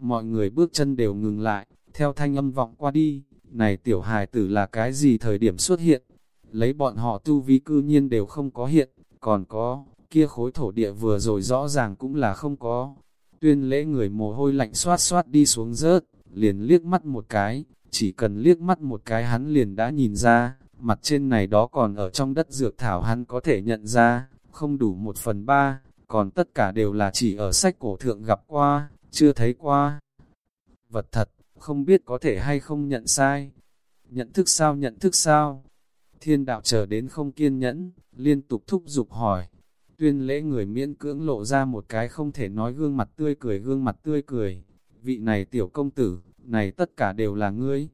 mọi người bước chân đều ngừng lại, theo thanh âm vọng qua đi, này tiểu hài tử là cái gì thời điểm xuất hiện, lấy bọn họ tu vi cư nhiên đều không có hiện, còn có, kia khối thổ địa vừa rồi rõ ràng cũng là không có. Tuyên lễ người mồ hôi lạnh xoát xoát đi xuống rớt, liền liếc mắt một cái, chỉ cần liếc mắt một cái hắn liền đã nhìn ra, mặt trên này đó còn ở trong đất dược thảo hắn có thể nhận ra, không đủ một phần ba, còn tất cả đều là chỉ ở sách cổ thượng gặp qua, chưa thấy qua. Vật thật, không biết có thể hay không nhận sai. Nhận thức sao nhận thức sao? Thiên đạo chờ đến không kiên nhẫn, liên tục thúc giục hỏi. Tuyên lễ người miễn cưỡng lộ ra một cái không thể nói gương mặt tươi cười gương mặt tươi cười. Vị này tiểu công tử, này tất cả đều là ngươi.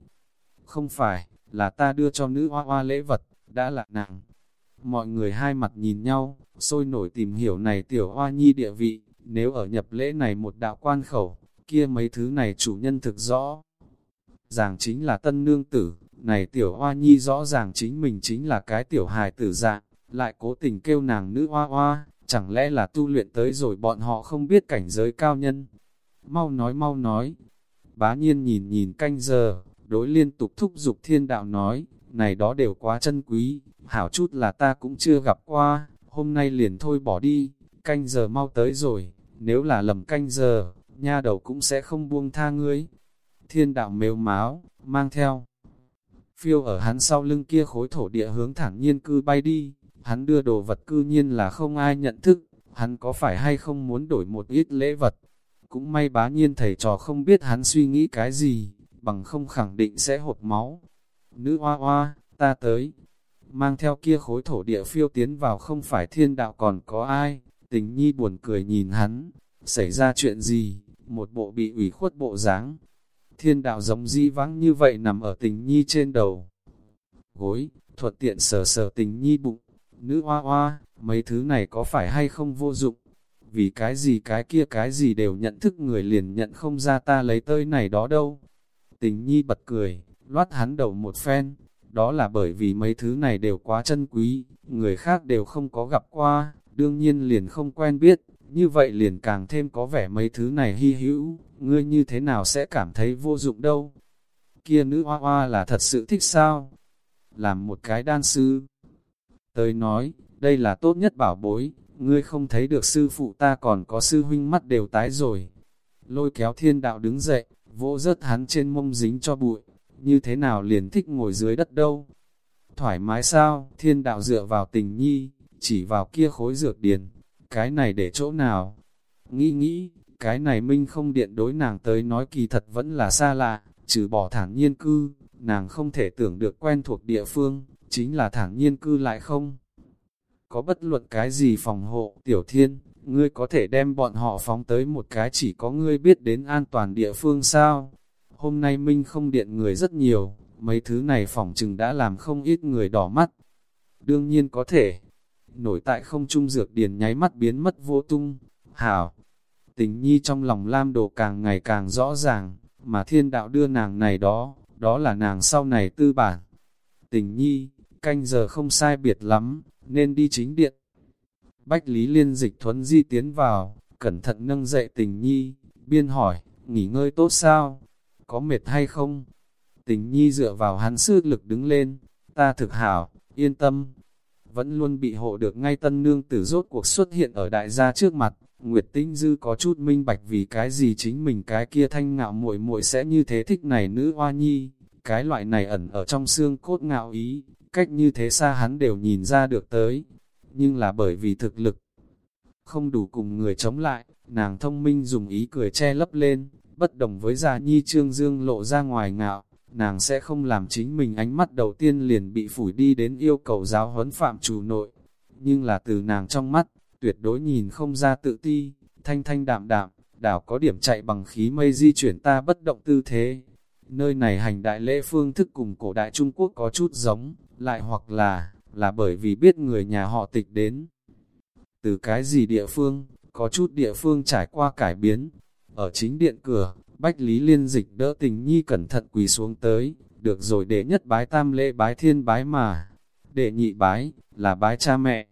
Không phải, là ta đưa cho nữ hoa hoa lễ vật, đã là nàng. Mọi người hai mặt nhìn nhau, sôi nổi tìm hiểu này tiểu hoa nhi địa vị, nếu ở nhập lễ này một đạo quan khẩu, kia mấy thứ này chủ nhân thực rõ. Ràng chính là tân nương tử, này tiểu hoa nhi rõ ràng chính mình chính là cái tiểu hài tử dạng, lại cố tình kêu nàng nữ hoa hoa, chẳng lẽ là tu luyện tới rồi bọn họ không biết cảnh giới cao nhân. Mau nói mau nói, bá nhiên nhìn nhìn canh giờ, đối liên tục thúc giục thiên đạo nói, này đó đều quá chân quý, hảo chút là ta cũng chưa gặp qua, hôm nay liền thôi bỏ đi, canh giờ mau tới rồi, nếu là lầm canh giờ, nha đầu cũng sẽ không buông tha ngươi. Thiên đạo mếu máu, mang theo. Phiêu ở hắn sau lưng kia khối thổ địa hướng thẳng nhiên cư bay đi, hắn đưa đồ vật cư nhiên là không ai nhận thức, hắn có phải hay không muốn đổi một ít lễ vật. Cũng may bá nhiên thầy trò không biết hắn suy nghĩ cái gì, bằng không khẳng định sẽ hột máu. Nữ hoa hoa, ta tới. Mang theo kia khối thổ địa phiêu tiến vào không phải thiên đạo còn có ai. Tình nhi buồn cười nhìn hắn. Xảy ra chuyện gì? Một bộ bị ủy khuất bộ dáng Thiên đạo giống di vắng như vậy nằm ở tình nhi trên đầu. Gối, thuật tiện sờ sờ tình nhi bụng. Nữ hoa hoa, mấy thứ này có phải hay không vô dụng? Vì cái gì cái kia cái gì đều nhận thức người liền nhận không ra ta lấy tơi này đó đâu. Tình nhi bật cười, loát hắn đầu một phen, đó là bởi vì mấy thứ này đều quá chân quý, người khác đều không có gặp qua, đương nhiên liền không quen biết, như vậy liền càng thêm có vẻ mấy thứ này hy hữu, ngươi như thế nào sẽ cảm thấy vô dụng đâu. Kia nữ hoa hoa là thật sự thích sao? Làm một cái đan sư. Tới nói, đây là tốt nhất bảo bối, ngươi không thấy được sư phụ ta còn có sư huynh mắt đều tái rồi. Lôi kéo thiên đạo đứng dậy, vỗ rớt hắn trên mông dính cho bụi, như thế nào liền thích ngồi dưới đất đâu. Thoải mái sao, thiên đạo dựa vào tình nhi, chỉ vào kia khối dược điền, cái này để chỗ nào? Nghĩ nghĩ, cái này minh không điện đối nàng tới nói kỳ thật vẫn là xa lạ, trừ bỏ thản nhiên cư, nàng không thể tưởng được quen thuộc địa phương, chính là thản nhiên cư lại không. Có bất luận cái gì phòng hộ, tiểu thiên, ngươi có thể đem bọn họ phóng tới một cái chỉ có ngươi biết đến an toàn địa phương sao? Hôm nay Minh không điện người rất nhiều, mấy thứ này phỏng chừng đã làm không ít người đỏ mắt. Đương nhiên có thể, nổi tại không trung dược điền nháy mắt biến mất vô tung. Hảo, tình nhi trong lòng lam đồ càng ngày càng rõ ràng, mà thiên đạo đưa nàng này đó, đó là nàng sau này tư bản. Tình nhi, canh giờ không sai biệt lắm, nên đi chính điện. Bách Lý Liên dịch thuấn di tiến vào, cẩn thận nâng dậy tình nhi, biên hỏi, nghỉ ngơi tốt sao? Có mệt hay không? Tình nhi dựa vào hắn sư lực đứng lên, ta thực hảo, yên tâm. Vẫn luôn bị hộ được ngay tân nương tử rốt cuộc xuất hiện ở đại gia trước mặt, Nguyệt Tinh Dư có chút minh bạch vì cái gì chính mình cái kia thanh ngạo muội muội sẽ như thế thích này nữ hoa nhi, cái loại này ẩn ở trong xương cốt ngạo ý, cách như thế xa hắn đều nhìn ra được tới, nhưng là bởi vì thực lực không đủ cùng người chống lại, nàng thông minh dùng ý cười che lấp lên, bất đồng với già nhi trương dương lộ ra ngoài ngạo, nàng sẽ không làm chính mình ánh mắt đầu tiên liền bị phủi đi đến yêu cầu giáo huấn phạm chủ nội, nhưng là từ nàng trong mắt, tuyệt đối nhìn không ra tự ti, thanh thanh đạm đạm, đảo có điểm chạy bằng khí mây di chuyển ta bất động tư thế. Nơi này hành đại lễ phương thức cùng cổ đại Trung Quốc có chút giống, lại hoặc là, là bởi vì biết người nhà họ tịch đến. Từ cái gì địa phương, có chút địa phương trải qua cải biến. Ở chính điện cửa, Bách Lý Liên Dịch đỡ tình nhi cẩn thận quỳ xuống tới, được rồi đệ nhất bái tam lễ bái thiên bái mà. Đệ nhị bái, là bái cha mẹ.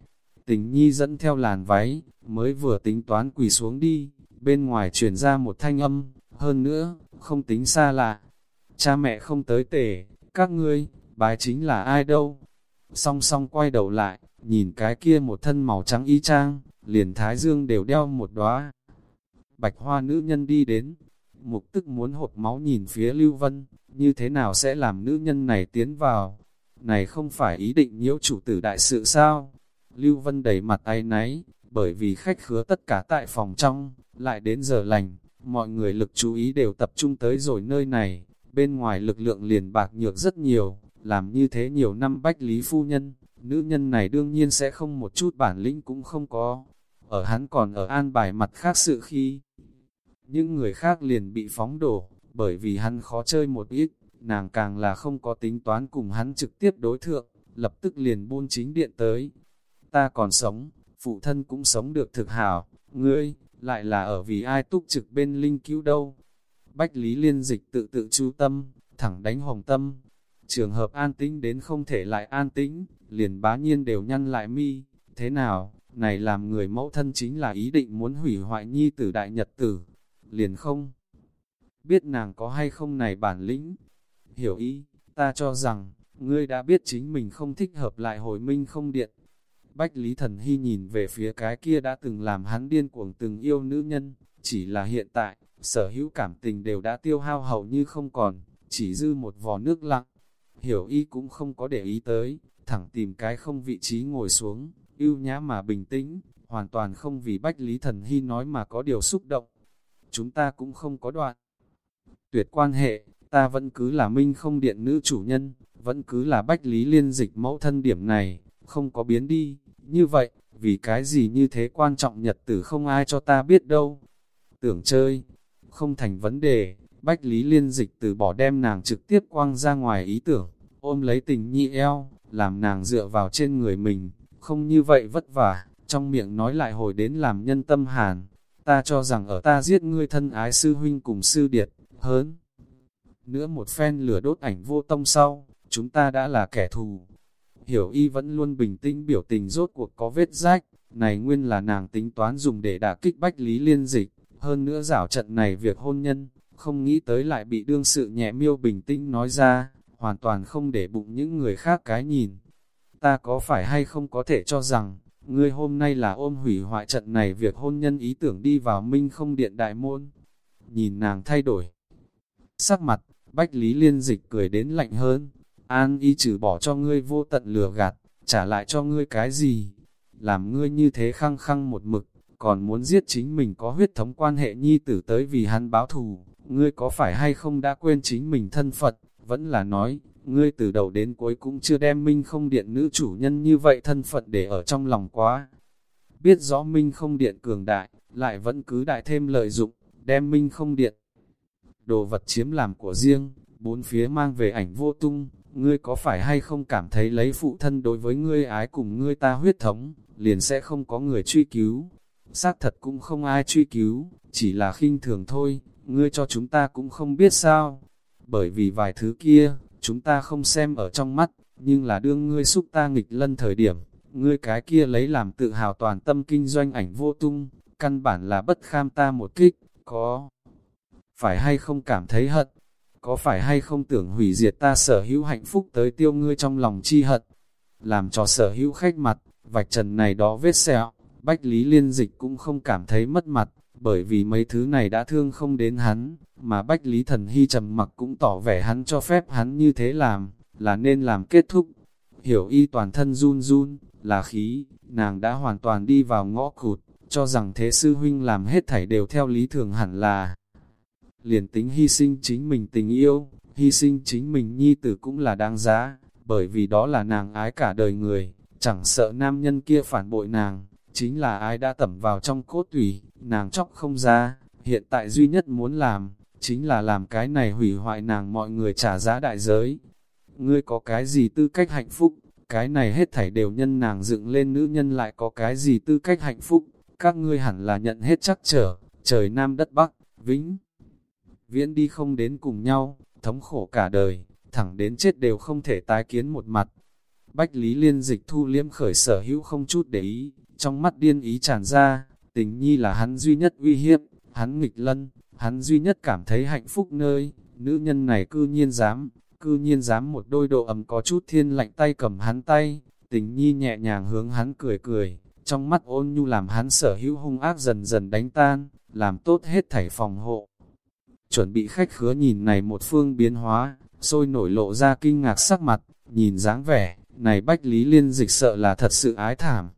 Tình nhi dẫn theo làn váy, mới vừa tính toán quỳ xuống đi, bên ngoài truyền ra một thanh âm, hơn nữa, không tính xa lạ. Cha mẹ không tới tể, các ngươi, bái chính là ai đâu? Song song quay đầu lại, nhìn cái kia một thân màu trắng y trang, liền thái dương đều đeo một đóa Bạch hoa nữ nhân đi đến, mục tức muốn hột máu nhìn phía Lưu Vân, như thế nào sẽ làm nữ nhân này tiến vào? Này không phải ý định nhiễu chủ tử đại sự sao? Lưu Vân đẩy mặt ai náy, bởi vì khách khứa tất cả tại phòng trong, lại đến giờ lành, mọi người lực chú ý đều tập trung tới rồi nơi này, bên ngoài lực lượng liền bạc nhược rất nhiều, làm như thế nhiều năm bách lý phu nhân, nữ nhân này đương nhiên sẽ không một chút bản lĩnh cũng không có. Ở hắn còn ở an bài mặt khác sự khi, những người khác liền bị phóng đổ, bởi vì hắn khó chơi một ít, nàng càng là không có tính toán cùng hắn trực tiếp đối thượng, lập tức liền buôn chính điện tới. Ta còn sống, phụ thân cũng sống được thực hảo, ngươi, lại là ở vì ai túc trực bên linh cứu đâu. Bách Lý Liên Dịch tự tự chú tâm, thẳng đánh hồng tâm. Trường hợp an tĩnh đến không thể lại an tĩnh, liền bá nhiên đều nhăn lại mi. Thế nào, này làm người mẫu thân chính là ý định muốn hủy hoại nhi tử đại nhật tử. Liền không biết nàng có hay không này bản lĩnh. Hiểu ý, ta cho rằng, ngươi đã biết chính mình không thích hợp lại hồi minh không điện. Bách Lý Thần Hy nhìn về phía cái kia đã từng làm hắn điên cuồng từng yêu nữ nhân, chỉ là hiện tại, sở hữu cảm tình đều đã tiêu hao hầu như không còn, chỉ dư một vò nước lặng. Hiểu y cũng không có để ý tới, thẳng tìm cái không vị trí ngồi xuống, ưu nhã mà bình tĩnh, hoàn toàn không vì Bách Lý Thần Hy nói mà có điều xúc động. Chúng ta cũng không có đoạn. Tuyệt quan hệ, ta vẫn cứ là minh không điện nữ chủ nhân, vẫn cứ là Bách Lý Liên dịch mẫu thân điểm này, không có biến đi. Như vậy, vì cái gì như thế quan trọng nhật tử không ai cho ta biết đâu. Tưởng chơi, không thành vấn đề, Bách Lý Liên dịch từ bỏ đem nàng trực tiếp quăng ra ngoài ý tưởng, ôm lấy tình nhi eo, làm nàng dựa vào trên người mình, không như vậy vất vả, trong miệng nói lại hồi đến làm nhân tâm hàn. Ta cho rằng ở ta giết ngươi thân ái sư huynh cùng sư điệt, hớn. Nữa một phen lửa đốt ảnh vô tông sau, chúng ta đã là kẻ thù, Hiểu y vẫn luôn bình tĩnh biểu tình rốt cuộc có vết rách, này nguyên là nàng tính toán dùng để đả kích bách lý liên dịch, hơn nữa rảo trận này việc hôn nhân, không nghĩ tới lại bị đương sự nhẹ miêu bình tĩnh nói ra, hoàn toàn không để bụng những người khác cái nhìn. Ta có phải hay không có thể cho rằng, ngươi hôm nay là ôm hủy hoại trận này việc hôn nhân ý tưởng đi vào minh không điện đại môn. Nhìn nàng thay đổi. Sắc mặt, Bách Lý Liên Dịch cười đến lạnh hơn, An y trừ bỏ cho ngươi vô tận lừa gạt, trả lại cho ngươi cái gì? Làm ngươi như thế khăng khăng một mực, còn muốn giết chính mình có huyết thống quan hệ nhi tử tới vì hắn báo thù, ngươi có phải hay không đã quên chính mình thân Phật, vẫn là nói, ngươi từ đầu đến cuối cũng chưa đem minh không điện nữ chủ nhân như vậy thân phận để ở trong lòng quá. Biết rõ minh không điện cường đại, lại vẫn cứ đại thêm lợi dụng, đem minh không điện. Đồ vật chiếm làm của riêng, bốn phía mang về ảnh vô tung, ngươi có phải hay không cảm thấy lấy phụ thân đối với ngươi ái cùng ngươi ta huyết thống, liền sẽ không có người truy cứu. Xác thật cũng không ai truy cứu, chỉ là khinh thường thôi, ngươi cho chúng ta cũng không biết sao. Bởi vì vài thứ kia, chúng ta không xem ở trong mắt, nhưng là đương ngươi xúc ta nghịch lân thời điểm, ngươi cái kia lấy làm tự hào toàn tâm kinh doanh ảnh vô tung, căn bản là bất kham ta một kích, có phải hay không cảm thấy hận, có phải hay không tưởng hủy diệt ta sở hữu hạnh phúc tới tiêu ngươi trong lòng chi hận, làm cho sở hữu khách mặt, vạch trần này đó vết sẹo, Bách Lý Liên Dịch cũng không cảm thấy mất mặt, bởi vì mấy thứ này đã thương không đến hắn, mà Bách Lý Thần Hy trầm mặc cũng tỏ vẻ hắn cho phép hắn như thế làm, là nên làm kết thúc. Hiểu y toàn thân run run, là khí, nàng đã hoàn toàn đi vào ngõ cụt, cho rằng thế sư huynh làm hết thảy đều theo lý thường hẳn là liền tính hy sinh chính mình tình yêu, hy sinh chính mình nhi tử cũng là đáng giá, bởi vì đó là nàng ái cả đời người, chẳng sợ nam nhân kia phản bội nàng, chính là ai đã tẩm vào trong cốt tủy, nàng chóc không ra, hiện tại duy nhất muốn làm, chính là làm cái này hủy hoại nàng mọi người trả giá đại giới. Ngươi có cái gì tư cách hạnh phúc, cái này hết thảy đều nhân nàng dựng lên nữ nhân lại có cái gì tư cách hạnh phúc, các ngươi hẳn là nhận hết chắc trở, trời nam đất bắc, vĩnh viễn đi không đến cùng nhau, thống khổ cả đời, thẳng đến chết đều không thể tái kiến một mặt. Bách Lý Liên dịch thu liêm khởi sở hữu không chút để ý, trong mắt điên ý tràn ra, tình nhi là hắn duy nhất uy hiếp, hắn nghịch lân, hắn duy nhất cảm thấy hạnh phúc nơi, nữ nhân này cư nhiên dám, cư nhiên dám một đôi độ ấm có chút thiên lạnh tay cầm hắn tay, tình nhi nhẹ nhàng hướng hắn cười cười, trong mắt ôn nhu làm hắn sở hữu hung ác dần dần đánh tan, làm tốt hết thảy phòng hộ. Chuẩn bị khách khứa nhìn này một phương biến hóa, sôi nổi lộ ra kinh ngạc sắc mặt, nhìn dáng vẻ, này bách lý liên dịch sợ là thật sự ái thảm.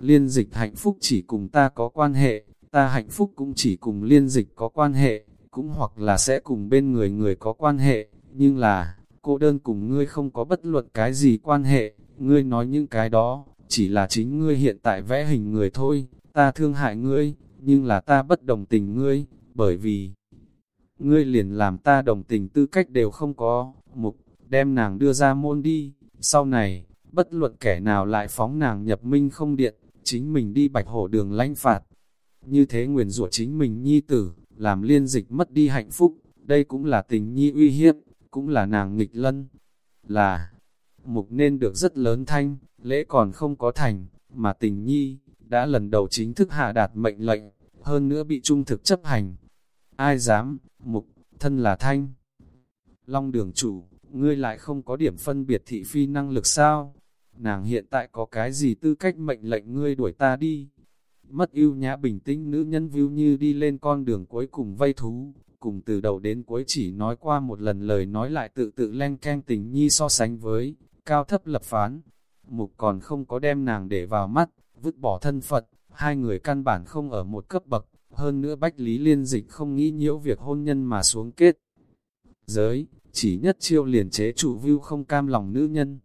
Liên dịch hạnh phúc chỉ cùng ta có quan hệ, ta hạnh phúc cũng chỉ cùng liên dịch có quan hệ, cũng hoặc là sẽ cùng bên người người có quan hệ, nhưng là, cô đơn cùng ngươi không có bất luận cái gì quan hệ, ngươi nói những cái đó, chỉ là chính ngươi hiện tại vẽ hình người thôi, ta thương hại ngươi, nhưng là ta bất đồng tình ngươi, bởi vì ngươi liền làm ta đồng tình tư cách đều không có, mục, đem nàng đưa ra môn đi, sau này, bất luận kẻ nào lại phóng nàng nhập minh không điện, chính mình đi bạch hổ đường lanh phạt. Như thế nguyền rủa chính mình nhi tử, làm liên dịch mất đi hạnh phúc, đây cũng là tình nhi uy hiếp, cũng là nàng nghịch lân. Là, mục nên được rất lớn thanh, lễ còn không có thành, mà tình nhi, đã lần đầu chính thức hạ đạt mệnh lệnh, hơn nữa bị trung thực chấp hành. Ai dám, mục, thân là thanh. Long đường chủ, ngươi lại không có điểm phân biệt thị phi năng lực sao? Nàng hiện tại có cái gì tư cách mệnh lệnh ngươi đuổi ta đi? Mất ưu nhã bình tĩnh nữ nhân view như đi lên con đường cuối cùng vây thú, cùng từ đầu đến cuối chỉ nói qua một lần lời nói lại tự tự len keng tình nhi so sánh với, cao thấp lập phán. Mục còn không có đem nàng để vào mắt, vứt bỏ thân Phật, hai người căn bản không ở một cấp bậc, hơn nữa Bách Lý Liên Dịch không nghĩ nhiễu việc hôn nhân mà xuống kết. Giới, chỉ nhất chiêu liền chế chủ view không cam lòng nữ nhân.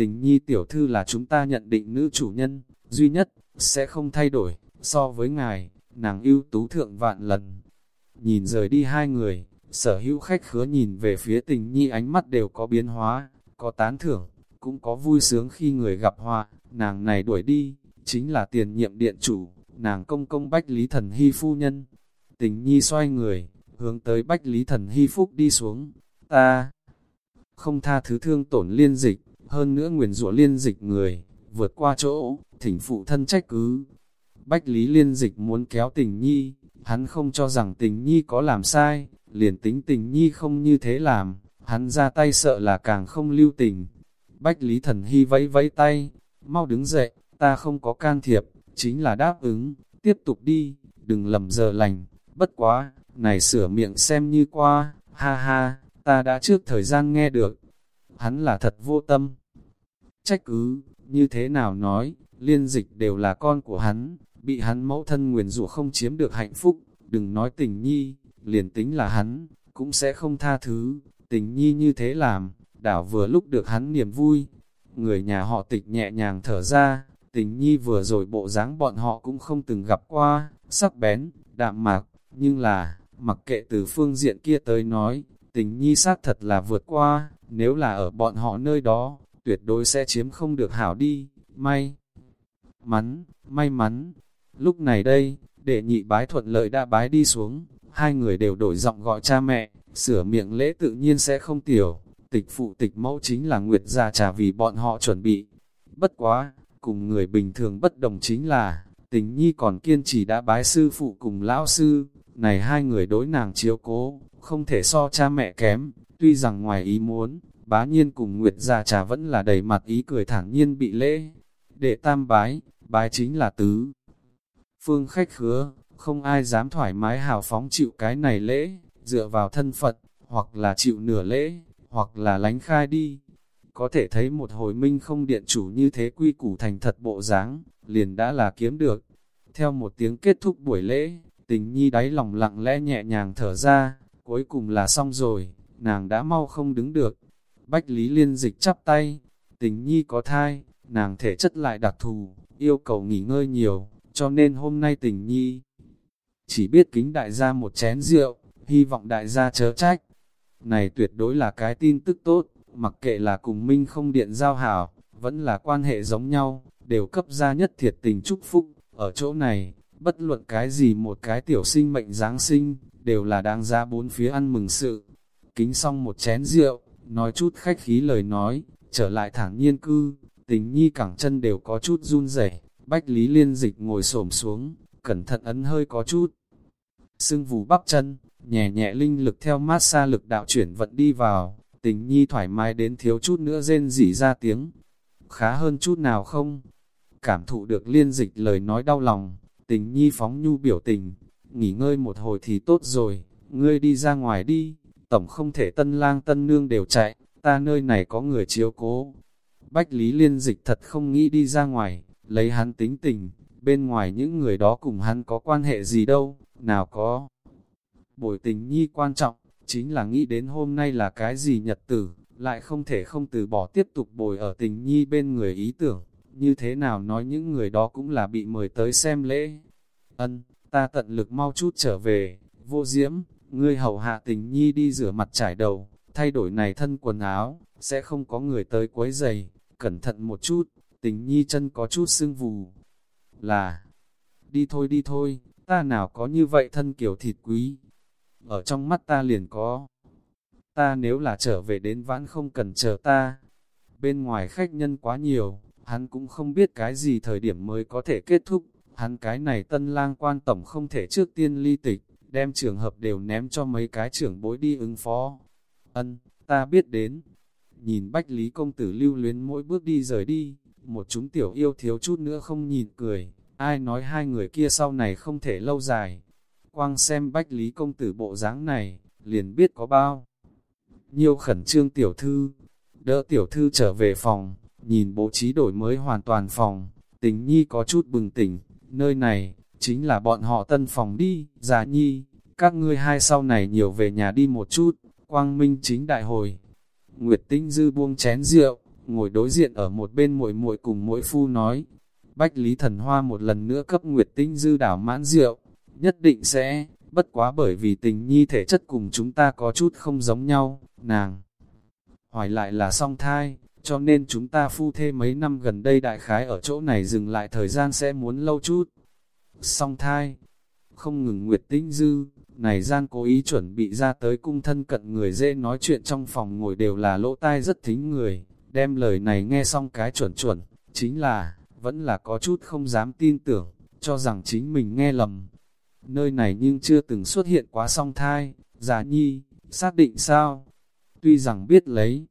Tình nhi tiểu thư là chúng ta nhận định nữ chủ nhân, duy nhất, sẽ không thay đổi, so với ngài, nàng ưu tú thượng vạn lần. Nhìn rời đi hai người, sở hữu khách khứa nhìn về phía tình nhi ánh mắt đều có biến hóa, có tán thưởng, cũng có vui sướng khi người gặp họa, nàng này đuổi đi, chính là tiền nhiệm điện chủ, nàng công công Bách Lý Thần Hy phu nhân. Tình nhi xoay người, hướng tới Bách Lý Thần Hy phúc đi xuống, ta không tha thứ thương tổn liên dịch, hơn nữa nguyền rủa liên dịch người, vượt qua chỗ, thỉnh phụ thân trách cứ. Bách Lý liên dịch muốn kéo tình nhi, hắn không cho rằng tình nhi có làm sai, liền tính tình nhi không như thế làm, hắn ra tay sợ là càng không lưu tình. Bách Lý thần hy vẫy vẫy tay, mau đứng dậy, ta không có can thiệp, chính là đáp ứng, tiếp tục đi, đừng lầm giờ lành, bất quá, này sửa miệng xem như qua, ha ha, ta đã trước thời gian nghe được, hắn là thật vô tâm. Trách cứ, như thế nào nói, liên dịch đều là con của hắn, bị hắn mẫu thân nguyền rủa không chiếm được hạnh phúc, đừng nói tình nhi, liền tính là hắn, cũng sẽ không tha thứ, tình nhi như thế làm, đảo vừa lúc được hắn niềm vui. Người nhà họ tịch nhẹ nhàng thở ra, tình nhi vừa rồi bộ dáng bọn họ cũng không từng gặp qua, sắc bén, đạm mạc, nhưng là, mặc kệ từ phương diện kia tới nói, tình nhi xác thật là vượt qua, nếu là ở bọn họ nơi đó, tuyệt đối sẽ chiếm không được hảo đi, may. Mắn, may mắn, lúc này đây, để nhị bái thuận lợi đã bái đi xuống, hai người đều đổi giọng gọi cha mẹ, sửa miệng lễ tự nhiên sẽ không tiểu, tịch phụ tịch mẫu chính là Nguyệt gia trà vì bọn họ chuẩn bị. Bất quá, cùng người bình thường bất đồng chính là, tình nhi còn kiên trì đã bái sư phụ cùng lão sư, này hai người đối nàng chiếu cố, không thể so cha mẹ kém, tuy rằng ngoài ý muốn, bá nhiên cùng Nguyệt gia trà vẫn là đầy mặt ý cười thẳng nhiên bị lễ. Để tam bái, bái chính là tứ. Phương khách khứa, không ai dám thoải mái hào phóng chịu cái này lễ, dựa vào thân Phật, hoặc là chịu nửa lễ, hoặc là lánh khai đi. Có thể thấy một hồi minh không điện chủ như thế quy củ thành thật bộ dáng, liền đã là kiếm được. Theo một tiếng kết thúc buổi lễ, tình nhi đáy lòng lặng lẽ nhẹ nhàng thở ra, cuối cùng là xong rồi, nàng đã mau không đứng được. Bách Lý Liên dịch chắp tay, tình nhi có thai, nàng thể chất lại đặc thù, yêu cầu nghỉ ngơi nhiều, cho nên hôm nay tình nhi chỉ biết kính đại gia một chén rượu, hy vọng đại gia chớ trách. Này tuyệt đối là cái tin tức tốt, mặc kệ là cùng minh không điện giao hảo, vẫn là quan hệ giống nhau, đều cấp ra nhất thiệt tình chúc phúc. Ở chỗ này, bất luận cái gì một cái tiểu sinh mệnh Giáng sinh, đều là đáng ra bốn phía ăn mừng sự. Kính xong một chén rượu, nói chút khách khí lời nói, trở lại thẳng nhiên cư, tình nhi cẳng chân đều có chút run rẩy Bách Lý Liên Dịch ngồi xổm xuống, cẩn thận ấn hơi có chút. Sưng vù bắp chân, nhẹ nhẹ linh lực theo mát xa lực đạo chuyển vận đi vào, tình nhi thoải mái đến thiếu chút nữa rên rỉ ra tiếng. Khá hơn chút nào không? Cảm thụ được liên dịch lời nói đau lòng, tình nhi phóng nhu biểu tình, nghỉ ngơi một hồi thì tốt rồi, ngươi đi ra ngoài đi, tổng không thể tân lang tân nương đều chạy, ta nơi này có người chiếu cố. Bách Lý Liên Dịch thật không nghĩ đi ra ngoài, lấy hắn tính tình, bên ngoài những người đó cùng hắn có quan hệ gì đâu, nào có. Bồi tình nhi quan trọng, chính là nghĩ đến hôm nay là cái gì nhật tử, lại không thể không từ bỏ tiếp tục bồi ở tình nhi bên người ý tưởng, như thế nào nói những người đó cũng là bị mời tới xem lễ. Ân, ta tận lực mau chút trở về, vô diễm, ngươi hầu hạ tình nhi đi rửa mặt trải đầu, thay đổi này thân quần áo, sẽ không có người tới quấy giày, cẩn thận một chút, tình nhi chân có chút sưng vù. Là, đi thôi đi thôi, ta nào có như vậy thân kiểu thịt quý, ở trong mắt ta liền có. Ta nếu là trở về đến vãn không cần chờ ta, bên ngoài khách nhân quá nhiều, hắn cũng không biết cái gì thời điểm mới có thể kết thúc, hắn cái này tân lang quan tổng không thể trước tiên ly tịch, đem trường hợp đều ném cho mấy cái trưởng bối đi ứng phó. Ân, ta biết đến. Nhìn Bách Lý Công Tử lưu luyến mỗi bước đi rời đi, một chúng tiểu yêu thiếu chút nữa không nhìn cười, ai nói hai người kia sau này không thể lâu dài. Quang xem Bách Lý Công Tử bộ dáng này, liền biết có bao. Nhiều khẩn trương tiểu thư, đỡ tiểu thư trở về phòng, nhìn bố trí đổi mới hoàn toàn phòng, tình nhi có chút bừng tỉnh, nơi này, chính là bọn họ tân phòng đi, già nhi, các ngươi hai sau này nhiều về nhà đi một chút, quang minh chính đại hồi. Nguyệt Tinh Dư buông chén rượu, ngồi đối diện ở một bên muội muội cùng mỗi phu nói. Bách Lý Thần Hoa một lần nữa cấp Nguyệt Tinh Dư đảo mãn rượu, nhất định sẽ, bất quá bởi vì tình nhi thể chất cùng chúng ta có chút không giống nhau, nàng. Hoài lại là song thai, cho nên chúng ta phu thê mấy năm gần đây đại khái ở chỗ này dừng lại thời gian sẽ muốn lâu chút. Song thai, không ngừng Nguyệt tĩnh Dư, này gian cố ý chuẩn bị ra tới cung thân cận người dễ nói chuyện trong phòng ngồi đều là lỗ tai rất thính người, đem lời này nghe xong cái chuẩn chuẩn, chính là, vẫn là có chút không dám tin tưởng, cho rằng chính mình nghe lầm. Nơi này nhưng chưa từng xuất hiện quá song thai, giả nhi, xác định sao? Tuy rằng biết lấy,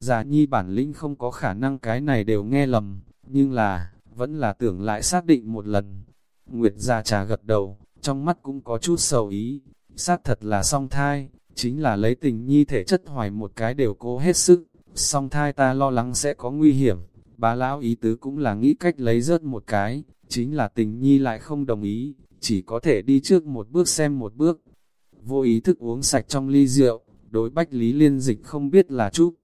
giả nhi bản lĩnh không có khả năng cái này đều nghe lầm, nhưng là, vẫn là tưởng lại xác định một lần. Nguyệt già trà gật đầu, trong mắt cũng có chút sầu ý, xác thật là song thai, chính là lấy tình nhi thể chất hoài một cái đều cố hết sức, song thai ta lo lắng sẽ có nguy hiểm, Bà lão ý tứ cũng là nghĩ cách lấy rớt một cái, chính là tình nhi lại không đồng ý, chỉ có thể đi trước một bước xem một bước. Vô ý thức uống sạch trong ly rượu, đối bách lý liên dịch không biết là chúc.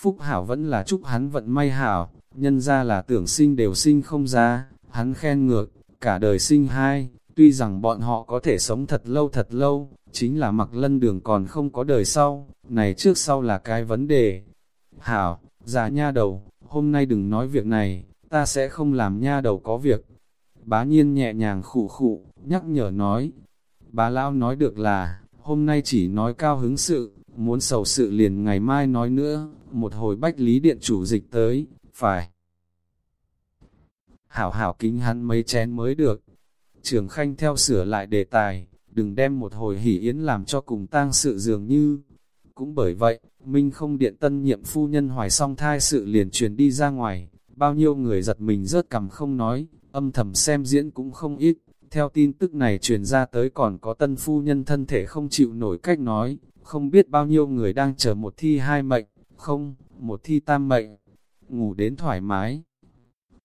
Phúc hảo vẫn là chúc hắn vận may hảo, nhân ra là tưởng sinh đều sinh không ra, hắn khen ngược, cả đời sinh hai, Tuy rằng bọn họ có thể sống thật lâu thật lâu, chính là mặc lân đường còn không có đời sau, này trước sau là cái vấn đề. Hảo, già nha đầu, hôm nay đừng nói việc này, ta sẽ không làm nha đầu có việc. Bá nhiên nhẹ nhàng khụ khụ, nhắc nhở nói. Bá lão nói được là, hôm nay chỉ nói cao hứng sự, muốn sầu sự liền ngày mai nói nữa, một hồi bách lý điện chủ dịch tới, phải. Hảo hảo kính hắn mấy chén mới được, Trường Khanh theo sửa lại đề tài, đừng đem một hồi hỉ yến làm cho cùng tang sự dường như. Cũng bởi vậy, Minh không điện tân nhiệm phu nhân hoài song thai sự liền truyền đi ra ngoài, bao nhiêu người giật mình rớt cầm không nói, âm thầm xem diễn cũng không ít. Theo tin tức này truyền ra tới còn có tân phu nhân thân thể không chịu nổi cách nói, không biết bao nhiêu người đang chờ một thi hai mệnh, không, một thi tam mệnh, ngủ đến thoải mái.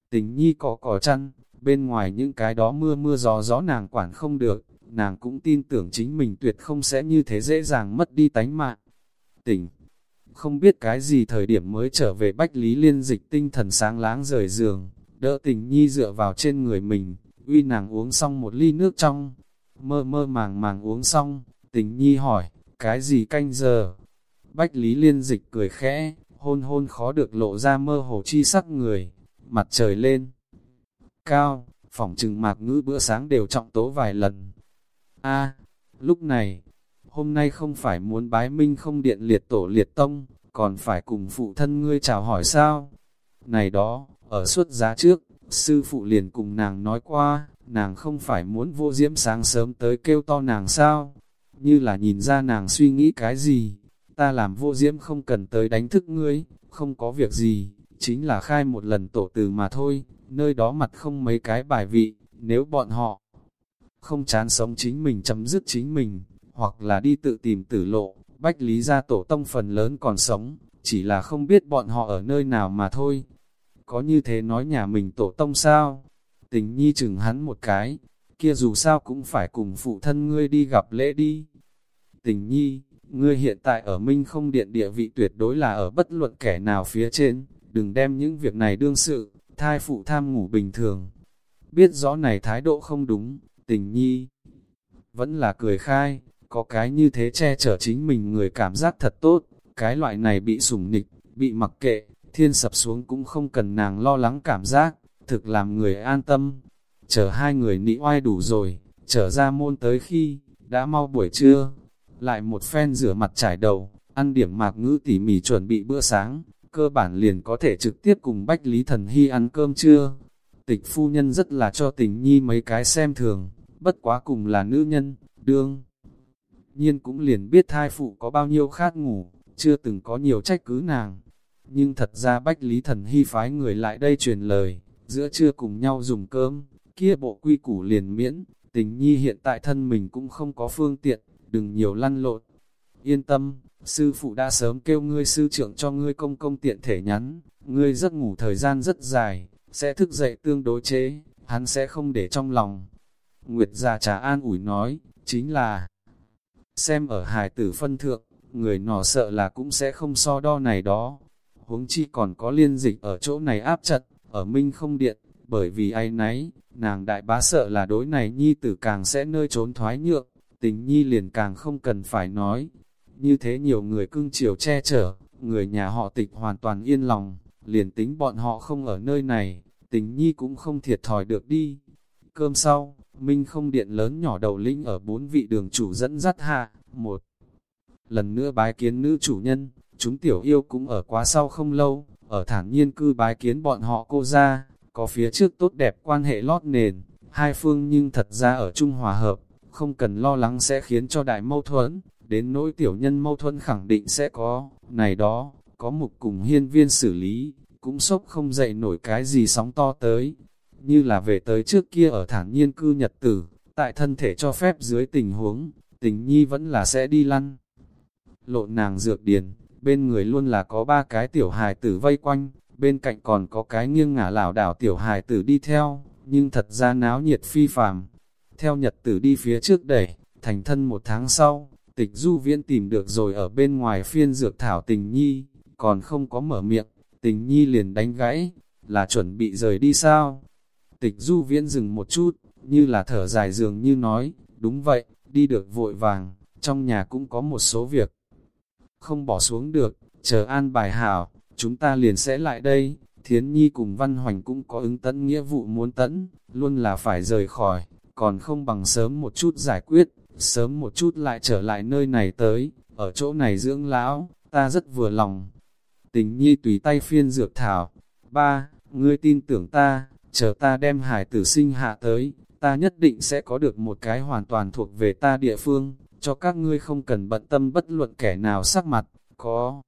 Tình nhi có cỏ chăn, bên ngoài những cái đó mưa mưa gió gió nàng quản không được, nàng cũng tin tưởng chính mình tuyệt không sẽ như thế dễ dàng mất đi tánh mạng. Tỉnh, không biết cái gì thời điểm mới trở về Bách Lý Liên dịch tinh thần sáng láng rời giường, đỡ tình nhi dựa vào trên người mình, uy nàng uống xong một ly nước trong, mơ mơ màng màng uống xong, tình nhi hỏi, cái gì canh giờ? Bách Lý Liên dịch cười khẽ, hôn hôn khó được lộ ra mơ hồ chi sắc người, mặt trời lên cao, phỏng trừng mạc ngữ bữa sáng đều trọng tố vài lần. a lúc này, hôm nay không phải muốn bái minh không điện liệt tổ liệt tông, còn phải cùng phụ thân ngươi chào hỏi sao? Này đó, ở suốt giá trước, sư phụ liền cùng nàng nói qua, nàng không phải muốn vô diễm sáng sớm tới kêu to nàng sao, như là nhìn ra nàng suy nghĩ cái gì, ta làm vô diễm không cần tới đánh thức ngươi, không có việc gì, chính là khai một lần tổ từ mà thôi, nơi đó mặt không mấy cái bài vị, nếu bọn họ không chán sống chính mình chấm dứt chính mình, hoặc là đi tự tìm tử lộ, bách lý gia tổ tông phần lớn còn sống, chỉ là không biết bọn họ ở nơi nào mà thôi. Có như thế nói nhà mình tổ tông sao? Tình nhi chừng hắn một cái, kia dù sao cũng phải cùng phụ thân ngươi đi gặp lễ đi. Tình nhi, ngươi hiện tại ở Minh không điện địa vị tuyệt đối là ở bất luận kẻ nào phía trên, đừng đem những việc này đương sự, thai phụ tham ngủ bình thường. Biết rõ này thái độ không đúng, tình nhi vẫn là cười khai, có cái như thế che chở chính mình người cảm giác thật tốt, cái loại này bị sủng nịch, bị mặc kệ, thiên sập xuống cũng không cần nàng lo lắng cảm giác, thực làm người an tâm. Chờ hai người nị oai đủ rồi, trở ra môn tới khi, đã mau buổi trưa, lại một phen rửa mặt trải đầu, ăn điểm mạc ngữ tỉ mỉ chuẩn bị bữa sáng, cơ bản liền có thể trực tiếp cùng Bách Lý Thần Hy ăn cơm trưa. Tịch phu nhân rất là cho tình nhi mấy cái xem thường, bất quá cùng là nữ nhân, đương. Nhiên cũng liền biết thai phụ có bao nhiêu khát ngủ, chưa từng có nhiều trách cứ nàng. Nhưng thật ra Bách Lý Thần Hy phái người lại đây truyền lời, giữa trưa cùng nhau dùng cơm, kia bộ quy củ liền miễn, tình nhi hiện tại thân mình cũng không có phương tiện, đừng nhiều lăn lộn. Yên tâm, sư phụ đã sớm kêu ngươi sư trưởng cho ngươi công công tiện thể nhắn, ngươi giấc ngủ thời gian rất dài, sẽ thức dậy tương đối chế, hắn sẽ không để trong lòng. Nguyệt già trà an ủi nói, chính là xem ở hài tử phân thượng, người nọ sợ là cũng sẽ không so đo này đó. Huống chi còn có liên dịch ở chỗ này áp chặt, ở Minh không điện, bởi vì ai nấy, nàng đại bá sợ là đối này nhi tử càng sẽ nơi trốn thoái nhượng, tình nhi liền càng không cần phải nói. Như thế nhiều người cưng chiều che chở, người nhà họ tịch hoàn toàn yên lòng, liền tính bọn họ không ở nơi này, tình nhi cũng không thiệt thòi được đi. Cơm sau, Minh không điện lớn nhỏ đầu lĩnh ở bốn vị đường chủ dẫn dắt hạ, một lần nữa bái kiến nữ chủ nhân, chúng tiểu yêu cũng ở quá sau không lâu, ở thản nhiên cư bái kiến bọn họ cô ra, có phía trước tốt đẹp quan hệ lót nền, hai phương nhưng thật ra ở chung hòa hợp, không cần lo lắng sẽ khiến cho đại mâu thuẫn, đến nỗi tiểu nhân mâu thuẫn khẳng định sẽ có, này đó, có mục cùng hiên viên xử lý, cũng sốc không dậy nổi cái gì sóng to tới, như là về tới trước kia ở thản nhiên cư nhật tử, tại thân thể cho phép dưới tình huống, tình nhi vẫn là sẽ đi lăn. Lộn nàng dược điền, bên người luôn là có ba cái tiểu hài tử vây quanh, bên cạnh còn có cái nghiêng ngả lảo đảo tiểu hài tử đi theo, nhưng thật ra náo nhiệt phi phàm. Theo nhật tử đi phía trước đẩy, thành thân một tháng sau, tịch du viễn tìm được rồi ở bên ngoài phiên dược thảo tình nhi, còn không có mở miệng, tình nhi liền đánh gãy, là chuẩn bị rời đi sao? Tịch du viễn dừng một chút, như là thở dài dường như nói, đúng vậy, đi được vội vàng, trong nhà cũng có một số việc. Không bỏ xuống được, chờ an bài hảo, chúng ta liền sẽ lại đây. Thiến Nhi cùng Văn Hoành cũng có ứng tấn nghĩa vụ muốn tấn, luôn là phải rời khỏi, còn không bằng sớm một chút giải quyết, sớm một chút lại trở lại nơi này tới, ở chỗ này dưỡng lão, ta rất vừa lòng. Tình Nhi tùy tay phiên dược thảo, ba, ngươi tin tưởng ta, chờ ta đem hải tử sinh hạ tới, ta nhất định sẽ có được một cái hoàn toàn thuộc về ta địa phương, cho các ngươi không cần bận tâm bất luận kẻ nào sắc mặt, có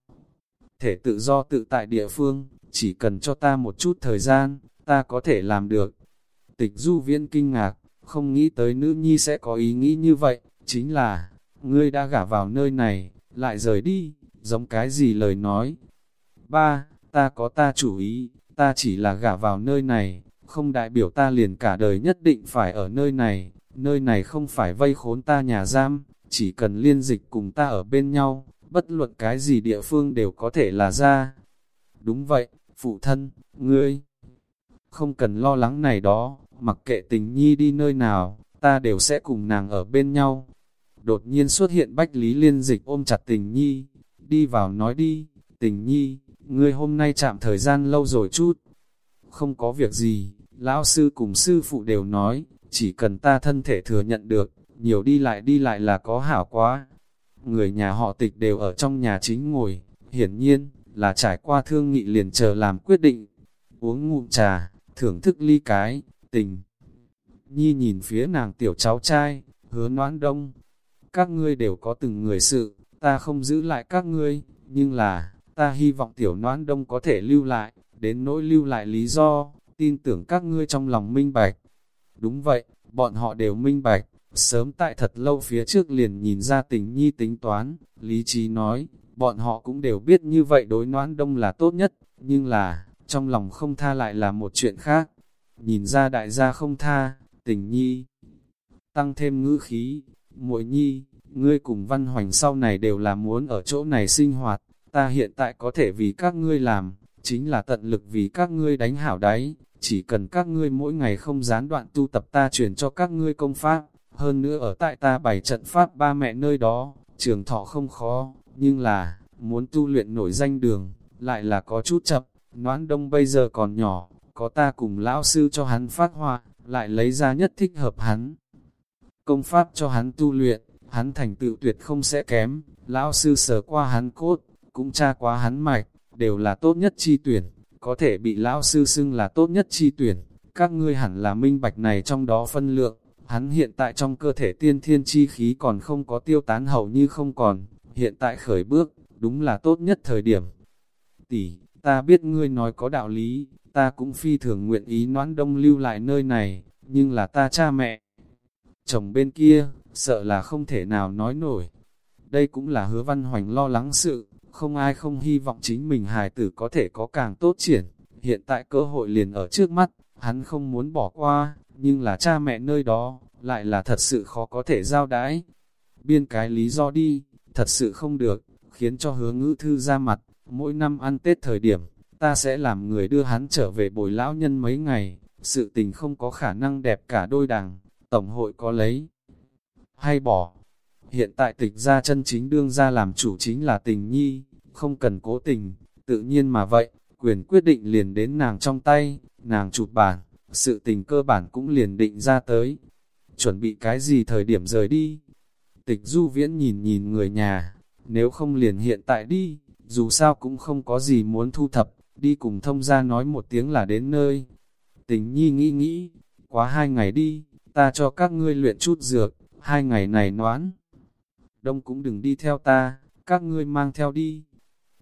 thể tự do tự tại địa phương, chỉ cần cho ta một chút thời gian, ta có thể làm được. Tịch du viễn kinh ngạc, không nghĩ tới nữ nhi sẽ có ý nghĩ như vậy, chính là, ngươi đã gả vào nơi này, lại rời đi, giống cái gì lời nói. Ba, ta có ta chủ ý, ta chỉ là gả vào nơi này, không đại biểu ta liền cả đời nhất định phải ở nơi này, nơi này không phải vây khốn ta nhà giam, chỉ cần liên dịch cùng ta ở bên nhau, bất luận cái gì địa phương đều có thể là ra. Đúng vậy, phụ thân, ngươi, không cần lo lắng này đó, mặc kệ tình nhi đi nơi nào, ta đều sẽ cùng nàng ở bên nhau. Đột nhiên xuất hiện Bách Lý Liên Dịch ôm chặt tình nhi, đi vào nói đi, tình nhi, ngươi hôm nay chạm thời gian lâu rồi chút. Không có việc gì, lão sư cùng sư phụ đều nói, chỉ cần ta thân thể thừa nhận được, nhiều đi lại đi lại là có hảo quá. Người nhà họ tịch đều ở trong nhà chính ngồi, hiển nhiên, là trải qua thương nghị liền chờ làm quyết định. Uống ngụm trà, thưởng thức ly cái, tình. Nhi nhìn phía nàng tiểu cháu trai, hứa noãn đông. Các ngươi đều có từng người sự, ta không giữ lại các ngươi, nhưng là, ta hy vọng tiểu noãn đông có thể lưu lại, đến nỗi lưu lại lý do, tin tưởng các ngươi trong lòng minh bạch. Đúng vậy, bọn họ đều minh bạch, sớm tại thật lâu phía trước liền nhìn ra tình nhi tính toán, lý trí nói, bọn họ cũng đều biết như vậy đối noãn đông là tốt nhất, nhưng là, trong lòng không tha lại là một chuyện khác. Nhìn ra đại gia không tha, tình nhi, tăng thêm ngữ khí, muội nhi, ngươi cùng văn hoành sau này đều là muốn ở chỗ này sinh hoạt, ta hiện tại có thể vì các ngươi làm, chính là tận lực vì các ngươi đánh hảo đáy, chỉ cần các ngươi mỗi ngày không gián đoạn tu tập ta truyền cho các ngươi công pháp, hơn nữa ở tại ta bảy trận pháp ba mẹ nơi đó, trường thọ không khó, nhưng là, muốn tu luyện nổi danh đường, lại là có chút chậm, noãn đông bây giờ còn nhỏ, có ta cùng lão sư cho hắn phát họa, lại lấy ra nhất thích hợp hắn. Công pháp cho hắn tu luyện, hắn thành tựu tuyệt không sẽ kém, lão sư sở qua hắn cốt, cũng tra quá hắn mạch, đều là tốt nhất chi tuyển, có thể bị lão sư xưng là tốt nhất chi tuyển, các ngươi hẳn là minh bạch này trong đó phân lượng, hắn hiện tại trong cơ thể tiên thiên chi khí còn không có tiêu tán hầu như không còn, hiện tại khởi bước, đúng là tốt nhất thời điểm. Tỷ, ta biết ngươi nói có đạo lý, ta cũng phi thường nguyện ý noãn đông lưu lại nơi này, nhưng là ta cha mẹ. Chồng bên kia, sợ là không thể nào nói nổi. Đây cũng là hứa văn hoành lo lắng sự, không ai không hy vọng chính mình hài tử có thể có càng tốt triển. Hiện tại cơ hội liền ở trước mắt, hắn không muốn bỏ qua, nhưng là cha mẹ nơi đó, lại là thật sự khó có thể giao đãi. Biên cái lý do đi, thật sự không được, khiến cho hứa ngữ thư ra mặt, mỗi năm ăn Tết thời điểm, ta sẽ làm người đưa hắn trở về bồi lão nhân mấy ngày, sự tình không có khả năng đẹp cả đôi đằng tổng hội có lấy hay bỏ. Hiện tại tịch ra chân chính đương ra làm chủ chính là tình nhi, không cần cố tình, tự nhiên mà vậy, quyền quyết định liền đến nàng trong tay, nàng chụp bản, sự tình cơ bản cũng liền định ra tới. Chuẩn bị cái gì thời điểm rời đi? Tịch du viễn nhìn nhìn người nhà, nếu không liền hiện tại đi, dù sao cũng không có gì muốn thu thập, đi cùng thông ra nói một tiếng là đến nơi. Tình nhi nghĩ nghĩ, quá hai ngày đi, ta cho các ngươi luyện chút dược, hai ngày này noán. Đông cũng đừng đi theo ta, các ngươi mang theo đi.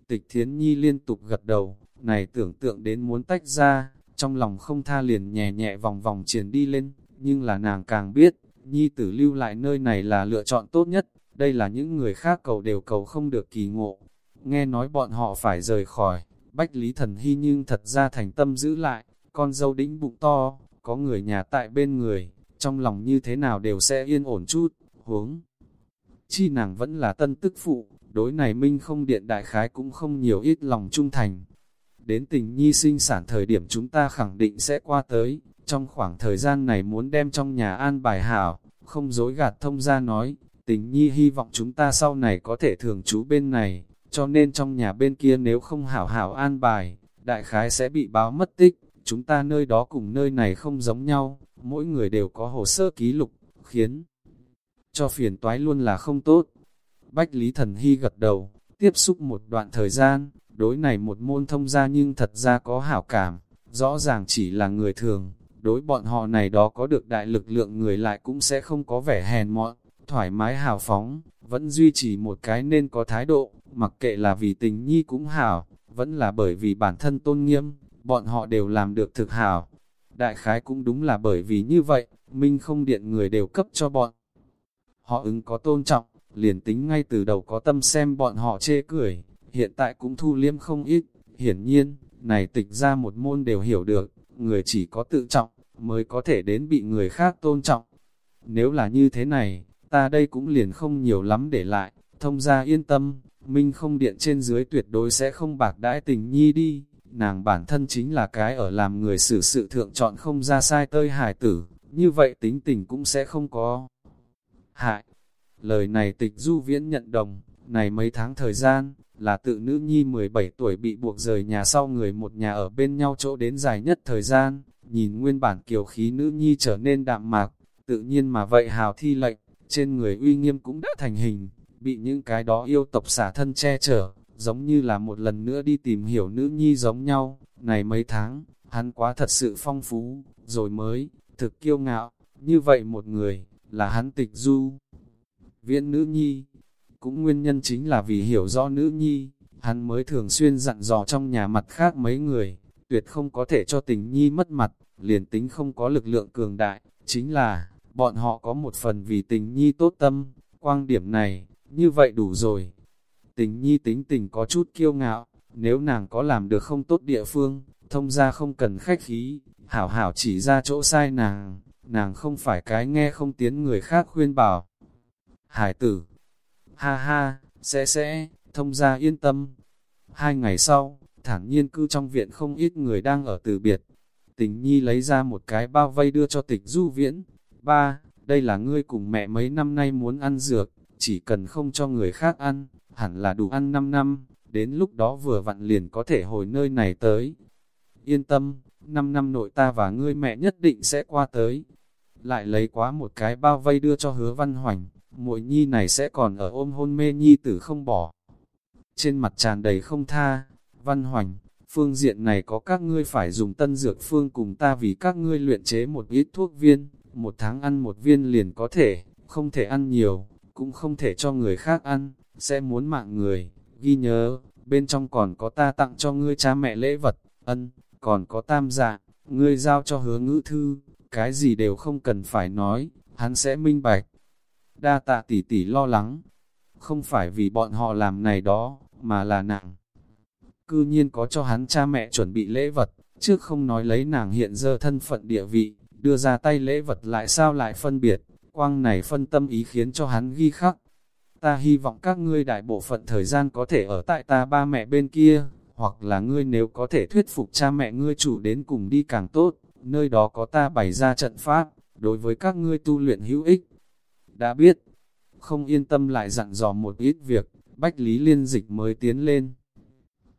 Tịch thiến nhi liên tục gật đầu, này tưởng tượng đến muốn tách ra, trong lòng không tha liền nhẹ nhẹ vòng vòng triển đi lên, nhưng là nàng càng biết, nhi tử lưu lại nơi này là lựa chọn tốt nhất, đây là những người khác cầu đều cầu không được kỳ ngộ. Nghe nói bọn họ phải rời khỏi, Bách Lý Thần Hy nhưng thật ra thành tâm giữ lại, con dâu đĩnh bụng to, có người nhà tại bên người, trong lòng như thế nào đều sẽ yên ổn chút, huống. Chi nàng vẫn là tân tức phụ, đối này minh không điện đại khái cũng không nhiều ít lòng trung thành. Đến tình nhi sinh sản thời điểm chúng ta khẳng định sẽ qua tới, trong khoảng thời gian này muốn đem trong nhà an bài hảo, không dối gạt thông ra nói, tình nhi hy vọng chúng ta sau này có thể thường trú bên này, cho nên trong nhà bên kia nếu không hảo hảo an bài, đại khái sẽ bị báo mất tích, chúng ta nơi đó cùng nơi này không giống nhau, mỗi người đều có hồ sơ ký lục, khiến cho phiền toái luôn là không tốt. Bách Lý Thần Hy gật đầu, tiếp xúc một đoạn thời gian, đối này một môn thông gia nhưng thật ra có hảo cảm, rõ ràng chỉ là người thường, đối bọn họ này đó có được đại lực lượng người lại cũng sẽ không có vẻ hèn mọn, thoải mái hào phóng, vẫn duy trì một cái nên có thái độ, mặc kệ là vì tình nhi cũng hảo, vẫn là bởi vì bản thân tôn nghiêm, bọn họ đều làm được thực hảo. Đại khái cũng đúng là bởi vì như vậy, Minh không điện người đều cấp cho bọn. Họ ứng có tôn trọng, liền tính ngay từ đầu có tâm xem bọn họ chê cười, hiện tại cũng thu liêm không ít, hiển nhiên, này tịch ra một môn đều hiểu được, người chỉ có tự trọng, mới có thể đến bị người khác tôn trọng. Nếu là như thế này, ta đây cũng liền không nhiều lắm để lại, thông ra yên tâm, Minh không điện trên dưới tuyệt đối sẽ không bạc đãi tình nhi đi, nàng bản thân chính là cái ở làm người xử sự thượng chọn không ra sai tơi hải tử, như vậy tính tình cũng sẽ không có. Hại. Lời này tịch du viễn nhận đồng, này mấy tháng thời gian, là tự nữ nhi 17 tuổi bị buộc rời nhà sau người một nhà ở bên nhau chỗ đến dài nhất thời gian, nhìn nguyên bản kiều khí nữ nhi trở nên đạm mạc, tự nhiên mà vậy hào thi lệnh, trên người uy nghiêm cũng đã thành hình, bị những cái đó yêu tộc xả thân che chở, giống như là một lần nữa đi tìm hiểu nữ nhi giống nhau, này mấy tháng, hắn quá thật sự phong phú, rồi mới, thực kiêu ngạo, Như vậy một người, là hắn tịch du. Viễn nữ nhi, cũng nguyên nhân chính là vì hiểu rõ nữ nhi, hắn mới thường xuyên dặn dò trong nhà mặt khác mấy người, tuyệt không có thể cho tình nhi mất mặt, liền tính không có lực lượng cường đại, chính là, bọn họ có một phần vì tình nhi tốt tâm, quang điểm này, như vậy đủ rồi. Tình nhi tính tình có chút kiêu ngạo, nếu nàng có làm được không tốt địa phương, thông ra không cần khách khí, hảo hảo chỉ ra chỗ sai nàng, nàng không phải cái nghe không tiếng người khác khuyên bảo. Hải tử, ha ha, sẽ sẽ, thông ra yên tâm. Hai ngày sau, thản nhiên cư trong viện không ít người đang ở từ biệt. Tình nhi lấy ra một cái bao vây đưa cho tịch du viễn. Ba, đây là ngươi cùng mẹ mấy năm nay muốn ăn dược, chỉ cần không cho người khác ăn, hẳn là đủ ăn 5 năm, đến lúc đó vừa vặn liền có thể hồi nơi này tới. Yên tâm, 5 năm nội ta và ngươi mẹ nhất định sẽ qua tới. Lại lấy quá một cái bao vây đưa cho hứa văn hoành, muội nhi này sẽ còn ở ôm hôn mê nhi tử không bỏ. Trên mặt tràn đầy không tha, văn hoành, phương diện này có các ngươi phải dùng tân dược phương cùng ta vì các ngươi luyện chế một ít thuốc viên, một tháng ăn một viên liền có thể, không thể ăn nhiều, cũng không thể cho người khác ăn, sẽ muốn mạng người, ghi nhớ, bên trong còn có ta tặng cho ngươi cha mẹ lễ vật, ân, còn có tam dạ, ngươi giao cho hứa ngữ thư, cái gì đều không cần phải nói, hắn sẽ minh bạch. Đa tạ tỷ tỷ lo lắng, không phải vì bọn họ làm này đó, mà là nặng. Cư nhiên có cho hắn cha mẹ chuẩn bị lễ vật, trước không nói lấy nàng hiện giờ thân phận địa vị, đưa ra tay lễ vật lại sao lại phân biệt, quang này phân tâm ý khiến cho hắn ghi khắc. Ta hy vọng các ngươi đại bộ phận thời gian có thể ở tại ta ba mẹ bên kia, hoặc là ngươi nếu có thể thuyết phục cha mẹ ngươi chủ đến cùng đi càng tốt, nơi đó có ta bày ra trận pháp, đối với các ngươi tu luyện hữu ích. Đã biết, không yên tâm lại dặn dò một ít việc, Bách Lý Liên Dịch mới tiến lên.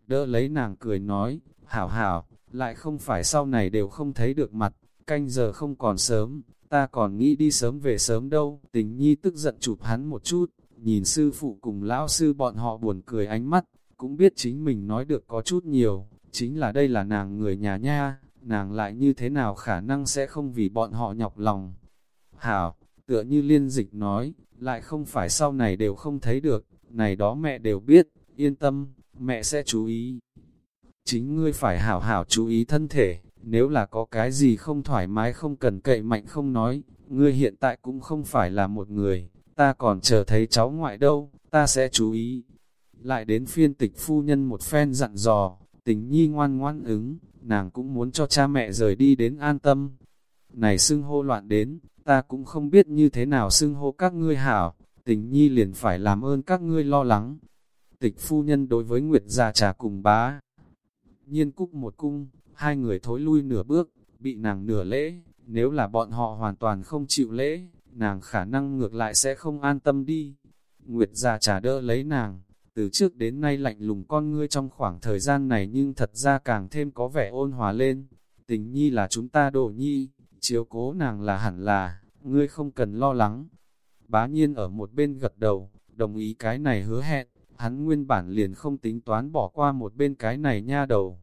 Đỡ lấy nàng cười nói, hảo hảo, lại không phải sau này đều không thấy được mặt, canh giờ không còn sớm, ta còn nghĩ đi sớm về sớm đâu. Tình nhi tức giận chụp hắn một chút, nhìn sư phụ cùng lão sư bọn họ buồn cười ánh mắt, cũng biết chính mình nói được có chút nhiều, chính là đây là nàng người nhà nha, nàng lại như thế nào khả năng sẽ không vì bọn họ nhọc lòng. Hảo, tựa như liên dịch nói, lại không phải sau này đều không thấy được, này đó mẹ đều biết, yên tâm, mẹ sẽ chú ý. Chính ngươi phải hảo hảo chú ý thân thể, nếu là có cái gì không thoải mái không cần cậy mạnh không nói, ngươi hiện tại cũng không phải là một người, ta còn chờ thấy cháu ngoại đâu, ta sẽ chú ý. Lại đến phiên tịch phu nhân một phen dặn dò, tình nhi ngoan ngoan ứng, nàng cũng muốn cho cha mẹ rời đi đến an tâm. Này xưng hô loạn đến, ta cũng không biết như thế nào xưng hô các ngươi hảo, tình nhi liền phải làm ơn các ngươi lo lắng. Tịch phu nhân đối với Nguyệt già trà cùng bá. Nhiên cúc một cung, hai người thối lui nửa bước, bị nàng nửa lễ, nếu là bọn họ hoàn toàn không chịu lễ, nàng khả năng ngược lại sẽ không an tâm đi. Nguyệt già trả đỡ lấy nàng, từ trước đến nay lạnh lùng con ngươi trong khoảng thời gian này nhưng thật ra càng thêm có vẻ ôn hòa lên. Tình nhi là chúng ta đổ nhi, chiếu cố nàng là hẳn là, ngươi không cần lo lắng. Bá nhiên ở một bên gật đầu, đồng ý cái này hứa hẹn, hắn nguyên bản liền không tính toán bỏ qua một bên cái này nha đầu.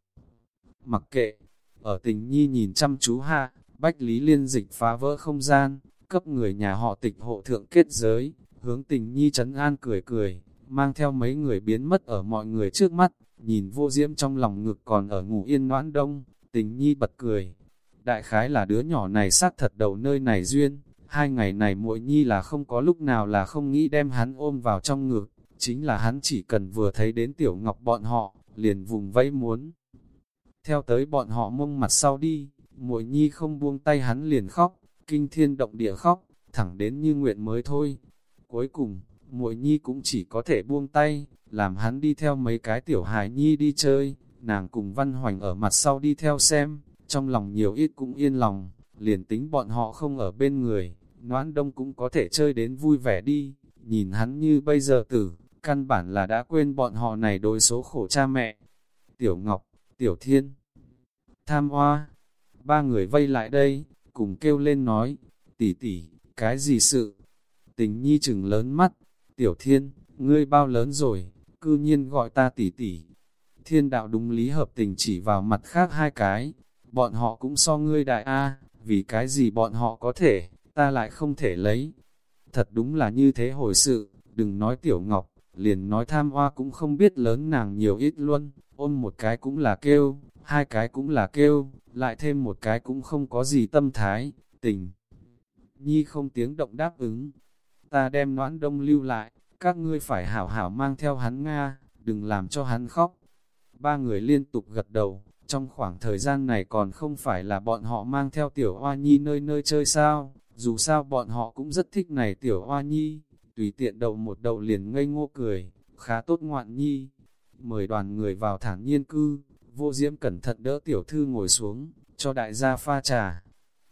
Mặc kệ, ở tình nhi nhìn chăm chú hạ, Bách Lý Liên dịch phá vỡ không gian, cấp người nhà họ tịch hộ thượng kết giới, hướng tình nhi trấn an cười cười, mang theo mấy người biến mất ở mọi người trước mắt, nhìn vô diễm trong lòng ngực còn ở ngủ yên noãn đông, tình nhi bật cười. Đại khái là đứa nhỏ này xác thật đầu nơi này duyên, hai ngày này muội nhi là không có lúc nào là không nghĩ đem hắn ôm vào trong ngực, chính là hắn chỉ cần vừa thấy đến tiểu ngọc bọn họ, liền vùng vẫy muốn. Theo tới bọn họ mông mặt sau đi, muội nhi không buông tay hắn liền khóc, kinh thiên động địa khóc, thẳng đến như nguyện mới thôi. Cuối cùng, muội nhi cũng chỉ có thể buông tay, làm hắn đi theo mấy cái tiểu hài nhi đi chơi, nàng cùng văn hoành ở mặt sau đi theo xem, trong lòng nhiều ít cũng yên lòng, liền tính bọn họ không ở bên người, noãn đông cũng có thể chơi đến vui vẻ đi, nhìn hắn như bây giờ tử, căn bản là đã quên bọn họ này đối số khổ cha mẹ. Tiểu Ngọc, Tiểu Thiên, Tham Hoa, ba người vây lại đây, cùng kêu lên nói, tỷ tỷ, cái gì sự? Tình nhi chừng lớn mắt, Tiểu Thiên, ngươi bao lớn rồi, cư nhiên gọi ta tỷ tỷ. Thiên đạo đúng lý hợp tình chỉ vào mặt khác hai cái, bọn họ cũng so ngươi đại A, vì cái gì bọn họ có thể, ta lại không thể lấy. Thật đúng là như thế hồi sự, đừng nói tiểu ngọc, liền nói tham hoa cũng không biết lớn nàng nhiều ít luôn, ôm một cái cũng là kêu, hai cái cũng là kêu, lại thêm một cái cũng không có gì tâm thái, tình. Nhi không tiếng động đáp ứng, ta đem noãn đông lưu lại, các ngươi phải hảo hảo mang theo hắn Nga, đừng làm cho hắn khóc. Ba người liên tục gật đầu, trong khoảng thời gian này còn không phải là bọn họ mang theo tiểu hoa nhi nơi nơi chơi sao, dù sao bọn họ cũng rất thích này tiểu hoa nhi, tùy tiện đậu một đậu liền ngây ngô cười, khá tốt ngoạn nhi. Mời đoàn người vào thản nhiên cư, vô diễm cẩn thận đỡ tiểu thư ngồi xuống, cho đại gia pha trà.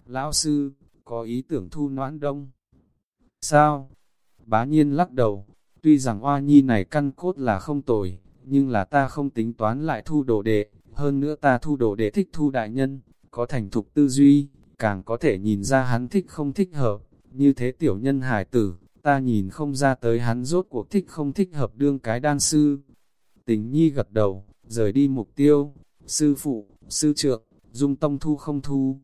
Lão sư, có ý tưởng thu noãn đông. Sao? Bá nhiên lắc đầu, tuy rằng hoa nhi này căn cốt là không tồi, nhưng là ta không tính toán lại thu đồ đệ, hơn nữa ta thu đồ đệ thích thu đại nhân, có thành thục tư duy, càng có thể nhìn ra hắn thích không thích hợp, như thế tiểu nhân hài tử, ta nhìn không ra tới hắn rốt cuộc thích không thích hợp đương cái đan sư. Tình nhi gật đầu, rời đi mục tiêu, sư phụ, sư trượng, dung tông thu không thu.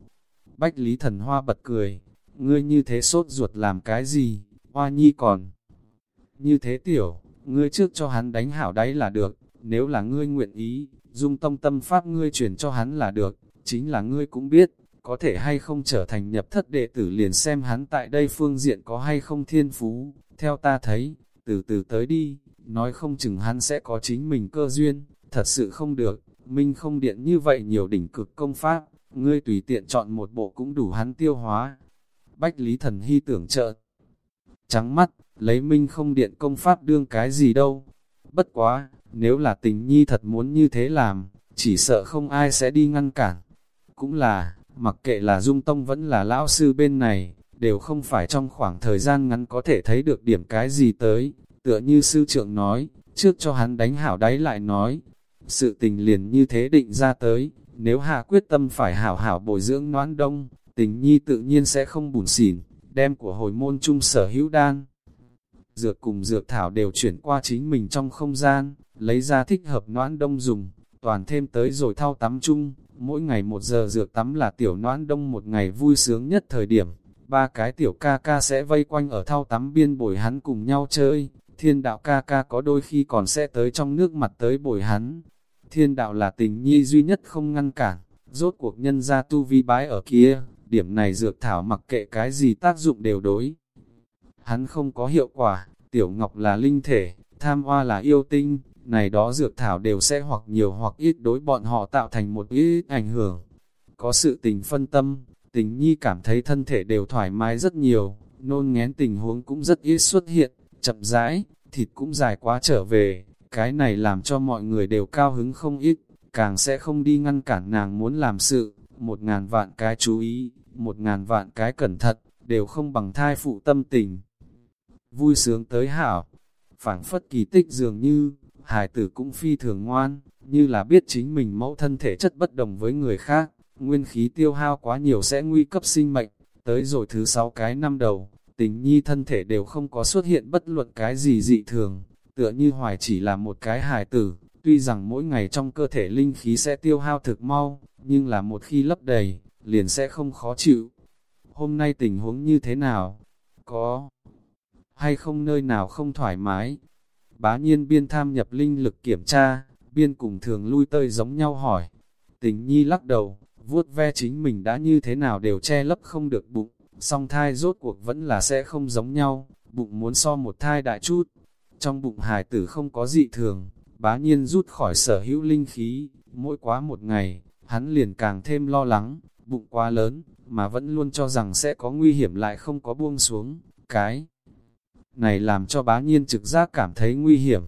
Bách Lý Thần Hoa bật cười, ngươi như thế sốt ruột làm cái gì, hoa nhi còn. Như thế tiểu, ngươi trước cho hắn đánh hảo đáy là được, nếu là ngươi nguyện ý, dung tông tâm pháp ngươi truyền cho hắn là được, chính là ngươi cũng biết, có thể hay không trở thành nhập thất đệ tử liền xem hắn tại đây phương diện có hay không thiên phú, theo ta thấy, từ từ tới đi, nói không chừng hắn sẽ có chính mình cơ duyên, thật sự không được, minh không điện như vậy nhiều đỉnh cực công pháp, ngươi tùy tiện chọn một bộ cũng đủ hắn tiêu hóa. Bách Lý Thần Hy tưởng trợ, trắng mắt, lấy minh không điện công pháp đương cái gì đâu. Bất quá, nếu là tình nhi thật muốn như thế làm, chỉ sợ không ai sẽ đi ngăn cản. Cũng là, mặc kệ là Dung Tông vẫn là lão sư bên này, đều không phải trong khoảng thời gian ngắn có thể thấy được điểm cái gì tới. Tựa như sư trưởng nói, trước cho hắn đánh hảo đáy lại nói. Sự tình liền như thế định ra tới, nếu hạ quyết tâm phải hảo hảo bồi dưỡng noãn đông, tình nhi tự nhiên sẽ không bùn xỉn, đem của hồi môn chung sở hữu đan. Dược cùng dược thảo đều chuyển qua chính mình trong không gian, lấy ra thích hợp noãn đông dùng, toàn thêm tới rồi thao tắm chung, mỗi ngày một giờ dược tắm là tiểu noãn đông một ngày vui sướng nhất thời điểm. Ba cái tiểu ca ca sẽ vây quanh ở thao tắm biên bồi hắn cùng nhau chơi, thiên đạo ca ca có đôi khi còn sẽ tới trong nước mặt tới bồi hắn. Thiên đạo là tình nhi duy nhất không ngăn cản, rốt cuộc nhân ra tu vi bái ở kia, điểm này dược thảo mặc kệ cái gì tác dụng đều đối. Hắn không có hiệu quả, tiểu ngọc là linh thể, tham hoa là yêu tinh, này đó dược thảo đều sẽ hoặc nhiều hoặc ít đối bọn họ tạo thành một ít ảnh hưởng. Có sự tình phân tâm, tình nhi cảm thấy thân thể đều thoải mái rất nhiều, nôn ngén tình huống cũng rất ít xuất hiện, chậm rãi, thịt cũng dài quá trở về, cái này làm cho mọi người đều cao hứng không ít, càng sẽ không đi ngăn cản nàng muốn làm sự, một ngàn vạn cái chú ý, một ngàn vạn cái cẩn thận, đều không bằng thai phụ tâm tình. Vui sướng tới hảo, phảng phất kỳ tích dường như, hài tử cũng phi thường ngoan, như là biết chính mình mẫu thân thể chất bất đồng với người khác, nguyên khí tiêu hao quá nhiều sẽ nguy cấp sinh mệnh, tới rồi thứ sáu cái năm đầu, tình nhi thân thể đều không có xuất hiện bất luận cái gì dị thường, tựa như hoài chỉ là một cái hài tử, tuy rằng mỗi ngày trong cơ thể linh khí sẽ tiêu hao thực mau, nhưng là một khi lấp đầy, liền sẽ không khó chịu. Hôm nay tình huống như thế nào? Có hay không nơi nào không thoải mái? Bá nhiên biên tham nhập linh lực kiểm tra, biên cùng thường lui tơi giống nhau hỏi. Tình nhi lắc đầu, vuốt ve chính mình đã như thế nào đều che lấp không được bụng, song thai rốt cuộc vẫn là sẽ không giống nhau, bụng muốn so một thai đại chút. Trong bụng hài tử không có dị thường, bá nhiên rút khỏi sở hữu linh khí, mỗi quá một ngày, hắn liền càng thêm lo lắng, bụng quá lớn, mà vẫn luôn cho rằng sẽ có nguy hiểm lại không có buông xuống, cái này làm cho bá nhiên trực giác cảm thấy nguy hiểm.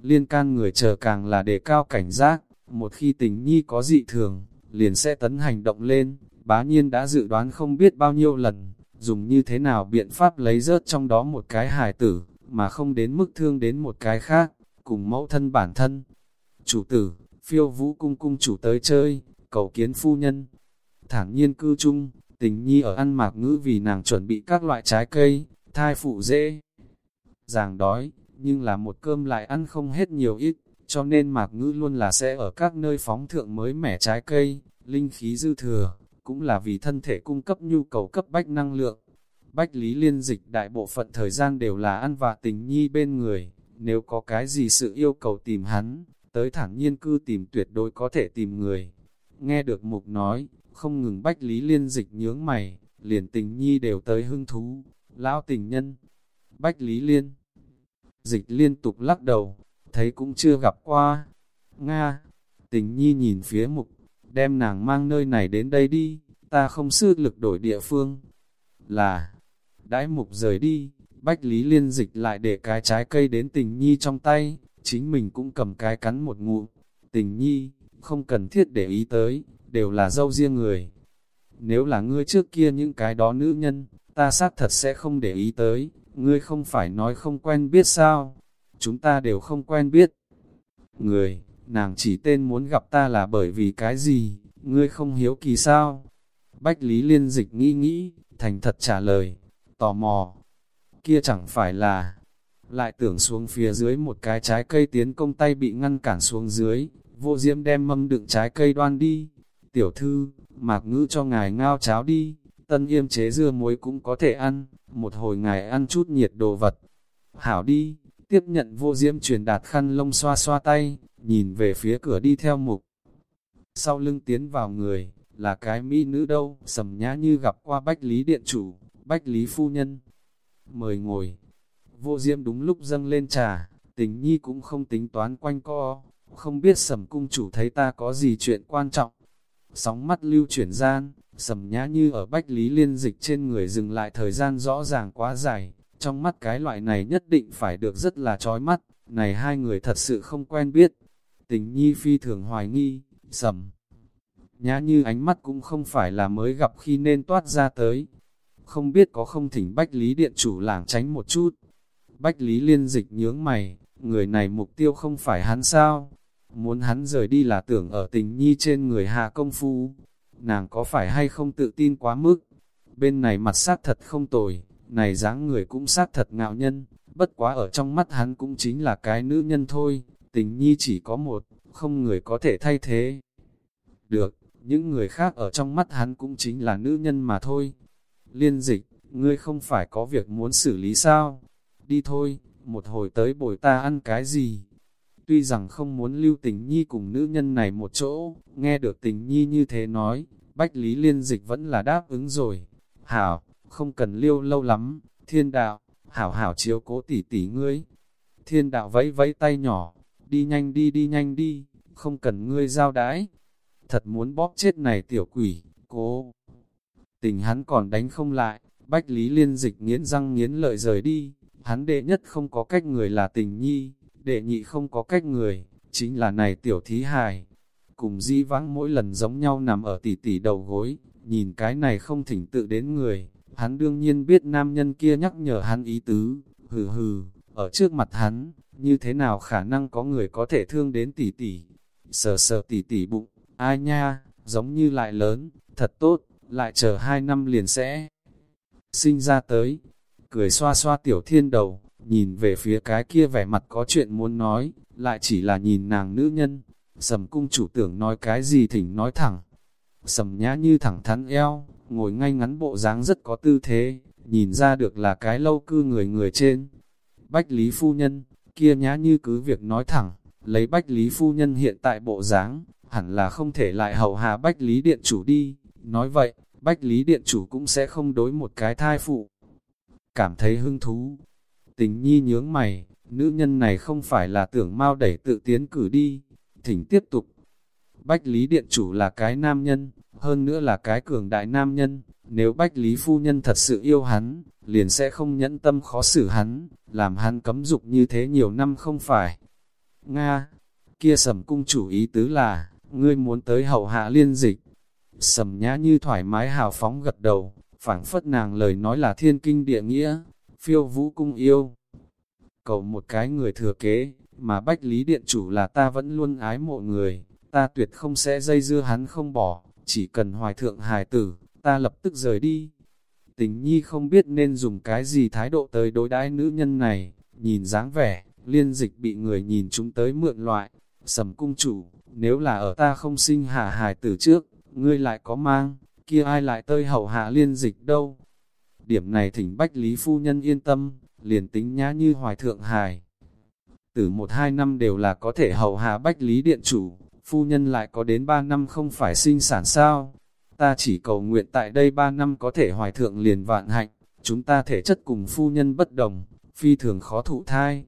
Liên can người chờ càng là đề cao cảnh giác, một khi tình nhi có dị thường, liền sẽ tấn hành động lên, bá nhiên đã dự đoán không biết bao nhiêu lần, dùng như thế nào biện pháp lấy rớt trong đó một cái hài tử, mà không đến mức thương đến một cái khác, cùng mẫu thân bản thân. Chủ tử, phiêu vũ cung cung chủ tới chơi, cầu kiến phu nhân. Thẳng nhiên cư chung, tình nhi ở ăn mạc ngữ vì nàng chuẩn bị các loại trái cây, thai phụ dễ giàng đói, nhưng là một cơm lại ăn không hết nhiều ít, cho nên mạc ngữ luôn là sẽ ở các nơi phóng thượng mới mẻ trái cây, linh khí dư thừa, cũng là vì thân thể cung cấp nhu cầu cấp bách năng lượng. Bách Lý Liên Dịch đại bộ phận thời gian đều là ăn và tình nhi bên người, nếu có cái gì sự yêu cầu tìm hắn, tới thẳng nhiên cư tìm tuyệt đối có thể tìm người. Nghe được mục nói, không ngừng Bách Lý Liên Dịch nhướng mày, liền tình nhi đều tới hưng thú, lão tình nhân. Bách Lý Liên Dịch liên tục lắc đầu, thấy cũng chưa gặp qua. Nga, tình nhi nhìn phía mục, đem nàng mang nơi này đến đây đi, ta không sư lực đổi địa phương. Là, đãi mục rời đi, Bách Lý Liên dịch lại để cái trái cây đến tình nhi trong tay, chính mình cũng cầm cái cắn một ngụm. Tình nhi, không cần thiết để ý tới, đều là dâu riêng người. Nếu là ngươi trước kia những cái đó nữ nhân, ta xác thật sẽ không để ý tới, ngươi không phải nói không quen biết sao, chúng ta đều không quen biết. Người, nàng chỉ tên muốn gặp ta là bởi vì cái gì, ngươi không hiếu kỳ sao? Bách Lý Liên Dịch nghĩ nghĩ, thành thật trả lời, tò mò, kia chẳng phải là, lại tưởng xuống phía dưới một cái trái cây tiến công tay bị ngăn cản xuống dưới, vô diễm đem mâm đựng trái cây đoan đi, tiểu thư, mạc ngữ cho ngài ngao cháo đi, tân yêm chế dưa muối cũng có thể ăn, một hồi ngài ăn chút nhiệt đồ vật. Hảo đi, tiếp nhận vô diễm truyền đạt khăn lông xoa xoa tay, nhìn về phía cửa đi theo mục. Sau lưng tiến vào người, là cái mỹ nữ đâu, sầm nhã như gặp qua Bách Lý Điện Chủ, Bách Lý Phu Nhân. Mời ngồi, vô diễm đúng lúc dâng lên trà, tình nhi cũng không tính toán quanh co, không biết sầm cung chủ thấy ta có gì chuyện quan trọng. Sóng mắt lưu chuyển gian, sầm nhã như ở Bách Lý Liên dịch trên người dừng lại thời gian rõ ràng quá dài, trong mắt cái loại này nhất định phải được rất là chói mắt, này hai người thật sự không quen biết. Tình nhi phi thường hoài nghi, sầm. Nhã như ánh mắt cũng không phải là mới gặp khi nên toát ra tới. Không biết có không thỉnh Bách Lý Điện chủ lảng tránh một chút. Bách Lý Liên dịch nhướng mày, người này mục tiêu không phải hắn sao? Muốn hắn rời đi là tưởng ở tình nhi trên người hạ công phu. Nàng có phải hay không tự tin quá mức? Bên này mặt sát thật không tồi, này dáng người cũng sát thật ngạo nhân, bất quá ở trong mắt hắn cũng chính là cái nữ nhân thôi, tình nhi chỉ có một, không người có thể thay thế. Được, những người khác ở trong mắt hắn cũng chính là nữ nhân mà thôi. Liên dịch, ngươi không phải có việc muốn xử lý sao? Đi thôi, một hồi tới bồi ta ăn cái gì? Tuy rằng không muốn lưu tình nhi cùng nữ nhân này một chỗ, nghe được tình nhi như thế nói, Bách Lý Liên Dịch vẫn là đáp ứng rồi. Hảo, không cần liêu lâu lắm, thiên đạo, hảo hảo chiếu cố tỉ tỉ ngươi. Thiên đạo vẫy vẫy tay nhỏ, đi nhanh đi đi nhanh đi, không cần ngươi giao đái. Thật muốn bóp chết này tiểu quỷ, cố. Tình hắn còn đánh không lại, Bách Lý Liên Dịch nghiến răng nghiến lợi rời đi, hắn đệ nhất không có cách người là tình nhi, đệ nhị không có cách người, chính là này tiểu thí hài. Cùng di vãng mỗi lần giống nhau nằm ở tỉ tỉ đầu gối, nhìn cái này không thỉnh tự đến người, hắn đương nhiên biết nam nhân kia nhắc nhở hắn ý tứ, hừ hừ, ở trước mặt hắn, như thế nào khả năng có người có thể thương đến tỷ tỷ, sờ sờ tỷ tỷ bụng, ai nha, giống như lại lớn, thật tốt, lại chờ hai năm liền sẽ sinh ra tới, cười xoa xoa tiểu thiên đầu, nhìn về phía cái kia vẻ mặt có chuyện muốn nói, lại chỉ là nhìn nàng nữ nhân, sầm cung chủ tưởng nói cái gì thỉnh nói thẳng, sầm nhã như thẳng thắn eo, ngồi ngay ngắn bộ dáng rất có tư thế, nhìn ra được là cái lâu cư người người trên. Bách Lý Phu Nhân, kia nhã như cứ việc nói thẳng, lấy Bách Lý Phu Nhân hiện tại bộ dáng, hẳn là không thể lại hầu hạ Bách Lý Điện Chủ đi. Nói vậy, Bách Lý Điện Chủ cũng sẽ không đối một cái thai phụ. Cảm thấy hứng thú. Tình nhi nhướng mày, nữ nhân này không phải là tưởng mau đẩy tự tiến cử đi. Thỉnh tiếp tục. Bách Lý Điện Chủ là cái nam nhân, hơn nữa là cái cường đại nam nhân, nếu Bách Lý Phu Nhân thật sự yêu hắn, liền sẽ không nhẫn tâm khó xử hắn, làm hắn cấm dục như thế nhiều năm không phải. Nga, kia sầm cung chủ ý tứ là, ngươi muốn tới hậu hạ liên dịch. Sầm nhã như thoải mái hào phóng gật đầu, phảng phất nàng lời nói là thiên kinh địa nghĩa, phiêu vũ cung yêu. Cầu một cái người thừa kế, mà Bách Lý Điện Chủ là ta vẫn luôn ái mộ người, ta tuyệt không sẽ dây dưa hắn không bỏ, chỉ cần hoài thượng hài tử, ta lập tức rời đi. Tình nhi không biết nên dùng cái gì thái độ tới đối đãi nữ nhân này, nhìn dáng vẻ, liên dịch bị người nhìn chúng tới mượn loại, sầm cung chủ, nếu là ở ta không sinh hạ hài tử trước, ngươi lại có mang, kia ai lại tơi hậu hạ liên dịch đâu. Điểm này thỉnh Bách Lý Phu Nhân yên tâm, liền tính nhã như hoài thượng hài. Từ một hai năm đều là có thể hầu hạ Bách Lý Điện Chủ, Phu Nhân lại có đến ba năm không phải sinh sản sao. Ta chỉ cầu nguyện tại đây ba năm có thể hoài thượng liền vạn hạnh, chúng ta thể chất cùng Phu Nhân bất đồng, phi thường khó thụ thai.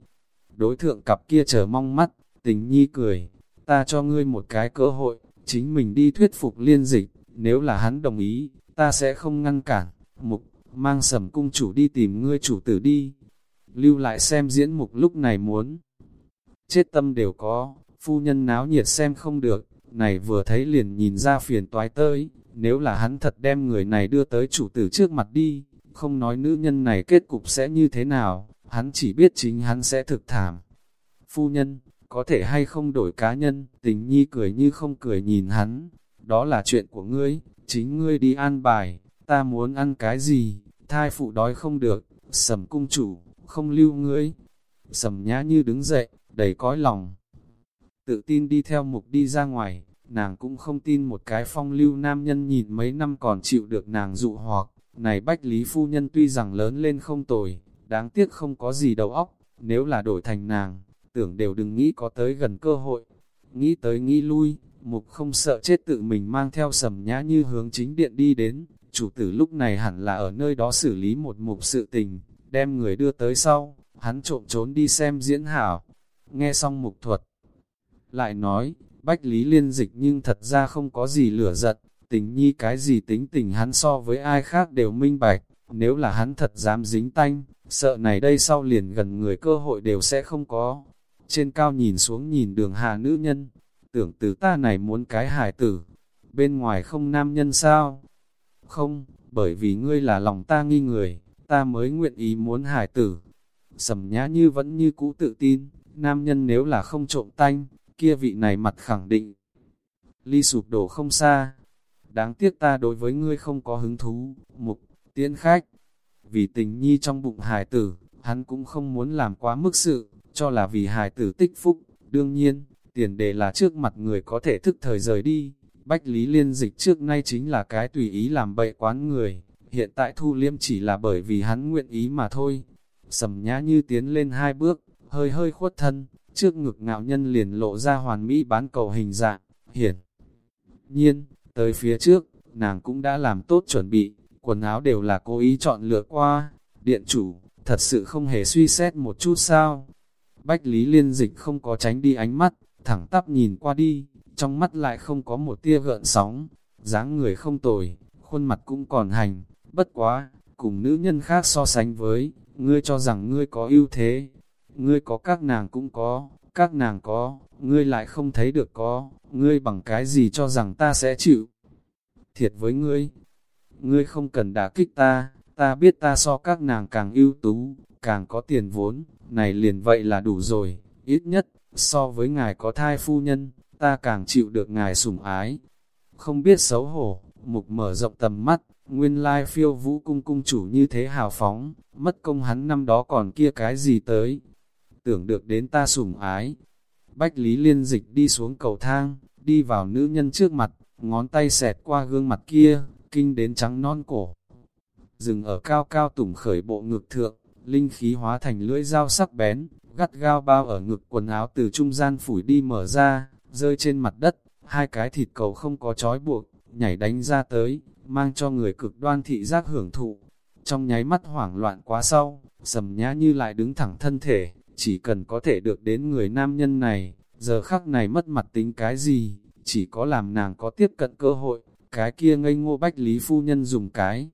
Đối thượng cặp kia chờ mong mắt, tình nhi cười, ta cho ngươi một cái cơ hội, chính mình đi thuyết phục liên dịch, nếu là hắn đồng ý, ta sẽ không ngăn cản. Mục, mang sầm cung chủ đi tìm ngươi chủ tử đi. Lưu lại xem diễn mục lúc này muốn. Chết tâm đều có, phu nhân náo nhiệt xem không được, này vừa thấy liền nhìn ra phiền toái tới, nếu là hắn thật đem người này đưa tới chủ tử trước mặt đi, không nói nữ nhân này kết cục sẽ như thế nào, hắn chỉ biết chính hắn sẽ thực thảm. Phu nhân, có thể hay không đổi cá nhân, tình nhi cười như không cười nhìn hắn, đó là chuyện của ngươi, chính ngươi đi an bài, ta muốn ăn cái gì, thai phụ đói không được, sầm cung chủ, không lưu ngươi. Sầm nhã như đứng dậy, đầy cõi lòng. Tự tin đi theo mục đi ra ngoài, nàng cũng không tin một cái phong lưu nam nhân nhìn mấy năm còn chịu được nàng dụ hoặc, này bách lý phu nhân tuy rằng lớn lên không tồi, đáng tiếc không có gì đầu óc, nếu là đổi thành nàng, tưởng đều đừng nghĩ có tới gần cơ hội. Nghĩ tới nghĩ lui, mục không sợ chết tự mình mang theo sầm nhã như hướng chính điện đi đến, chủ tử lúc này hẳn là ở nơi đó xử lý một mục sự tình, đem người đưa tới sau, hắn trộm trốn đi xem diễn hảo. Nghe xong mục thuật, lại nói, Bách Lý liên dịch nhưng thật ra không có gì lửa giận, tình nhi cái gì tính tình hắn so với ai khác đều minh bạch, nếu là hắn thật dám dính tanh, sợ này đây sau liền gần người cơ hội đều sẽ không có. Trên cao nhìn xuống nhìn đường hà nữ nhân, tưởng từ ta này muốn cái hài tử, bên ngoài không nam nhân sao? Không, bởi vì ngươi là lòng ta nghi người, ta mới nguyện ý muốn hài tử. Sầm nhã như vẫn như cũ tự tin, nam nhân nếu là không trộm tanh, kia vị này mặt khẳng định. Ly sụp đổ không xa, đáng tiếc ta đối với ngươi không có hứng thú, mục, tiễn khách. Vì tình nhi trong bụng hài tử, hắn cũng không muốn làm quá mức sự, cho là vì hài tử tích phúc, đương nhiên, tiền đề là trước mặt người có thể thức thời rời đi. Bách Lý Liên Dịch trước nay chính là cái tùy ý làm bậy quán người, hiện tại thu liêm chỉ là bởi vì hắn nguyện ý mà thôi. Sầm nhã như tiến lên hai bước, hơi hơi khuất thân, trước ngực ngạo nhân liền lộ ra hoàn mỹ bán cầu hình dạng, hiển. Nhiên, tới phía trước, nàng cũng đã làm tốt chuẩn bị, quần áo đều là cố ý chọn lựa qua, điện chủ, thật sự không hề suy xét một chút sao. Bách Lý Liên Dịch không có tránh đi ánh mắt, thẳng tắp nhìn qua đi, trong mắt lại không có một tia gợn sóng, dáng người không tồi, khuôn mặt cũng còn hành, bất quá, cùng nữ nhân khác so sánh với, ngươi cho rằng ngươi có ưu thế, ngươi có các nàng cũng có, các nàng có, ngươi lại không thấy được có, ngươi bằng cái gì cho rằng ta sẽ chịu. Thiệt với ngươi, ngươi không cần đả kích ta, ta biết ta so các nàng càng ưu tú, càng có tiền vốn, này liền vậy là đủ rồi, ít nhất, so với ngài có thai phu nhân, ta càng chịu được ngài sủng ái. Không biết xấu hổ, mục mở rộng tầm mắt, nguyên lai phiêu vũ cung cung chủ như thế hào phóng, mất công hắn năm đó còn kia cái gì tới. Tưởng được đến ta sủng ái. Bách Lý liên dịch đi xuống cầu thang, đi vào nữ nhân trước mặt, ngón tay xẹt qua gương mặt kia, kinh đến trắng non cổ. Dừng ở cao cao tủng khởi bộ ngực thượng, linh khí hóa thành lưỡi dao sắc bén, gắt gao bao ở ngực quần áo từ trung gian phủi đi mở ra, rơi trên mặt đất, hai cái thịt cầu không có trói buộc, nhảy đánh ra tới, mang cho người cực đoan thị giác hưởng thụ. Trong nháy mắt hoảng loạn quá sau, sầm nhã như lại đứng thẳng thân thể, chỉ cần có thể được đến người nam nhân này, giờ khắc này mất mặt tính cái gì, chỉ có làm nàng có tiếp cận cơ hội, cái kia ngây ngô bách lý phu nhân dùng cái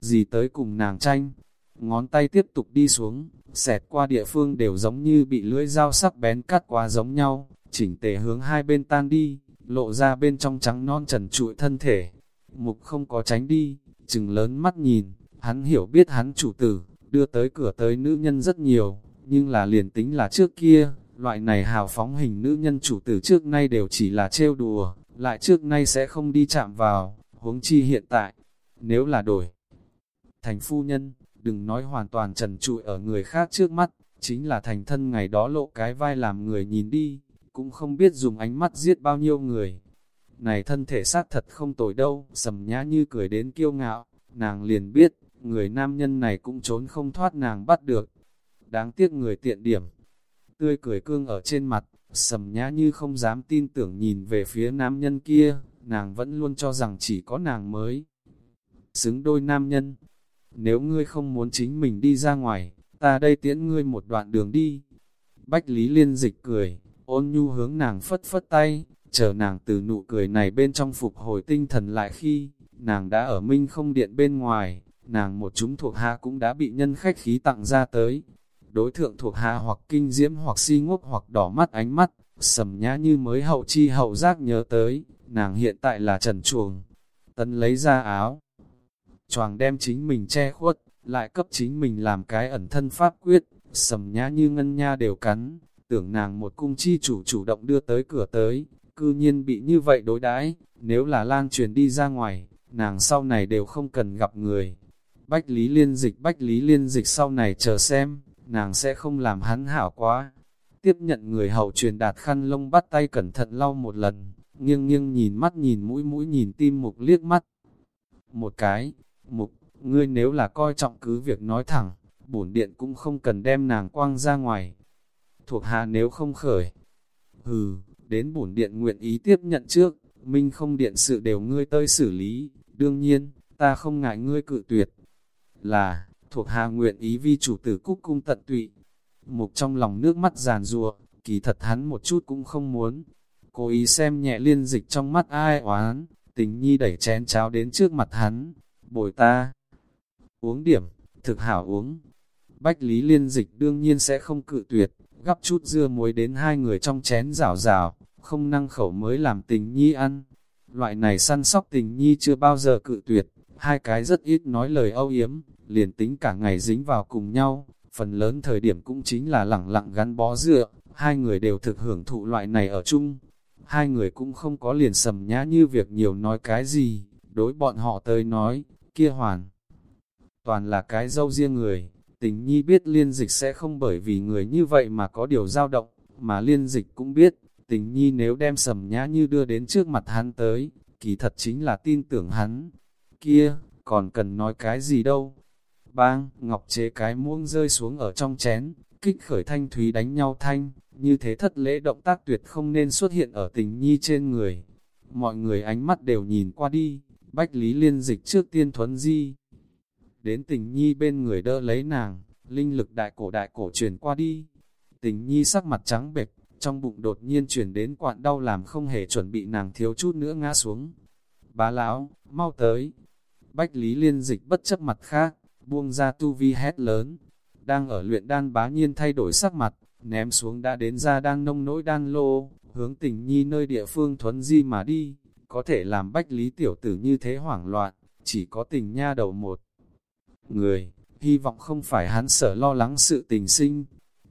gì tới cùng nàng tranh, ngón tay tiếp tục đi xuống, xẹt qua địa phương đều giống như bị lưỡi dao sắc bén cắt qua giống nhau, chỉnh tề hướng hai bên tan đi, lộ ra bên trong trắng non trần trụi thân thể. Mục không có tránh đi, chừng lớn mắt nhìn, hắn hiểu biết hắn chủ tử, đưa tới cửa tới nữ nhân rất nhiều, nhưng là liền tính là trước kia, loại này hào phóng hình nữ nhân chủ tử trước nay đều chỉ là trêu đùa, lại trước nay sẽ không đi chạm vào, huống chi hiện tại, nếu là đổi. Thành phu nhân, đừng nói hoàn toàn trần trụi ở người khác trước mắt, chính là thành thân ngày đó lộ cái vai làm người nhìn đi, cũng không biết dùng ánh mắt giết bao nhiêu người. Này thân thể sát thật không tồi đâu, sầm nhã như cười đến kiêu ngạo, nàng liền biết, người nam nhân này cũng trốn không thoát nàng bắt được. Đáng tiếc người tiện điểm. Tươi cười cương ở trên mặt, sầm nhã như không dám tin tưởng nhìn về phía nam nhân kia, nàng vẫn luôn cho rằng chỉ có nàng mới. Xứng đôi nam nhân, nếu ngươi không muốn chính mình đi ra ngoài, ta đây tiễn ngươi một đoạn đường đi. Bách Lý Liên dịch cười, ôn nhu hướng nàng phất phất tay, chờ nàng từ nụ cười này bên trong phục hồi tinh thần lại khi, nàng đã ở minh không điện bên ngoài, nàng một chúng thuộc hạ cũng đã bị nhân khách khí tặng ra tới. Đối thượng thuộc hạ hoặc kinh diễm hoặc si ngốc hoặc đỏ mắt ánh mắt, sầm nhã như mới hậu chi hậu giác nhớ tới, nàng hiện tại là trần chuồng. Tân lấy ra áo, choàng đem chính mình che khuất, lại cấp chính mình làm cái ẩn thân pháp quyết, sầm nhã như ngân nha đều cắn, tưởng nàng một cung chi chủ chủ động đưa tới cửa tới, cư nhiên bị như vậy đối đãi nếu là lan truyền đi ra ngoài, nàng sau này đều không cần gặp người. Bách Lý Liên Dịch Bách Lý Liên Dịch sau này chờ xem, nàng sẽ không làm hắn hảo quá. Tiếp nhận người hậu truyền đạt khăn lông bắt tay cẩn thận lau một lần, nghiêng nghiêng nhìn mắt nhìn mũi mũi nhìn tim mục liếc mắt. Một cái, mục, ngươi nếu là coi trọng cứ việc nói thẳng, bổn điện cũng không cần đem nàng quang ra ngoài. Thuộc hạ nếu không khởi, hừ, đến bổn điện nguyện ý tiếp nhận trước, minh không điện sự đều ngươi tơi xử lý, đương nhiên, ta không ngại ngươi cự tuyệt. Là, thuộc hạ nguyện ý vi chủ tử cúc cung tận tụy. Mục trong lòng nước mắt giàn rùa, kỳ thật hắn một chút cũng không muốn. Cố ý xem nhẹ liên dịch trong mắt ai oán, tình nhi đẩy chén cháo đến trước mặt hắn, bồi ta. Uống điểm, thực hảo uống. Bách lý liên dịch đương nhiên sẽ không cự tuyệt, gắp chút dưa muối đến hai người trong chén rào rào, không năng khẩu mới làm tình nhi ăn. Loại này săn sóc tình nhi chưa bao giờ cự tuyệt, hai cái rất ít nói lời âu yếm, liền tính cả ngày dính vào cùng nhau, phần lớn thời điểm cũng chính là lẳng lặng gắn bó dựa, hai người đều thực hưởng thụ loại này ở chung. Hai người cũng không có liền sầm nhã như việc nhiều nói cái gì, đối bọn họ tới nói, kia hoàn. Toàn là cái dâu riêng người, tình nhi biết liên dịch sẽ không bởi vì người như vậy mà có điều dao động, mà liên dịch cũng biết, tình nhi nếu đem sầm nhã như đưa đến trước mặt hắn tới, kỳ thật chính là tin tưởng hắn. Kia, còn cần nói cái gì đâu. Bang, ngọc chế cái muỗng rơi xuống ở trong chén, kích khởi thanh thúy đánh nhau thanh, như thế thất lễ động tác tuyệt không nên xuất hiện ở tình nhi trên người. Mọi người ánh mắt đều nhìn qua đi, bách lý liên dịch trước tiên thuấn di. Đến tình nhi bên người đỡ lấy nàng, linh lực đại cổ đại cổ truyền qua đi. Tình nhi sắc mặt trắng bệch, trong bụng đột nhiên truyền đến quạn đau làm không hề chuẩn bị nàng thiếu chút nữa ngã xuống. Bá lão, mau tới. Bách Lý Liên dịch bất chấp mặt khác, buông ra tu vi hét lớn. Đang ở luyện đan bá nhiên thay đổi sắc mặt, ném xuống đã đến ra đang nông nỗi đan lô, hướng tình nhi nơi địa phương thuấn di mà đi. Có thể làm Bách Lý tiểu tử như thế hoảng loạn, chỉ có tình nha đầu một. Người, hy vọng không phải hắn sợ lo lắng sự tình sinh,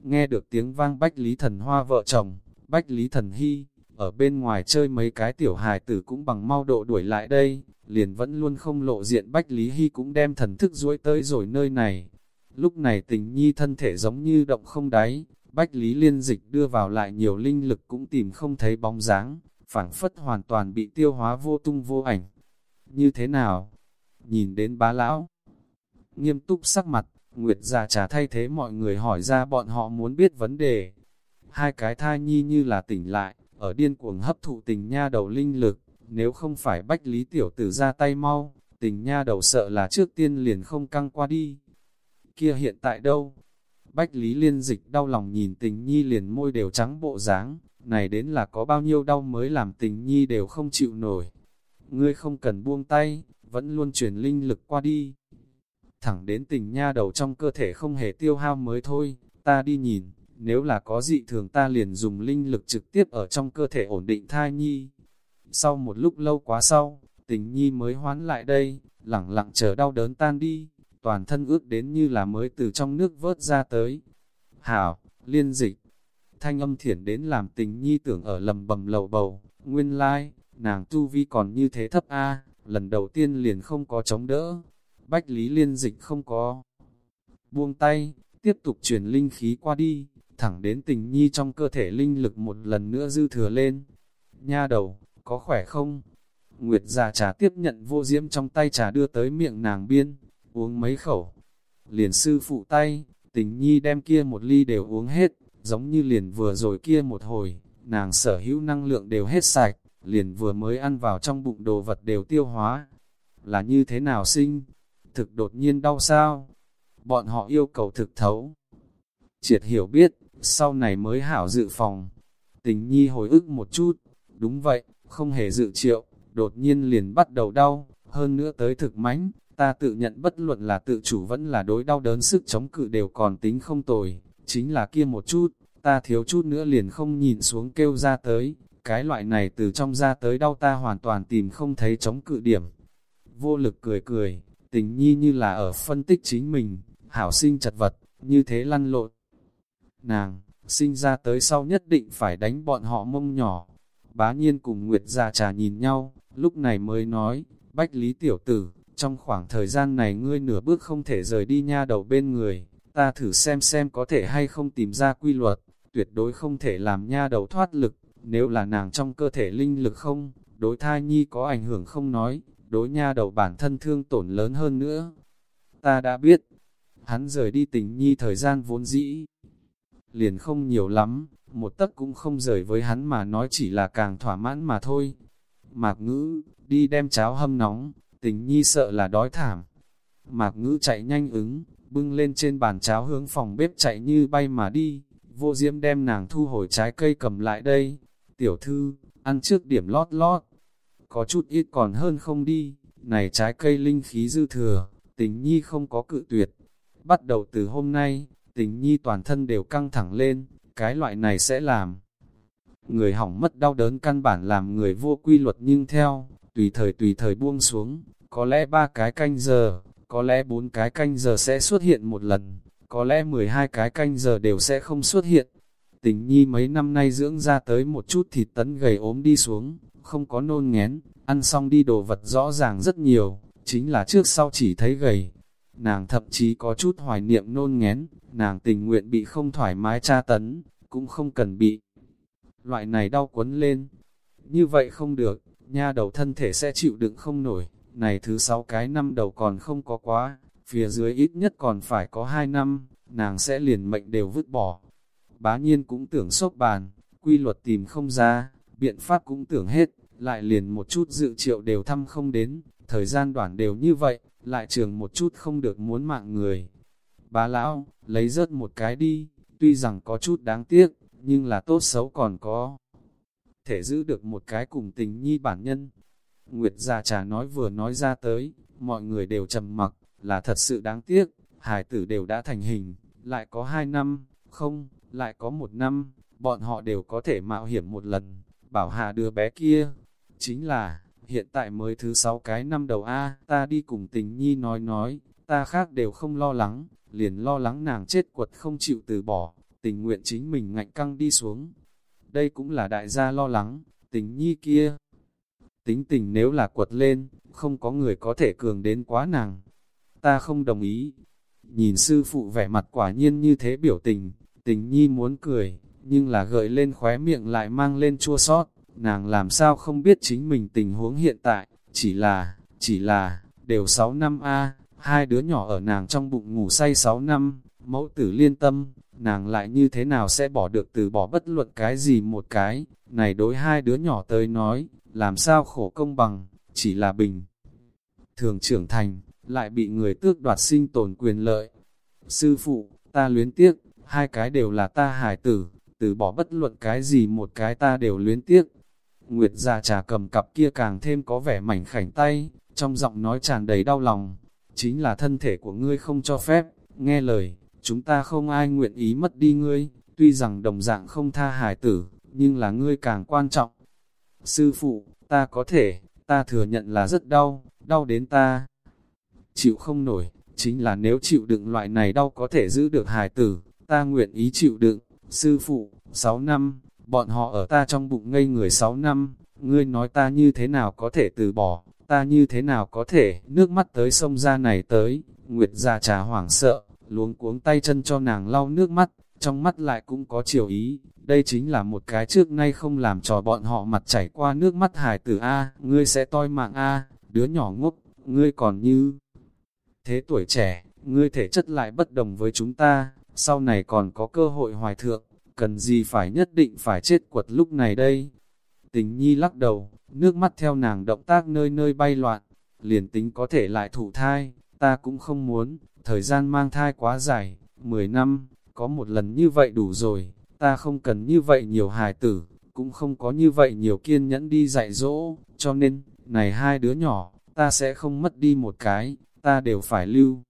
Nghe được tiếng vang Bách Lý Thần Hoa vợ chồng, Bách Lý Thần Hy, ở bên ngoài chơi mấy cái tiểu hài tử cũng bằng mau độ đuổi lại đây, liền vẫn luôn không lộ diện Bách Lý Hy cũng đem thần thức duỗi tới rồi nơi này. Lúc này tình nhi thân thể giống như động không đáy, Bách Lý liên dịch đưa vào lại nhiều linh lực cũng tìm không thấy bóng dáng, phảng phất hoàn toàn bị tiêu hóa vô tung vô ảnh. Như thế nào? Nhìn đến bá lão, nghiêm túc sắc mặt, Nguyệt già trà thay thế mọi người hỏi ra bọn họ muốn biết vấn đề. Hai cái thai nhi như là tỉnh lại, ở điên cuồng hấp thụ tình nha đầu linh lực, nếu không phải bách lý tiểu tử ra tay mau, tình nha đầu sợ là trước tiên liền không căng qua đi. Kia hiện tại đâu? Bách lý liên dịch đau lòng nhìn tình nhi liền môi đều trắng bộ dáng, này đến là có bao nhiêu đau mới làm tình nhi đều không chịu nổi. Ngươi không cần buông tay, vẫn luôn truyền linh lực qua đi thẳng đến tình nha đầu trong cơ thể không hề tiêu hao mới thôi, ta đi nhìn, nếu là có dị thường ta liền dùng linh lực trực tiếp ở trong cơ thể ổn định thai nhi. Sau một lúc lâu quá sau, tình nhi mới hoán lại đây, lẳng lặng chờ đau đớn tan đi, toàn thân ước đến như là mới từ trong nước vớt ra tới. Hảo, liên dịch, thanh âm thiển đến làm tình nhi tưởng ở lầm bầm lầu bầu, nguyên lai, nàng tu vi còn như thế thấp a lần đầu tiên liền không có chống đỡ, Bách Lý Liên Dịch không có. Buông tay, tiếp tục truyền linh khí qua đi, thẳng đến tình nhi trong cơ thể linh lực một lần nữa dư thừa lên. Nha đầu, có khỏe không? Nguyệt già trà tiếp nhận vô diễm trong tay trà đưa tới miệng nàng biên, uống mấy khẩu. Liền sư phụ tay, tình nhi đem kia một ly đều uống hết, giống như liền vừa rồi kia một hồi, nàng sở hữu năng lượng đều hết sạch, liền vừa mới ăn vào trong bụng đồ vật đều tiêu hóa. Là như thế nào sinh? Thực đột nhiên đau sao? Bọn họ yêu cầu thực thấu. Triệt hiểu biết, sau này mới hảo dự phòng. Tình nhi hồi ức một chút, đúng vậy, không hề dự triệu, đột nhiên liền bắt đầu đau, hơn nữa tới thực mánh ta tự nhận bất luận là tự chủ vẫn là đối đau đớn sức chống cự đều còn tính không tồi, chính là kia một chút, ta thiếu chút nữa liền không nhìn xuống kêu ra tới, cái loại này từ trong ra tới đau ta hoàn toàn tìm không thấy chống cự điểm. Vô lực cười cười, tình nhi như là ở phân tích chính mình, hảo sinh chật vật, như thế lăn lộn. Nàng, sinh ra tới sau nhất định phải đánh bọn họ mông nhỏ. Bá nhiên cùng Nguyệt già trà nhìn nhau, lúc này mới nói, Bách Lý Tiểu Tử, trong khoảng thời gian này ngươi nửa bước không thể rời đi nha đầu bên người, ta thử xem xem có thể hay không tìm ra quy luật, tuyệt đối không thể làm nha đầu thoát lực, nếu là nàng trong cơ thể linh lực không, đối thai nhi có ảnh hưởng không nói, đối nha đầu bản thân thương tổn lớn hơn nữa. Ta đã biết, hắn rời đi tình nhi thời gian vốn dĩ, liền không nhiều lắm, một tấc cũng không rời với hắn mà nói chỉ là càng thỏa mãn mà thôi. Mạc ngữ, đi đem cháo hâm nóng, tình nhi sợ là đói thảm. Mạc ngữ chạy nhanh ứng, bưng lên trên bàn cháo hướng phòng bếp chạy như bay mà đi, vô diễm đem nàng thu hồi trái cây cầm lại đây. Tiểu thư, ăn trước điểm lót lót, có chút ít còn hơn không đi, này trái cây linh khí dư thừa, tình nhi không có cự tuyệt. Bắt đầu từ hôm nay, tình nhi toàn thân đều căng thẳng lên, cái loại này sẽ làm. Người hỏng mất đau đớn căn bản làm người vô quy luật nhưng theo, tùy thời tùy thời buông xuống, có lẽ ba cái canh giờ, có lẽ bốn cái canh giờ sẽ xuất hiện một lần, có lẽ 12 cái canh giờ đều sẽ không xuất hiện. Tình nhi mấy năm nay dưỡng ra tới một chút thịt tấn gầy ốm đi xuống, không có nôn ngén, ăn xong đi đồ vật rõ ràng rất nhiều, chính là trước sau chỉ thấy gầy. Nàng thậm chí có chút hoài niệm nôn ngén, nàng tình nguyện bị không thoải mái tra tấn, cũng không cần bị. Loại này đau quấn lên. Như vậy không được, nha đầu thân thể sẽ chịu đựng không nổi, này thứ sáu cái năm đầu còn không có quá, phía dưới ít nhất còn phải có hai năm, nàng sẽ liền mệnh đều vứt bỏ. Bá nhiên cũng tưởng sốc bàn, quy luật tìm không ra, biện pháp cũng tưởng hết, lại liền một chút dự triệu đều thăm không đến, thời gian đoạn đều như vậy, lại trường một chút không được muốn mạng người. Bá lão, lấy rớt một cái đi, tuy rằng có chút đáng tiếc, nhưng là tốt xấu còn có. Thể giữ được một cái cùng tình nhi bản nhân. Nguyệt gia trà nói vừa nói ra tới, mọi người đều trầm mặc, là thật sự đáng tiếc, hải tử đều đã thành hình, lại có hai năm, không, lại có một năm, bọn họ đều có thể mạo hiểm một lần, bảo Hà đứa bé kia. Chính là, hiện tại mới thứ sáu cái năm đầu A, ta đi cùng tình nhi nói nói, ta khác đều không lo lắng, liền lo lắng nàng chết quật không chịu từ bỏ, tình nguyện chính mình ngạnh căng đi xuống. Đây cũng là đại gia lo lắng, tình nhi kia. Tính tình nếu là quật lên, không có người có thể cường đến quá nàng. Ta không đồng ý. Nhìn sư phụ vẻ mặt quả nhiên như thế biểu tình, tình nhi muốn cười, nhưng là gợi lên khóe miệng lại mang lên chua sót. Nàng làm sao không biết chính mình tình huống hiện tại, chỉ là, chỉ là, đều 6 năm a hai đứa nhỏ ở nàng trong bụng ngủ say 6 năm, mẫu tử liên tâm, nàng lại như thế nào sẽ bỏ được từ bỏ bất luận cái gì một cái, này đối hai đứa nhỏ tới nói, làm sao khổ công bằng, chỉ là bình. Thường trưởng thành, lại bị người tước đoạt sinh tồn quyền lợi. Sư phụ, ta luyến tiếc, hai cái đều là ta hải tử, từ bỏ bất luận cái gì một cái ta đều luyến tiếc. Nguyệt già trà cầm cặp kia càng thêm có vẻ mảnh khảnh tay, trong giọng nói tràn đầy đau lòng. Chính là thân thể của ngươi không cho phép, nghe lời, chúng ta không ai nguyện ý mất đi ngươi, tuy rằng đồng dạng không tha hài tử, nhưng là ngươi càng quan trọng. Sư phụ, ta có thể, ta thừa nhận là rất đau, đau đến ta. Chịu không nổi, chính là nếu chịu đựng loại này đau có thể giữ được hài tử, ta nguyện ý chịu đựng. Sư phụ, 6 năm, bọn họ ở ta trong bụng ngây người 6 năm, ngươi nói ta như thế nào có thể từ bỏ, ta như thế nào có thể, nước mắt tới sông ra này tới, Nguyệt già trà hoảng sợ, luống cuống tay chân cho nàng lau nước mắt, trong mắt lại cũng có chiều ý, đây chính là một cái trước nay không làm cho bọn họ mặt chảy qua nước mắt hài tử A, ngươi sẽ toi mạng A, đứa nhỏ ngốc, ngươi còn như thế tuổi trẻ, ngươi thể chất lại bất đồng với chúng ta, sau này còn có cơ hội hoài thượng, cần gì phải nhất định phải chết quật lúc này đây. Tình nhi lắc đầu, nước mắt theo nàng động tác nơi nơi bay loạn, liền tính có thể lại thụ thai, ta cũng không muốn, thời gian mang thai quá dài, 10 năm, có một lần như vậy đủ rồi, ta không cần như vậy nhiều hài tử, cũng không có như vậy nhiều kiên nhẫn đi dạy dỗ, cho nên, này hai đứa nhỏ, ta sẽ không mất đi một cái, ta đều phải lưu.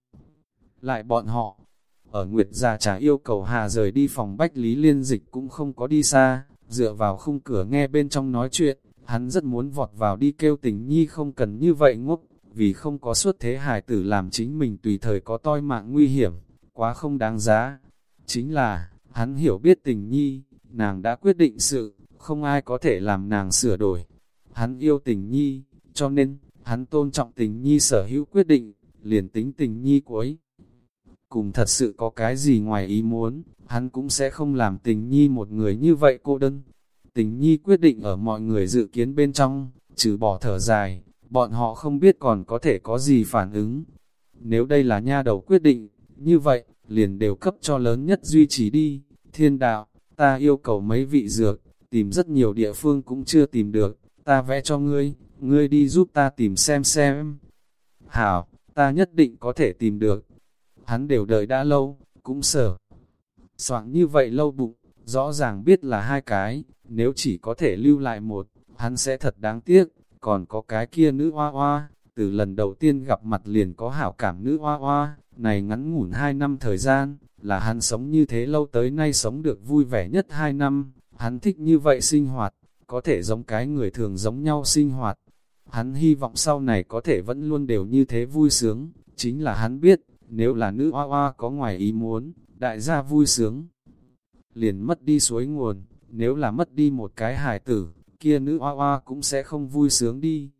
Lại bọn họ, ở Nguyệt Gia trả yêu cầu Hà rời đi phòng Bách Lý Liên Dịch cũng không có đi xa, dựa vào khung cửa nghe bên trong nói chuyện, hắn rất muốn vọt vào đi kêu tình nhi không cần như vậy ngốc, vì không có suốt thế hài tử làm chính mình tùy thời có toi mạng nguy hiểm, quá không đáng giá. Chính là, hắn hiểu biết tình nhi, nàng đã quyết định sự, không ai có thể làm nàng sửa đổi. Hắn yêu tình nhi, cho nên, hắn tôn trọng tình nhi sở hữu quyết định, liền tính tình nhi cuối. Cùng thật sự có cái gì ngoài ý muốn, hắn cũng sẽ không làm tình nhi một người như vậy cô đơn. Tình nhi quyết định ở mọi người dự kiến bên trong, trừ bỏ thở dài, bọn họ không biết còn có thể có gì phản ứng. Nếu đây là nha đầu quyết định, như vậy, liền đều cấp cho lớn nhất duy trì đi. Thiên đạo, ta yêu cầu mấy vị dược, tìm rất nhiều địa phương cũng chưa tìm được, ta vẽ cho ngươi, ngươi đi giúp ta tìm xem xem. Hảo, ta nhất định có thể tìm được. Hắn đều đợi đã lâu, cũng sợ. Soạn như vậy lâu bụng, rõ ràng biết là hai cái, nếu chỉ có thể lưu lại một, hắn sẽ thật đáng tiếc. Còn có cái kia nữ hoa hoa, từ lần đầu tiên gặp mặt liền có hảo cảm nữ hoa hoa, này ngắn ngủn hai năm thời gian, là hắn sống như thế lâu tới nay sống được vui vẻ nhất hai năm, hắn thích như vậy sinh hoạt, có thể giống cái người thường giống nhau sinh hoạt. Hắn hy vọng sau này có thể vẫn luôn đều như thế vui sướng, chính là hắn biết, nếu là nữ hoa hoa có ngoài ý muốn, đại gia vui sướng. Liền mất đi suối nguồn, nếu là mất đi một cái hài tử, kia nữ oa oa cũng sẽ không vui sướng đi.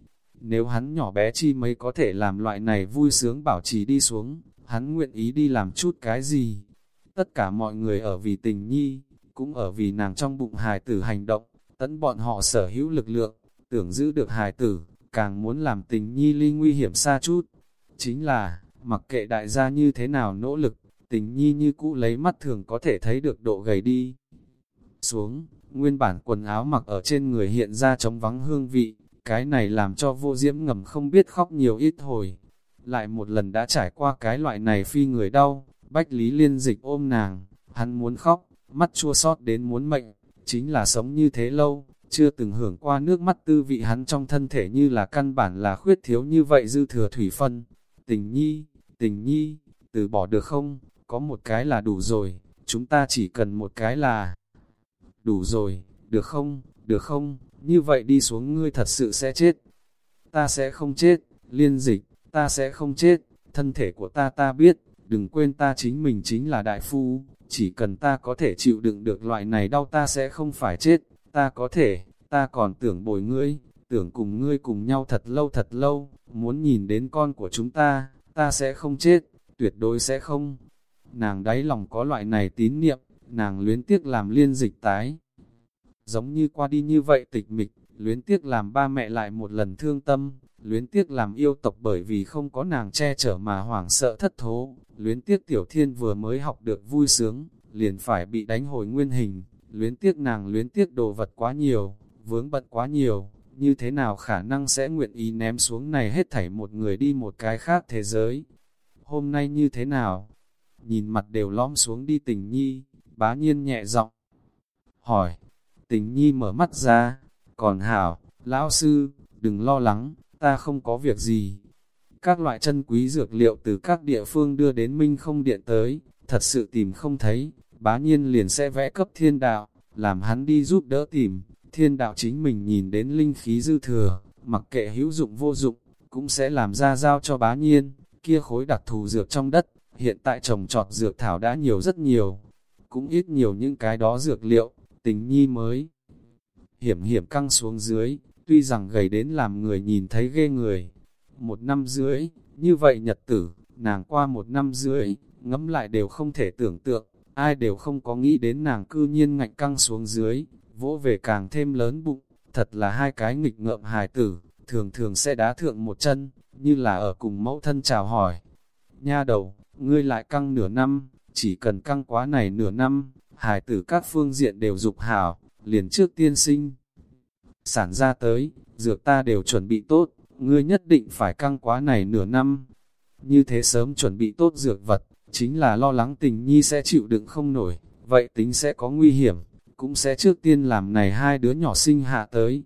Nếu hắn nhỏ bé chi mấy có thể làm loại này vui sướng bảo trì đi xuống, hắn nguyện ý đi làm chút cái gì. Tất cả mọi người ở vì tình nhi, cũng ở vì nàng trong bụng hài tử hành động, tấn bọn họ sở hữu lực lượng, tưởng giữ được hài tử, càng muốn làm tình nhi ly nguy hiểm xa chút. Chính là, mặc kệ đại gia như thế nào nỗ lực, tình nhi như cũ lấy mắt thường có thể thấy được độ gầy đi. Xuống, nguyên bản quần áo mặc ở trên người hiện ra trống vắng hương vị, cái này làm cho vô diễm ngầm không biết khóc nhiều ít hồi. Lại một lần đã trải qua cái loại này phi người đau, bách lý liên dịch ôm nàng, hắn muốn khóc, mắt chua sót đến muốn mệnh, chính là sống như thế lâu, chưa từng hưởng qua nước mắt tư vị hắn trong thân thể như là căn bản là khuyết thiếu như vậy dư thừa thủy phân. Tình nhi, tình nhi, từ bỏ được không, có một cái là đủ rồi, chúng ta chỉ cần một cái là đủ rồi, được không, được không, như vậy đi xuống ngươi thật sự sẽ chết. Ta sẽ không chết, liên dịch, ta sẽ không chết, thân thể của ta ta biết, đừng quên ta chính mình chính là đại phu, chỉ cần ta có thể chịu đựng được loại này đau ta sẽ không phải chết, ta có thể, ta còn tưởng bồi ngươi, tưởng cùng ngươi cùng nhau thật lâu thật lâu, muốn nhìn đến con của chúng ta, ta sẽ không chết, tuyệt đối sẽ không. Nàng đáy lòng có loại này tín niệm, nàng luyến tiếc làm liên dịch tái. Giống như qua đi như vậy tịch mịch, luyến tiếc làm ba mẹ lại một lần thương tâm, luyến tiếc làm yêu tộc bởi vì không có nàng che chở mà hoảng sợ thất thố, luyến tiếc tiểu thiên vừa mới học được vui sướng, liền phải bị đánh hồi nguyên hình, luyến tiếc nàng luyến tiếc đồ vật quá nhiều, vướng bận quá nhiều, như thế nào khả năng sẽ nguyện ý ném xuống này hết thảy một người đi một cái khác thế giới. Hôm nay như thế nào? Nhìn mặt đều lõm xuống đi tình nhi, bá nhiên nhẹ giọng. Hỏi, tình nhi mở mắt ra, còn hảo, lão sư, đừng lo lắng, ta không có việc gì. Các loại chân quý dược liệu từ các địa phương đưa đến Minh không điện tới, thật sự tìm không thấy, bá nhiên liền sẽ vẽ cấp thiên đạo, làm hắn đi giúp đỡ tìm, thiên đạo chính mình nhìn đến linh khí dư thừa, mặc kệ hữu dụng vô dụng, cũng sẽ làm ra giao cho bá nhiên, kia khối đặc thù dược trong đất, hiện tại trồng trọt dược thảo đã nhiều rất nhiều, cũng ít nhiều những cái đó dược liệu, tình nhi mới. Hiểm hiểm căng xuống dưới, tuy rằng gầy đến làm người nhìn thấy ghê người. Một năm rưỡi, như vậy nhật tử, nàng qua một năm rưỡi, ngẫm lại đều không thể tưởng tượng, ai đều không có nghĩ đến nàng cư nhiên ngạnh căng xuống dưới, vỗ về càng thêm lớn bụng, thật là hai cái nghịch ngợm hài tử, thường thường sẽ đá thượng một chân, như là ở cùng mẫu thân chào hỏi. nha đầu, ngươi lại căng nửa năm, chỉ cần căng quá này nửa năm, hài tử các phương diện đều dục hảo, liền trước tiên sinh. Sản ra tới, dược ta đều chuẩn bị tốt, ngươi nhất định phải căng quá này nửa năm. Như thế sớm chuẩn bị tốt dược vật, chính là lo lắng tình nhi sẽ chịu đựng không nổi, vậy tính sẽ có nguy hiểm, cũng sẽ trước tiên làm này hai đứa nhỏ sinh hạ tới.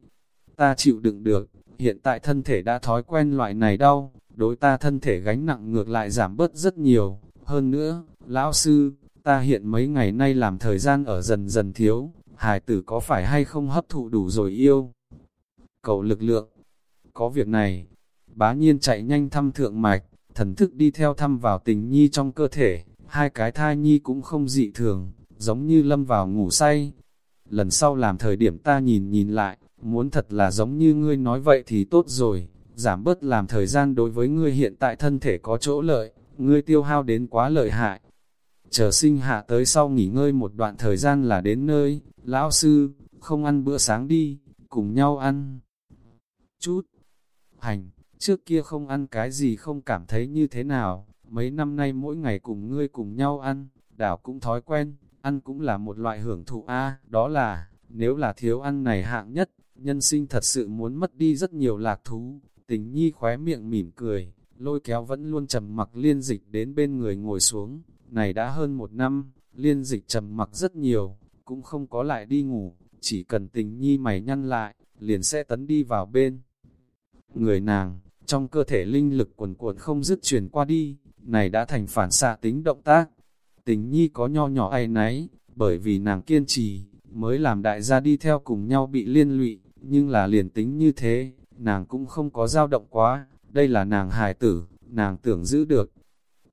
Ta chịu đựng được, hiện tại thân thể đã thói quen loại này đau, đối ta thân thể gánh nặng ngược lại giảm bớt rất nhiều. Hơn nữa, lão sư, ta hiện mấy ngày nay làm thời gian ở dần dần thiếu, hài tử có phải hay không hấp thụ đủ rồi yêu? Cầu lực lượng, có việc này, bá nhiên chạy nhanh thăm thượng mạch, thần thức đi theo thăm vào tình nhi trong cơ thể, hai cái thai nhi cũng không dị thường, giống như lâm vào ngủ say. Lần sau làm thời điểm ta nhìn nhìn lại, muốn thật là giống như ngươi nói vậy thì tốt rồi, giảm bớt làm thời gian đối với ngươi hiện tại thân thể có chỗ lợi, ngươi tiêu hao đến quá lợi hại. Chờ sinh hạ tới sau nghỉ ngơi một đoạn thời gian là đến nơi, lão sư, không ăn bữa sáng đi, cùng nhau ăn. Chút, hành, trước kia không ăn cái gì không cảm thấy như thế nào, mấy năm nay mỗi ngày cùng ngươi cùng nhau ăn, đảo cũng thói quen, ăn cũng là một loại hưởng thụ a đó là, nếu là thiếu ăn này hạng nhất, nhân sinh thật sự muốn mất đi rất nhiều lạc thú, tình nhi khóe miệng mỉm cười, lôi kéo vẫn luôn trầm mặc liên dịch đến bên người ngồi xuống, này đã hơn một năm, liên dịch trầm mặc rất nhiều, cũng không có lại đi ngủ, chỉ cần tình nhi mày nhăn lại, liền sẽ tấn đi vào bên. Người nàng, trong cơ thể linh lực quần cuộn không dứt truyền qua đi, này đã thành phản xạ tính động tác. Tình nhi có nho nhỏ ai nấy, bởi vì nàng kiên trì, mới làm đại gia đi theo cùng nhau bị liên lụy, nhưng là liền tính như thế, nàng cũng không có dao động quá, đây là nàng hài tử, nàng tưởng giữ được.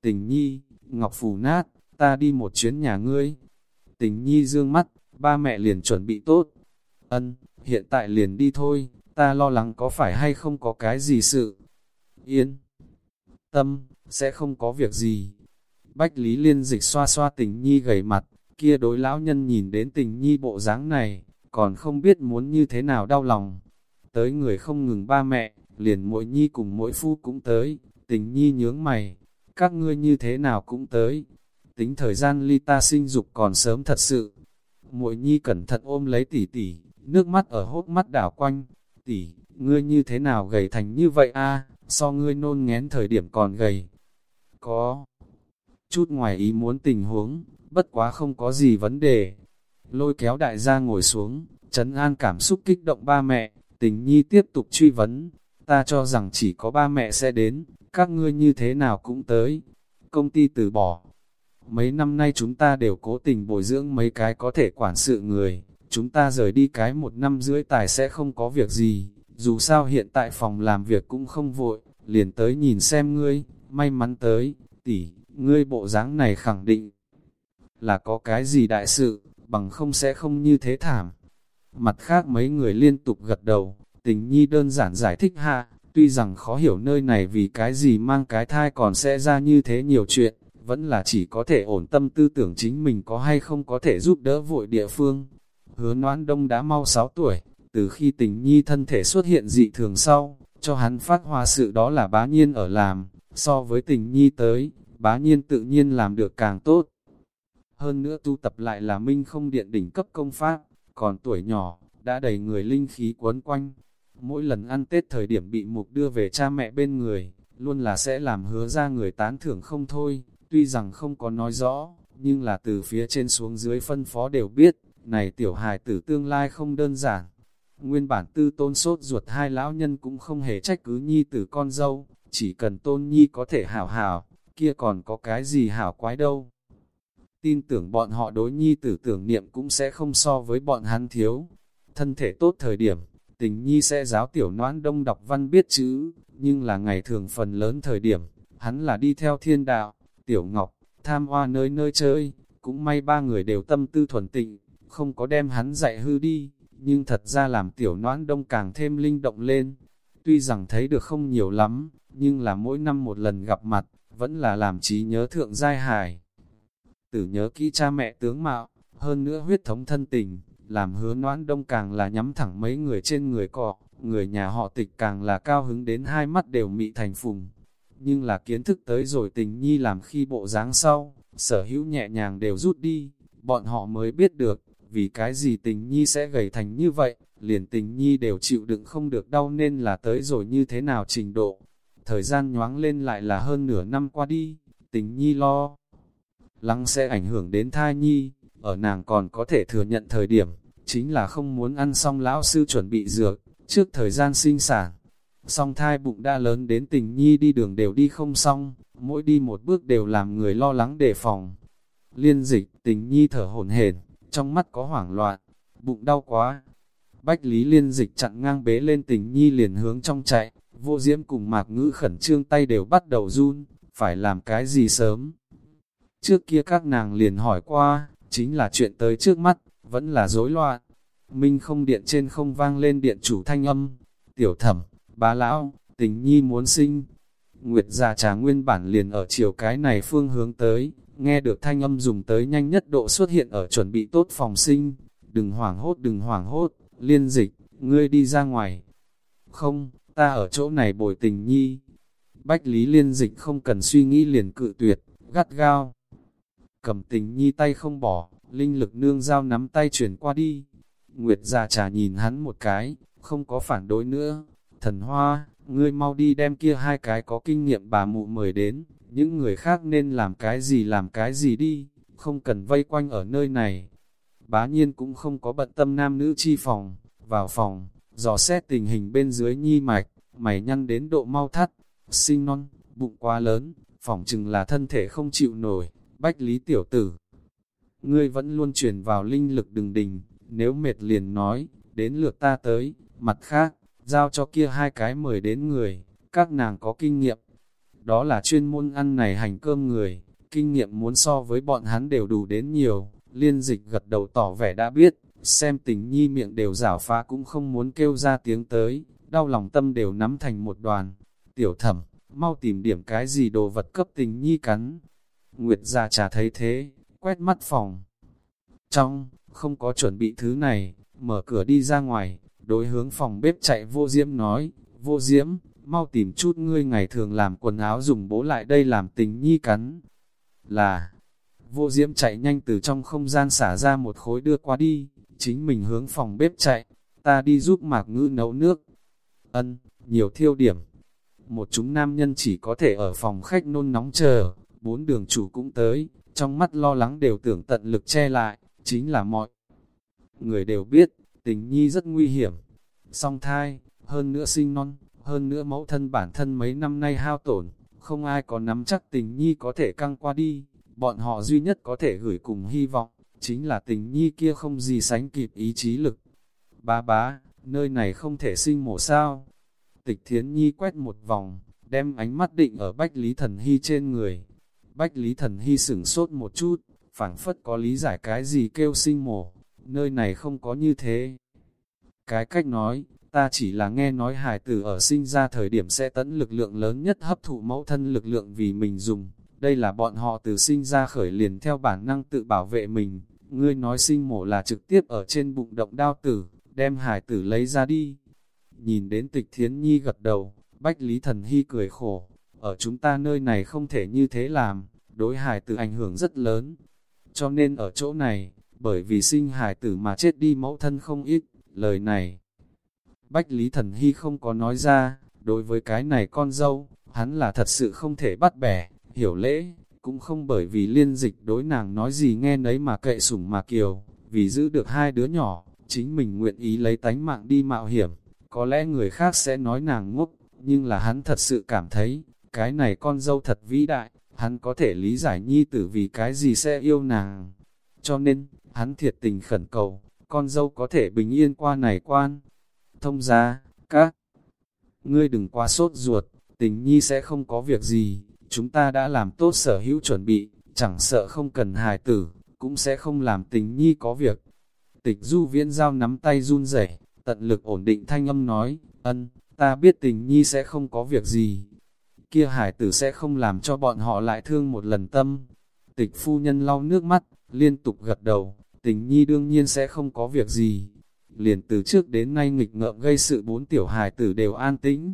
Tình nhi, ngọc phù nát, ta đi một chuyến nhà ngươi. Tình nhi dương mắt, ba mẹ liền chuẩn bị tốt. Ân, hiện tại liền đi thôi, ta lo lắng có phải hay không có cái gì sự. Yên, tâm, sẽ không có việc gì. Bách Lý Liên dịch xoa xoa tình nhi gầy mặt, kia đối lão nhân nhìn đến tình nhi bộ dáng này, còn không biết muốn như thế nào đau lòng. Tới người không ngừng ba mẹ, liền mỗi nhi cùng mỗi phu cũng tới, tình nhi nhướng mày, các ngươi như thế nào cũng tới. Tính thời gian ly ta sinh dục còn sớm thật sự. Mỗi nhi cẩn thận ôm lấy tỷ tỷ, nước mắt ở hốt mắt đảo quanh. Tỷ, ngươi như thế nào gầy thành như vậy a so ngươi nôn ngén thời điểm còn gầy. Có chút ngoài ý muốn tình huống, bất quá không có gì vấn đề. Lôi kéo đại gia ngồi xuống, trấn an cảm xúc kích động ba mẹ, tình nhi tiếp tục truy vấn. Ta cho rằng chỉ có ba mẹ sẽ đến, các ngươi như thế nào cũng tới. Công ty từ bỏ. Mấy năm nay chúng ta đều cố tình bồi dưỡng mấy cái có thể quản sự người. Chúng ta rời đi cái một năm rưỡi tài sẽ không có việc gì. Dù sao hiện tại phòng làm việc cũng không vội, liền tới nhìn xem ngươi, may mắn tới, tỷ, ngươi bộ dáng này khẳng định là có cái gì đại sự, bằng không sẽ không như thế thảm. Mặt khác mấy người liên tục gật đầu, tình nhi đơn giản giải thích hạ, tuy rằng khó hiểu nơi này vì cái gì mang cái thai còn sẽ ra như thế nhiều chuyện, vẫn là chỉ có thể ổn tâm tư tưởng chính mình có hay không có thể giúp đỡ vội địa phương. Hứa noãn đông đã mau 6 tuổi, từ khi tình nhi thân thể xuất hiện dị thường sau, cho hắn phát hoa sự đó là bá nhiên ở làm, so với tình nhi tới, bá nhiên tự nhiên làm được càng tốt. Hơn nữa tu tập lại là minh không điện đỉnh cấp công pháp, còn tuổi nhỏ, đã đầy người linh khí quấn quanh. Mỗi lần ăn Tết thời điểm bị mục đưa về cha mẹ bên người, luôn là sẽ làm hứa ra người tán thưởng không thôi, tuy rằng không có nói rõ, nhưng là từ phía trên xuống dưới phân phó đều biết, này tiểu hài tử tương lai không đơn giản. Nguyên bản tư tôn sốt ruột hai lão nhân cũng không hề trách cứ nhi tử con dâu, chỉ cần tôn nhi có thể hảo hảo, kia còn có cái gì hảo quái đâu. Tin tưởng bọn họ đối nhi tử tưởng niệm cũng sẽ không so với bọn hắn thiếu. Thân thể tốt thời điểm, tình nhi sẽ giáo tiểu noãn đông đọc văn biết chữ, nhưng là ngày thường phần lớn thời điểm, hắn là đi theo thiên đạo, tiểu ngọc, tham hoa nơi nơi chơi, cũng may ba người đều tâm tư thuần tịnh, không có đem hắn dạy hư đi, nhưng thật ra làm tiểu noãn đông càng thêm linh động lên. Tuy rằng thấy được không nhiều lắm, nhưng là mỗi năm một lần gặp mặt, vẫn là làm trí nhớ thượng giai hài. Tử nhớ kỹ cha mẹ tướng mạo, hơn nữa huyết thống thân tình, làm hứa noãn đông càng là nhắm thẳng mấy người trên người cọ, người nhà họ tịch càng là cao hứng đến hai mắt đều mị thành phùng. nhưng là kiến thức tới rồi tình nhi làm khi bộ dáng sau, sở hữu nhẹ nhàng đều rút đi, bọn họ mới biết được, vì cái gì tình nhi sẽ gầy thành như vậy, liền tình nhi đều chịu đựng không được đau nên là tới rồi như thế nào trình độ. Thời gian nhoáng lên lại là hơn nửa năm qua đi, tình nhi lo. Lắng sẽ ảnh hưởng đến thai nhi, ở nàng còn có thể thừa nhận thời điểm, chính là không muốn ăn xong lão sư chuẩn bị dược, trước thời gian sinh sản. Song thai bụng đã lớn đến tình nhi đi đường đều đi không xong, mỗi đi một bước đều làm người lo lắng đề phòng. Liên dịch, tình nhi thở hổn hển, trong mắt có hoảng loạn, bụng đau quá. Bách Lý liên dịch chặn ngang bế lên tình nhi liền hướng trong chạy, vô diễm cùng mạc ngữ khẩn trương tay đều bắt đầu run, phải làm cái gì sớm. Trước kia các nàng liền hỏi qua, chính là chuyện tới trước mắt, vẫn là rối loạn. Minh không điện trên không vang lên điện chủ thanh âm, tiểu thẩm, bá lão, tình nhi muốn sinh. Nguyệt già trà nguyên bản liền ở chiều cái này phương hướng tới, nghe được thanh âm dùng tới nhanh nhất độ xuất hiện ở chuẩn bị tốt phòng sinh. Đừng hoảng hốt đừng hoảng hốt, liên dịch, ngươi đi ra ngoài. Không, ta ở chỗ này bồi tình nhi. Bách Lý liên dịch không cần suy nghĩ liền cự tuyệt, gắt gao. Cầm tình nhi tay không bỏ, linh lực nương dao nắm tay chuyển qua đi. Nguyệt già trà nhìn hắn một cái, không có phản đối nữa. Thần hoa, ngươi mau đi đem kia hai cái có kinh nghiệm bà mụ mời đến, những người khác nên làm cái gì làm cái gì đi, không cần vây quanh ở nơi này. Bá nhiên cũng không có bận tâm nam nữ chi phòng, vào phòng, dò xét tình hình bên dưới nhi mạch, mày nhăn đến độ mau thắt, sinh non, bụng quá lớn, phỏng chừng là thân thể không chịu nổi, bách lý tiểu tử. Ngươi vẫn luôn truyền vào linh lực đừng đình, nếu mệt liền nói, đến lượt ta tới, mặt khác, giao cho kia hai cái mời đến người, các nàng có kinh nghiệm. Đó là chuyên môn ăn này hành cơm người, kinh nghiệm muốn so với bọn hắn đều đủ đến nhiều, liên dịch gật đầu tỏ vẻ đã biết, xem tình nhi miệng đều rảo phá cũng không muốn kêu ra tiếng tới, đau lòng tâm đều nắm thành một đoàn. Tiểu thẩm, mau tìm điểm cái gì đồ vật cấp tình nhi cắn. Nguyệt già trà thấy thế, quét mắt phòng. Trong, không có chuẩn bị thứ này, mở cửa đi ra ngoài, đối hướng phòng bếp chạy vô diễm nói, vô diễm, mau tìm chút ngươi ngày thường làm quần áo dùng bố lại đây làm tình nhi cắn. Là, vô diễm chạy nhanh từ trong không gian xả ra một khối đưa qua đi, chính mình hướng phòng bếp chạy, ta đi giúp mạc ngữ nấu nước. Ân, nhiều thiêu điểm. Một chúng nam nhân chỉ có thể ở phòng khách nôn nóng chờ, bốn đường chủ cũng tới, trong mắt lo lắng đều tưởng tận lực che lại, chính là mọi người đều biết, tình nhi rất nguy hiểm. Song thai, hơn nữa sinh non, hơn nữa mẫu thân bản thân mấy năm nay hao tổn, không ai có nắm chắc tình nhi có thể căng qua đi, bọn họ duy nhất có thể gửi cùng hy vọng, chính là tình nhi kia không gì sánh kịp ý chí lực. ba bá, nơi này không thể sinh mổ sao. Tịch thiến nhi quét một vòng, đem ánh mắt định ở Bách Lý Thần Hy trên người. Bách Lý Thần Hy sửng sốt một chút, phảng phất có lý giải cái gì kêu sinh mổ, nơi này không có như thế. Cái cách nói, ta chỉ là nghe nói hài tử ở sinh ra thời điểm sẽ tấn lực lượng lớn nhất hấp thụ mẫu thân lực lượng vì mình dùng. Đây là bọn họ từ sinh ra khởi liền theo bản năng tự bảo vệ mình. Ngươi nói sinh mổ là trực tiếp ở trên bụng động đao tử, đem hài tử lấy ra đi. Nhìn đến tịch thiến nhi gật đầu, Bách Lý Thần Hy cười khổ. Ở chúng ta nơi này không thể như thế làm, đối hài tử ảnh hưởng rất lớn. Cho nên ở chỗ này, bởi vì sinh hài tử mà chết đi mẫu thân không ít, lời này. Bách Lý Thần Hy không có nói ra, đối với cái này con dâu, hắn là thật sự không thể bắt bẻ, hiểu lễ, cũng không bởi vì liên dịch đối nàng nói gì nghe nấy mà kệ sủng mà kiều, vì giữ được hai đứa nhỏ, chính mình nguyện ý lấy tánh mạng đi mạo hiểm, có lẽ người khác sẽ nói nàng ngốc, nhưng là hắn thật sự cảm thấy, cái này con dâu thật vĩ đại, hắn có thể lý giải nhi tử vì cái gì sẽ yêu nàng. Cho nên, hắn thiệt tình khẩn cầu, con dâu có thể bình yên qua này quan. Thông ra, các ngươi đừng quá sốt ruột, tình nhi sẽ không có việc gì, chúng ta đã làm tốt sở hữu chuẩn bị, chẳng sợ không cần hài tử, cũng sẽ không làm tình nhi có việc. Tịch du viễn giao nắm tay run rẩy tận lực ổn định thanh âm nói, ân, ta biết tình nhi sẽ không có việc gì. Kia hải tử sẽ không làm cho bọn họ lại thương một lần tâm. Tịch phu nhân lau nước mắt, liên tục gật đầu, tình nhi đương nhiên sẽ không có việc gì. Liền từ trước đến nay nghịch ngợm gây sự bốn tiểu hài tử đều an tĩnh.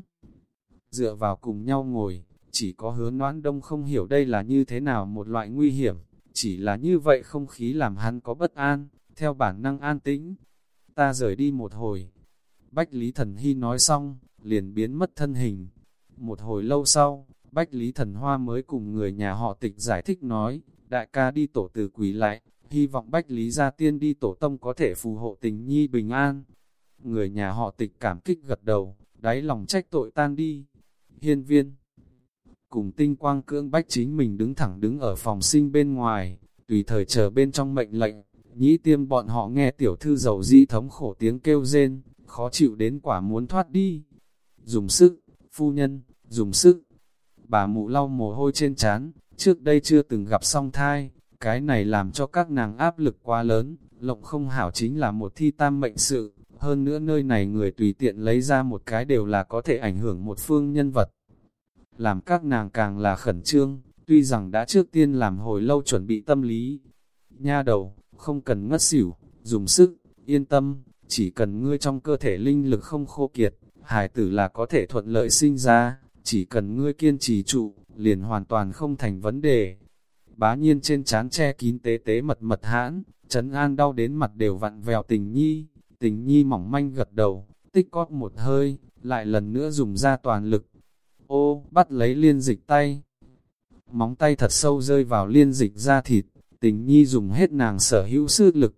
Dựa vào cùng nhau ngồi, chỉ có hứa noãn đông không hiểu đây là như thế nào một loại nguy hiểm, chỉ là như vậy không khí làm hắn có bất an, theo bản năng an tĩnh. Ta rời đi một hồi. Bách Lý Thần Hy nói xong, liền biến mất thân hình. Một hồi lâu sau, Bách Lý Thần Hoa mới cùng người nhà họ tịch giải thích nói, đại ca đi tổ từ quỷ lại, hy vọng Bách Lý Gia Tiên đi tổ tông có thể phù hộ tình nhi bình an. Người nhà họ tịch cảm kích gật đầu, đáy lòng trách tội tan đi. Hiên viên cùng tinh quang cưỡng bách chính mình đứng thẳng đứng ở phòng sinh bên ngoài, tùy thời chờ bên trong mệnh lệnh, nhĩ tiêm bọn họ nghe tiểu thư giàu di thống khổ tiếng kêu rên, khó chịu đến quả muốn thoát đi. Dùng sức, phu nhân, dùng sức. Bà mụ lau mồ hôi trên trán trước đây chưa từng gặp song thai, cái này làm cho các nàng áp lực quá lớn, lộng không hảo chính là một thi tam mệnh sự, hơn nữa nơi này người tùy tiện lấy ra một cái đều là có thể ảnh hưởng một phương nhân vật. Làm các nàng càng là khẩn trương, tuy rằng đã trước tiên làm hồi lâu chuẩn bị tâm lý. Nha đầu, không cần ngất xỉu, dùng sức, yên tâm, chỉ cần ngươi trong cơ thể linh lực không khô kiệt, hài tử là có thể thuận lợi sinh ra, chỉ cần ngươi kiên trì trụ, liền hoàn toàn không thành vấn đề. Bá nhiên trên chán che kín tế tế mật mật hãn, chấn an đau đến mặt đều vặn vèo tình nhi, tình nhi mỏng manh gật đầu, tích cóp một hơi, lại lần nữa dùng ra toàn lực. Ô, bắt lấy liên dịch tay. Móng tay thật sâu rơi vào liên dịch da thịt, tình nhi dùng hết nàng sở hữu sư lực.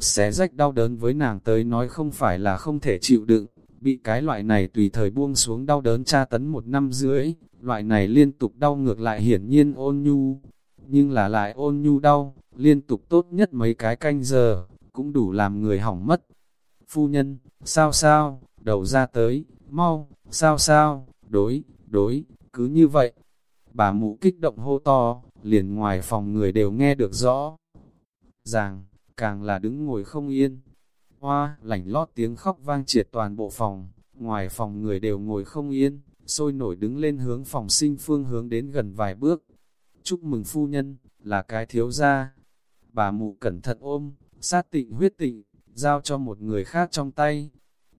Xé rách đau đớn với nàng tới nói không phải là không thể chịu đựng, bị cái loại này tùy thời buông xuống đau đớn tra tấn một năm rưỡi, loại này liên tục đau ngược lại hiển nhiên ôn nhu, nhưng là lại ôn nhu đau, liên tục tốt nhất mấy cái canh giờ, cũng đủ làm người hỏng mất. Phu nhân, sao sao, đầu ra tới, mau, sao sao, đối, đối, cứ như vậy. Bà mụ kích động hô to, liền ngoài phòng người đều nghe được rõ. Ràng, càng là đứng ngồi không yên. Hoa, lảnh lót tiếng khóc vang triệt toàn bộ phòng, ngoài phòng người đều ngồi không yên, sôi nổi đứng lên hướng phòng sinh phương hướng đến gần vài bước. Chúc mừng phu nhân, là cái thiếu gia. Bà mụ cẩn thận ôm, sát tịnh huyết tịnh, giao cho một người khác trong tay.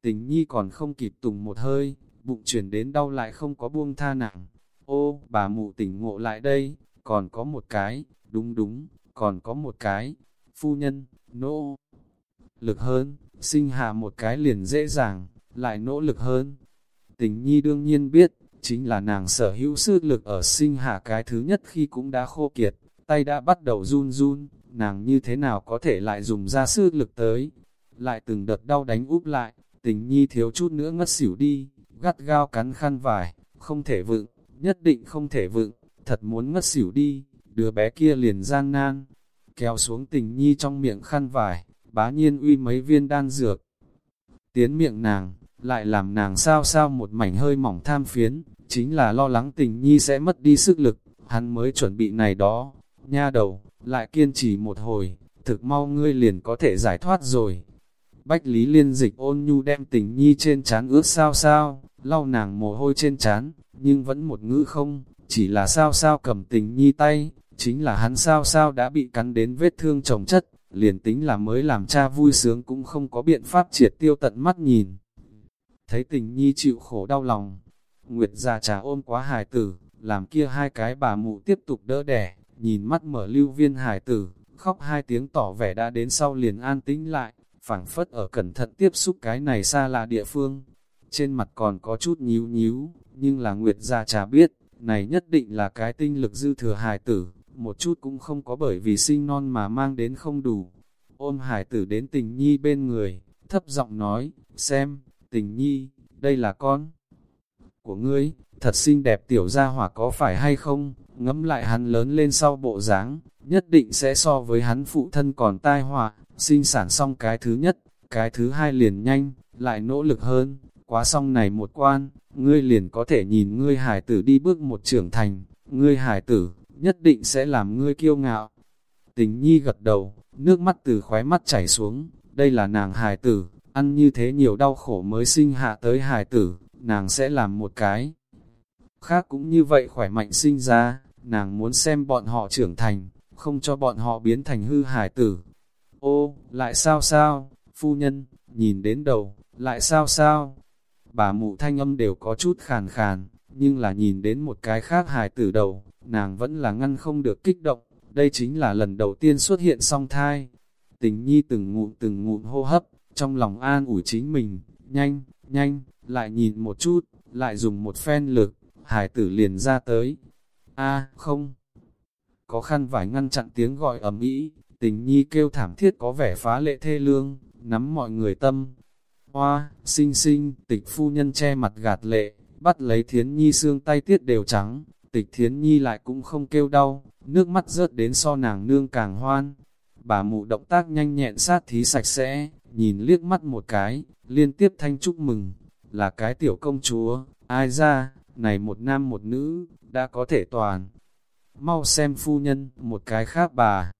Tình nhi còn không kịp tùng một hơi, bụng chuyển đến đau lại không có buông tha nặng. Ô, bà mụ tỉnh ngộ lại đây, còn có một cái, đúng đúng, còn có một cái. Phu nhân, nỗ lực hơn, sinh hạ một cái liền dễ dàng, lại nỗ lực hơn. Tình nhi đương nhiên biết, chính là nàng sở hữu sức lực ở sinh hạ cái thứ nhất khi cũng đã khô kiệt, tay đã bắt đầu run run, nàng như thế nào có thể lại dùng ra sức lực tới. Lại từng đợt đau đánh úp lại, tình nhi thiếu chút nữa ngất xỉu đi, gắt gao cắn khăn vải, không thể vựng, nhất định không thể vựng, thật muốn ngất xỉu đi, đứa bé kia liền gian nan, kéo xuống tình nhi trong miệng khăn vải, bá nhiên uy mấy viên đan dược. Tiến miệng nàng, lại làm nàng sao sao một mảnh hơi mỏng tham phiến, chính là lo lắng tình nhi sẽ mất đi sức lực, hắn mới chuẩn bị này đó, nha đầu, lại kiên trì một hồi, thực mau ngươi liền có thể giải thoát rồi. Bách Lý Liên dịch ôn nhu đem tình nhi trên chán ướt sao sao, lau nàng mồ hôi trên chán, nhưng vẫn một ngữ không, chỉ là sao sao cầm tình nhi tay, chính là hắn sao sao đã bị cắn đến vết thương chồng chất, liền tính là mới làm cha vui sướng cũng không có biện pháp triệt tiêu tận mắt nhìn. Thấy tình nhi chịu khổ đau lòng, Nguyệt già trà ôm quá hài tử, làm kia hai cái bà mụ tiếp tục đỡ đẻ, nhìn mắt mở lưu viên hài tử, khóc hai tiếng tỏ vẻ đã đến sau liền an tĩnh lại, phảng phất ở cẩn thận tiếp xúc cái này xa lạ địa phương. Trên mặt còn có chút nhíu nhíu, nhưng là Nguyệt già trà biết, này nhất định là cái tinh lực dư thừa hài tử, một chút cũng không có bởi vì sinh non mà mang đến không đủ. Ôm hải tử đến tình nhi bên người, thấp giọng nói, xem, tình nhi, đây là con của ngươi, thật xinh đẹp tiểu gia hỏa có phải hay không, ngẫm lại hắn lớn lên sau bộ dáng, nhất định sẽ so với hắn phụ thân còn tai họa, sinh sản xong cái thứ nhất, cái thứ hai liền nhanh, lại nỗ lực hơn, quá xong này một quan, ngươi liền có thể nhìn ngươi hải tử đi bước một trưởng thành, ngươi hải tử, nhất định sẽ làm ngươi kiêu ngạo. Tình nhi gật đầu, nước mắt từ khóe mắt chảy xuống, đây là nàng hải tử, ăn như thế nhiều đau khổ mới sinh hạ tới hải tử, nàng sẽ làm một cái. Khác cũng như vậy khỏe mạnh sinh ra, nàng muốn xem bọn họ trưởng thành, không cho bọn họ biến thành hư hải tử. Ô, lại sao sao, phu nhân, nhìn đến đầu, lại sao sao. Bà mụ thanh âm đều có chút khàn khàn, nhưng là nhìn đến một cái khác hài tử đầu, nàng vẫn là ngăn không được kích động, đây chính là lần đầu tiên xuất hiện song thai. Tình nhi từng ngụm từng ngụm hô hấp, trong lòng an ủi chính mình, nhanh, nhanh, lại nhìn một chút, lại dùng một phen lực, hải tử liền ra tới. a không, có khăn vải ngăn chặn tiếng gọi ầm ĩ, tình nhi kêu thảm thiết có vẻ phá lệ thê lương, nắm mọi người tâm. Hoa, xinh xinh, tịch phu nhân che mặt gạt lệ, bắt lấy thiến nhi xương tay tiết đều trắng, tịch thiến nhi lại cũng không kêu đau, nước mắt rớt đến so nàng nương càng hoan. Bà mụ động tác nhanh nhẹn sát thí sạch sẽ, nhìn liếc mắt một cái, liên tiếp thanh chúc mừng, là cái tiểu công chúa, ai ra, này một nam một nữ, đã có thể toàn. Mau xem phu nhân, một cái khác bà.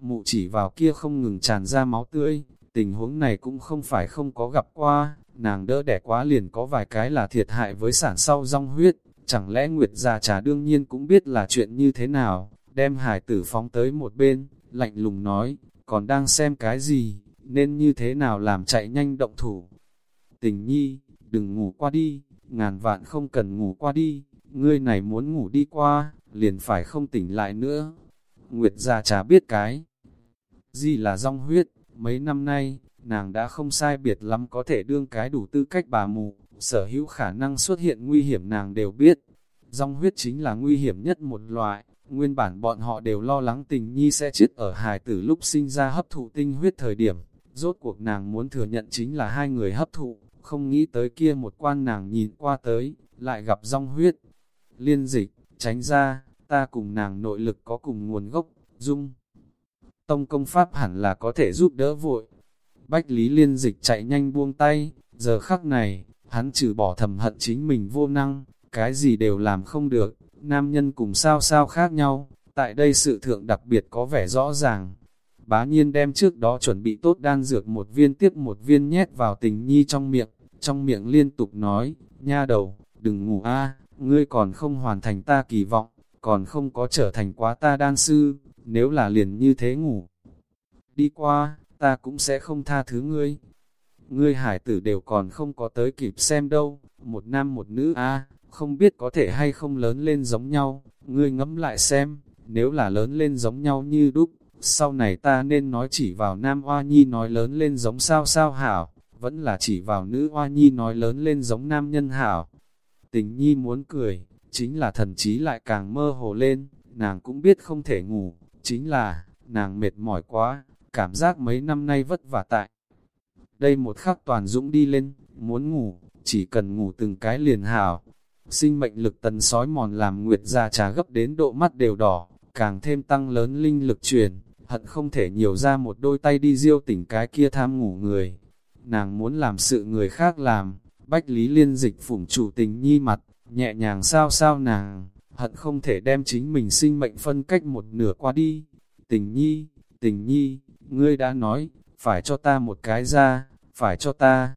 Mụ chỉ vào kia không ngừng tràn ra máu tươi, tình huống này cũng không phải không có gặp qua, nàng đỡ đẻ quá liền có vài cái là thiệt hại với sản sau rong huyết, chẳng lẽ Nguyệt già trà đương nhiên cũng biết là chuyện như thế nào, đem hải tử phóng tới một bên, lạnh lùng nói, còn đang xem cái gì, nên như thế nào làm chạy nhanh động thủ. Tình nhi, đừng ngủ qua đi, ngàn vạn không cần ngủ qua đi, ngươi này muốn ngủ đi qua, liền phải không tỉnh lại nữa. Nguyệt già trà biết cái gì là rong huyết, mấy năm nay, nàng đã không sai biệt lắm có thể đương cái đủ tư cách bà mù, sở hữu khả năng xuất hiện nguy hiểm nàng đều biết. Rong huyết chính là nguy hiểm nhất một loại, nguyên bản bọn họ đều lo lắng tình nhi sẽ chết ở hài tử lúc sinh ra hấp thụ tinh huyết thời điểm. Rốt cuộc nàng muốn thừa nhận chính là hai người hấp thụ, không nghĩ tới kia một quan nàng nhìn qua tới, lại gặp rong huyết. Liên dịch, tránh ra, ta cùng nàng nội lực có cùng nguồn gốc, dung. Tông công pháp hẳn là có thể giúp đỡ vội. Bách Lý liên dịch chạy nhanh buông tay, giờ khắc này, hắn trừ bỏ thầm hận chính mình vô năng, cái gì đều làm không được, nam nhân cùng sao sao khác nhau, tại đây sự thượng đặc biệt có vẻ rõ ràng. Bá nhiên đem trước đó chuẩn bị tốt đan dược một viên tiếp một viên nhét vào tình nhi trong miệng, trong miệng liên tục nói, nha đầu, đừng ngủ a ngươi còn không hoàn thành ta kỳ vọng, còn không có trở thành quá ta đan sư, nếu là liền như thế ngủ. Đi qua, ta cũng sẽ không tha thứ ngươi. Ngươi hải tử đều còn không có tới kịp xem đâu, một nam một nữ a không biết có thể hay không lớn lên giống nhau, ngươi ngẫm lại xem, nếu là lớn lên giống nhau như đúc, sau này ta nên nói chỉ vào nam hoa nhi nói lớn lên giống sao sao hảo, vẫn là chỉ vào nữ hoa nhi nói lớn lên giống nam nhân hảo. Tình nhi muốn cười, chính là thần trí lại càng mơ hồ lên, nàng cũng biết không thể ngủ, chính là, nàng mệt mỏi quá, cảm giác mấy năm nay vất vả tại. Đây một khắc toàn dũng đi lên, muốn ngủ, chỉ cần ngủ từng cái liền hảo. Sinh mệnh lực tần sói mòn làm Nguyệt ra trà gấp đến độ mắt đều đỏ, càng thêm tăng lớn linh lực truyền, hận không thể nhiều ra một đôi tay đi diêu tỉnh cái kia tham ngủ người. Nàng muốn làm sự người khác làm, bách lý liên dịch phủng chủ tình nhi mặt, nhẹ nhàng sao sao nàng, hận không thể đem chính mình sinh mệnh phân cách một nửa qua đi. Tình nhi, tình nhi, ngươi đã nói, phải cho ta một cái ra, phải cho ta.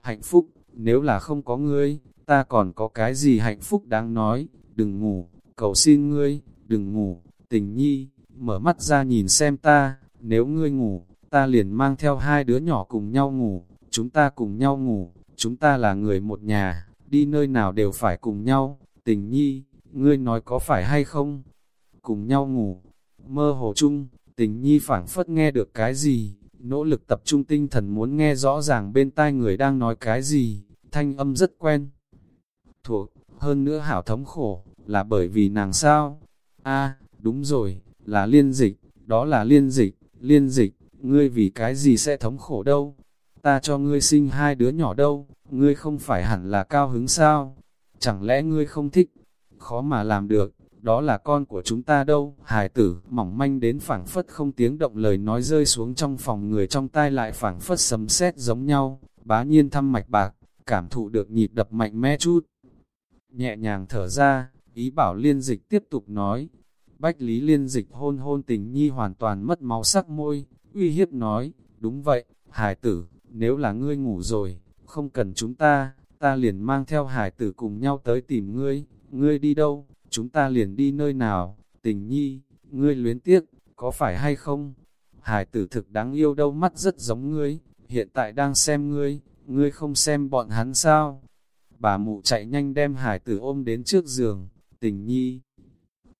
Hạnh phúc, nếu là không có ngươi, ta còn có cái gì hạnh phúc đáng nói, đừng ngủ, cầu xin ngươi, đừng ngủ, tình nhi, mở mắt ra nhìn xem ta, nếu ngươi ngủ, ta liền mang theo hai đứa nhỏ cùng nhau ngủ, chúng ta cùng nhau ngủ, chúng ta là người một nhà, đi nơi nào đều phải cùng nhau, tình nhi, ngươi nói có phải hay không? Cùng nhau ngủ, mơ hồ chung, tình nhi phảng phất nghe được cái gì, nỗ lực tập trung tinh thần muốn nghe rõ ràng bên tai người đang nói cái gì, thanh âm rất quen. Thuộc, hơn nữa hảo thống khổ, là bởi vì nàng sao? a đúng rồi, là liên dịch, đó là liên dịch, liên dịch, ngươi vì cái gì sẽ thống khổ đâu? Ta cho ngươi sinh hai đứa nhỏ đâu, ngươi không phải hẳn là cao hứng sao? Chẳng lẽ ngươi không thích? Khó mà làm được, đó là con của chúng ta đâu. Hải tử, mỏng manh đến phảng phất không tiếng động lời nói rơi xuống trong phòng người trong tai lại phảng phất sấm sét giống nhau, bá nhiên thăm mạch bạc, cảm thụ được nhịp đập mạnh mẽ chút. Nhẹ nhàng thở ra, ý bảo liên dịch tiếp tục nói. Bách lý liên dịch hôn hôn tình nhi hoàn toàn mất máu sắc môi, uy hiếp nói, đúng vậy, hải tử, nếu là ngươi ngủ rồi, không cần chúng ta, ta liền mang theo hải tử cùng nhau tới tìm ngươi, ngươi đi đâu, chúng ta liền đi nơi nào, tình nhi, ngươi luyến tiếc, có phải hay không? Hải tử thực đáng yêu đâu mắt rất giống ngươi, hiện tại đang xem ngươi, ngươi không xem bọn hắn sao? bà mụ chạy nhanh đem hải tử ôm đến trước giường, tình nhi.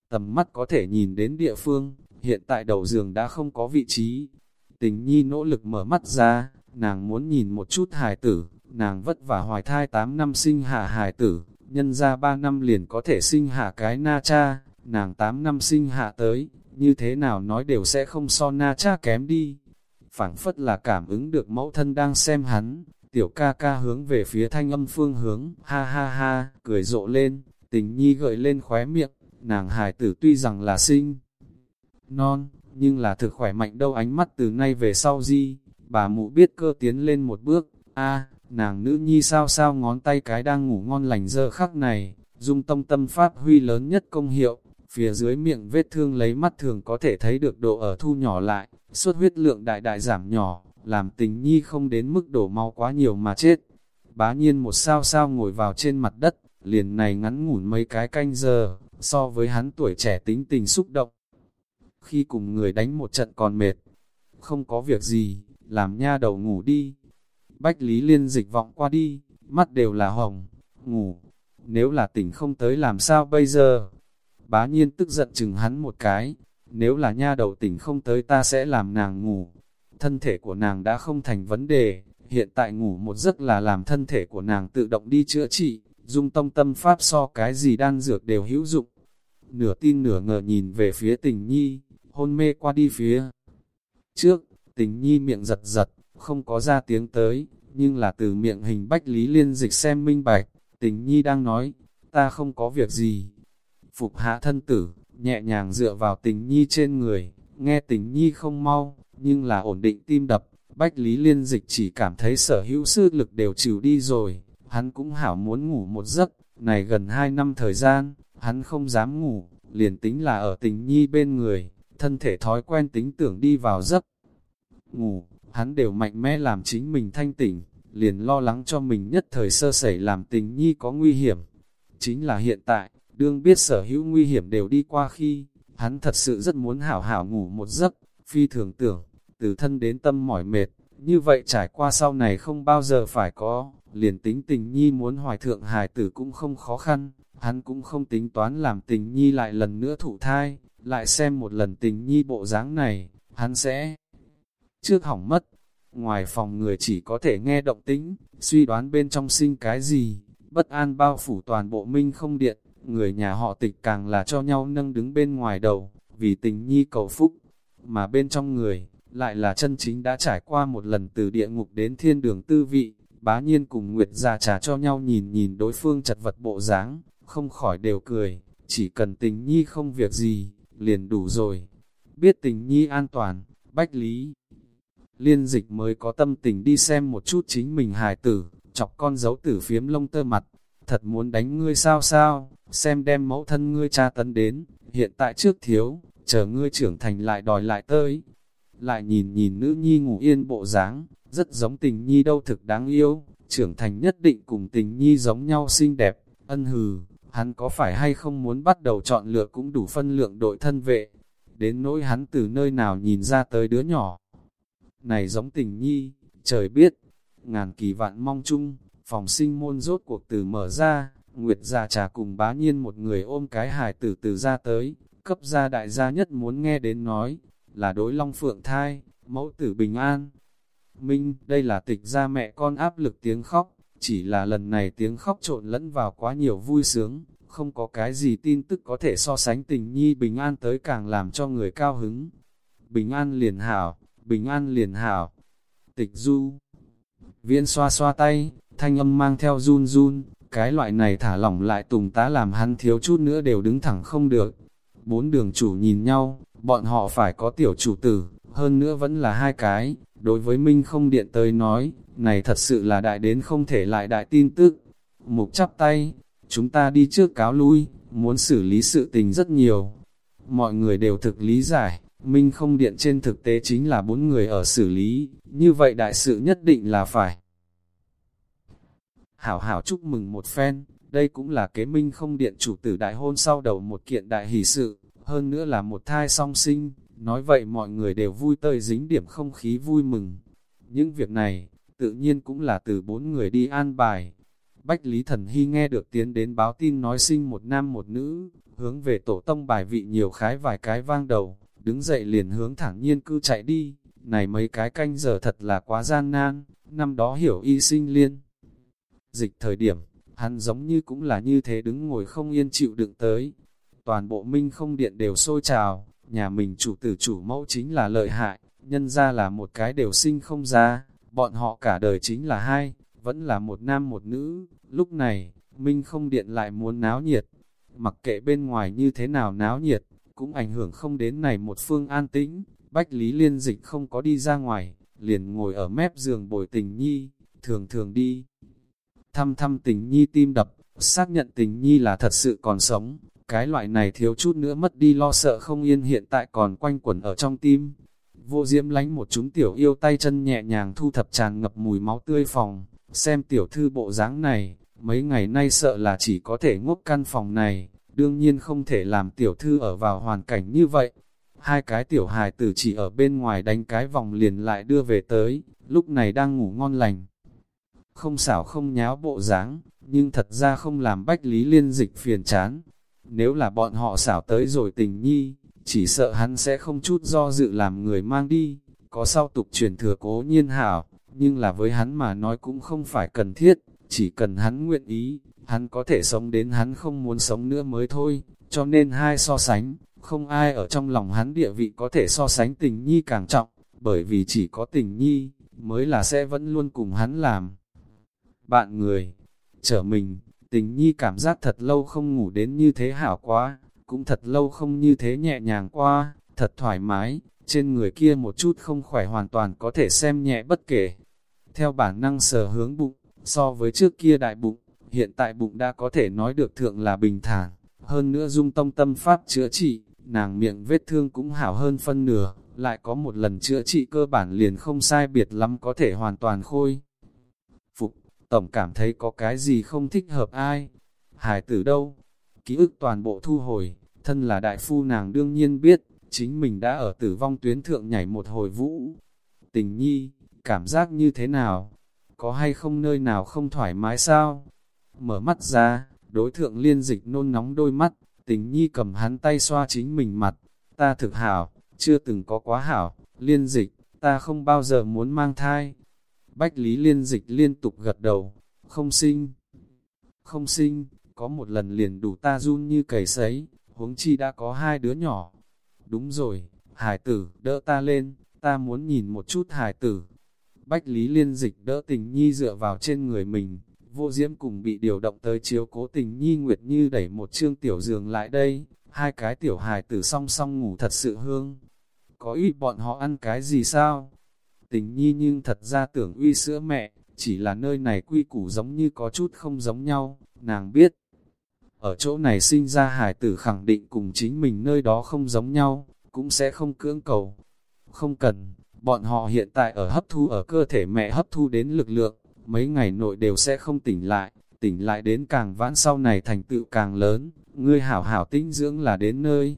Tầm mắt có thể nhìn đến địa phương, hiện tại đầu giường đã không có vị trí. Tình nhi nỗ lực mở mắt ra, nàng muốn nhìn một chút hải tử, nàng vất vả hoài thai 8 năm sinh hạ hải tử, nhân ra 3 năm liền có thể sinh hạ cái na cha, nàng 8 năm sinh hạ tới, như thế nào nói đều sẽ không so na cha kém đi. phảng phất là cảm ứng được mẫu thân đang xem hắn, tiểu ca ca hướng về phía thanh âm phương hướng, ha ha ha, cười rộ lên, tình nhi gợi lên khóe miệng, nàng hài tử tuy rằng là sinh non, nhưng là thực khỏe mạnh đâu ánh mắt từ nay về sau di, bà mụ biết cơ tiến lên một bước, a nàng nữ nhi sao sao ngón tay cái đang ngủ ngon lành giờ khắc này, dung tông tâm pháp huy lớn nhất công hiệu, phía dưới miệng vết thương lấy mắt thường có thể thấy được độ ở thu nhỏ lại, suốt huyết lượng đại đại giảm nhỏ, làm tình nhi không đến mức đổ máu quá nhiều mà chết. Bá nhiên một sao sao ngồi vào trên mặt đất, liền này ngắn ngủn mấy cái canh giờ, so với hắn tuổi trẻ tính tình xúc động. Khi cùng người đánh một trận còn mệt, không có việc gì, làm nha đầu ngủ đi. Bách Lý Liên dịch vọng qua đi, mắt đều là hồng, ngủ. Nếu là tỉnh không tới làm sao bây giờ? Bá nhiên tức giận chừng hắn một cái, nếu là nha đầu tỉnh không tới ta sẽ làm nàng ngủ. Thân thể của nàng đã không thành vấn đề, hiện tại ngủ một giấc là làm thân thể của nàng tự động đi chữa trị, dung tông tâm pháp so cái gì đan dược đều hữu dụng. Nửa tin nửa ngờ nhìn về phía tình nhi, hôn mê qua đi phía. Trước, tình nhi miệng giật giật, không có ra tiếng tới, nhưng là từ miệng hình bách lý liên dịch xem minh bạch, tình nhi đang nói, ta không có việc gì. Phục hạ thân tử, nhẹ nhàng dựa vào tình nhi trên người, nghe tình nhi không mau, nhưng là ổn định tim đập, bách lý liên dịch chỉ cảm thấy sở hữu sư lực đều chịu đi rồi, hắn cũng hảo muốn ngủ một giấc, này gần hai năm thời gian, hắn không dám ngủ, liền tính là ở tình nhi bên người, thân thể thói quen tính tưởng đi vào giấc. Ngủ, hắn đều mạnh mẽ làm chính mình thanh tỉnh, liền lo lắng cho mình nhất thời sơ sẩy làm tình nhi có nguy hiểm. Chính là hiện tại, đương biết sở hữu nguy hiểm đều đi qua khi, hắn thật sự rất muốn hảo hảo ngủ một giấc, phi thường tưởng, từ thân đến tâm mỏi mệt, như vậy trải qua sau này không bao giờ phải có, liền tính tình nhi muốn hoài thượng hài tử cũng không khó khăn, hắn cũng không tính toán làm tình nhi lại lần nữa thụ thai, lại xem một lần tình nhi bộ dáng này, hắn sẽ trước hỏng mất. Ngoài phòng người chỉ có thể nghe động tĩnh, suy đoán bên trong sinh cái gì, bất an bao phủ toàn bộ minh không điện, người nhà họ tịch càng là cho nhau nâng đứng bên ngoài đầu, vì tình nhi cầu phúc, mà bên trong người, lại là chân chính đã trải qua một lần từ địa ngục đến thiên đường tư vị, bá nhiên cùng Nguyệt già trà cho nhau nhìn nhìn đối phương chật vật bộ dáng, không khỏi đều cười, chỉ cần tình nhi không việc gì, liền đủ rồi. Biết tình nhi an toàn, bách lý. Liên dịch mới có tâm tình đi xem một chút chính mình hài tử, chọc con dấu tử phiếm lông tơ mặt, thật muốn đánh ngươi sao sao, xem đem mẫu thân ngươi cha tấn đến, hiện tại trước thiếu, chờ ngươi trưởng thành lại đòi lại tới. Lại nhìn nhìn nữ nhi ngủ yên bộ dáng, rất giống tình nhi đâu thực đáng yêu, trưởng thành nhất định cùng tình nhi giống nhau xinh đẹp, ân hừ, hắn có phải hay không muốn bắt đầu chọn lựa cũng đủ phân lượng đội thân vệ, đến nỗi hắn từ nơi nào nhìn ra tới đứa nhỏ. Này giống tình nhi, trời biết, ngàn kỳ vạn mong chung, phòng sinh môn rốt cuộc từ mở ra, Nguyệt già trà cùng bá nhiên một người ôm cái hài tử từ ra tới, cấp gia đại gia nhất muốn nghe đến nói, là đối long phượng thai, mẫu tử bình an. Minh, đây là tịch gia mẹ con áp lực tiếng khóc, chỉ là lần này tiếng khóc trộn lẫn vào quá nhiều vui sướng, không có cái gì tin tức có thể so sánh tình nhi bình an tới càng làm cho người cao hứng. Bình an liền hảo, bình an liền hảo. Tịch du. Viên xoa xoa tay, thanh âm mang theo run run, cái loại này thả lỏng lại tùng tá làm hắn thiếu chút nữa đều đứng thẳng không được. Bốn đường chủ nhìn nhau, bọn họ phải có tiểu chủ tử, hơn nữa vẫn là hai cái. Đối với Minh không điện tới nói, này thật sự là đại đến không thể lại đại tin tức. Mục chắp tay, chúng ta đi trước cáo lui, muốn xử lý sự tình rất nhiều. Mọi người đều thực lý giải, Minh không điện trên thực tế chính là bốn người ở xử lý, như vậy đại sự nhất định là phải. Hảo hảo chúc mừng một phen, đây cũng là kế Minh không điện chủ tử đại hôn sau đầu một kiện đại hỷ sự, hơn nữa là một thai song sinh, nói vậy mọi người đều vui tơi dính điểm không khí vui mừng. Những việc này, tự nhiên cũng là từ bốn người đi an bài. Bách Lý Thần Hy nghe được tiến đến báo tin nói sinh một nam một nữ, hướng về tổ tông bài vị nhiều khái vài cái vang đầu, đứng dậy liền hướng thẳng nhiên cư chạy đi, này mấy cái canh giờ thật là quá gian nan, năm đó hiểu y sinh liên. Dịch thời điểm, hắn giống như cũng là như thế đứng ngồi không yên chịu đựng tới. Toàn bộ minh không điện đều sôi trào, nhà mình chủ tử chủ mẫu chính là lợi hại, nhân ra là một cái đều sinh không ra, bọn họ cả đời chính là hai, vẫn là một nam một nữ, lúc này, minh không điện lại muốn náo nhiệt, mặc kệ bên ngoài như thế nào náo nhiệt, cũng ảnh hưởng không đến này một phương an tĩnh, Bách Lý Liên Dịch không có đi ra ngoài, liền ngồi ở mép giường bồi tình nhi, thường thường đi. Thăm thăm tình nhi tim đập, xác nhận tình nhi là thật sự còn sống, cái loại này thiếu chút nữa mất đi lo sợ không yên hiện tại còn quanh quẩn ở trong tim. Vô diễm lánh một chúng tiểu yêu tay chân nhẹ nhàng thu thập tràn ngập mùi máu tươi phòng, xem tiểu thư bộ dáng này, mấy ngày nay sợ là chỉ có thể ngốc căn phòng này, đương nhiên không thể làm tiểu thư ở vào hoàn cảnh như vậy. Hai cái tiểu hài tử chỉ ở bên ngoài đánh cái vòng liền lại đưa về tới, lúc này đang ngủ ngon lành. Không xảo không nháo bộ dáng, nhưng thật ra không làm bách lý liên dịch phiền chán. Nếu là bọn họ xảo tới rồi tình nhi, chỉ sợ hắn sẽ không chút do dự làm người mang đi, có sau tục truyền thừa cố nhiên hảo, nhưng là với hắn mà nói cũng không phải cần thiết, chỉ cần hắn nguyện ý, hắn có thể sống đến hắn không muốn sống nữa mới thôi, cho nên hai so sánh, không ai ở trong lòng hắn địa vị có thể so sánh tình nhi càng trọng, bởi vì chỉ có tình nhi, mới là sẽ vẫn luôn cùng hắn làm. Bạn người, trở mình, tình nhi cảm giác thật lâu không ngủ đến như thế hảo quá, cũng thật lâu không như thế nhẹ nhàng qua, thật thoải mái, trên người kia một chút không khỏe hoàn toàn có thể xem nhẹ bất kể. Theo bản năng sờ hướng bụng, so với trước kia đại bụng, hiện tại bụng đã có thể nói được thượng là bình thản, hơn nữa dung tông tâm pháp chữa trị, nàng miệng vết thương cũng hảo hơn phân nửa, lại có một lần chữa trị cơ bản liền không sai biệt lắm có thể hoàn toàn khôi. Phục, tổng cảm thấy có cái gì không thích hợp ai, hải tử đâu, ký ức toàn bộ thu hồi, thân là đại phu nàng đương nhiên biết, chính mình đã ở tử vong tuyến thượng nhảy một hồi vũ. Tình nhi, cảm giác như thế nào? Có hay không nơi nào không thoải mái sao? Mở mắt ra, đối thượng liên dịch nôn nóng đôi mắt, tình nhi cầm hắn tay xoa chính mình mặt. Ta thực hảo, chưa từng có quá hảo, liên dịch, ta không bao giờ muốn mang thai. Bách lý liên dịch liên tục gật đầu, không sinh. Không sinh, có một lần liền đủ ta run như cầy sấy, huống chi đã có hai đứa nhỏ. Đúng rồi, hải tử, đỡ ta lên, ta muốn nhìn một chút hải tử. Bách Lý Liên Dịch đỡ tình nhi dựa vào trên người mình, vô diễm cùng bị điều động tới chiếu cố tình nhi nguyệt như đẩy một chương tiểu giường lại đây, hai cái tiểu hài tử song song ngủ thật sự hương. Có uy bọn họ ăn cái gì sao? Tình nhi nhưng thật ra tưởng uy sữa mẹ, chỉ là nơi này quy củ giống như có chút không giống nhau, nàng biết. Ở chỗ này sinh ra hài tử khẳng định cùng chính mình nơi đó không giống nhau, cũng sẽ không cưỡng cầu. Không cần, bọn họ hiện tại ở hấp thu ở cơ thể mẹ hấp thu đến lực lượng, mấy ngày nội đều sẽ không tỉnh lại, tỉnh lại đến càng vãn sau này thành tựu càng lớn, ngươi hảo hảo tinh dưỡng là đến nơi.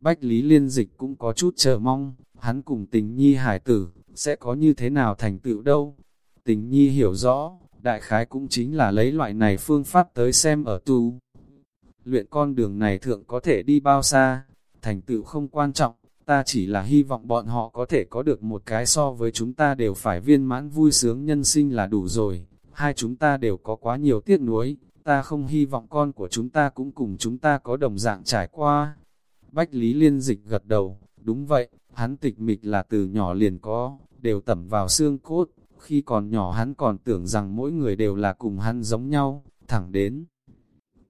Bách Lý Liên Dịch cũng có chút chờ mong, hắn cùng tình nhi hải tử, sẽ có như thế nào thành tựu đâu. Tình nhi hiểu rõ, đại khái cũng chính là lấy loại này phương pháp tới xem ở tu. Luyện con đường này thượng có thể đi bao xa, thành tựu không quan trọng, ta chỉ là hy vọng bọn họ có thể có được một cái so với chúng ta đều phải viên mãn vui sướng nhân sinh là đủ rồi. Hai chúng ta đều có quá nhiều tiếc nuối, ta không hy vọng con của chúng ta cũng cùng chúng ta có đồng dạng trải qua. Bách Lý Liên Dịch gật đầu, đúng vậy, hắn tịch mịch là từ nhỏ liền có, đều tẩm vào xương cốt, khi còn nhỏ hắn còn tưởng rằng mỗi người đều là cùng hắn giống nhau, thẳng đến.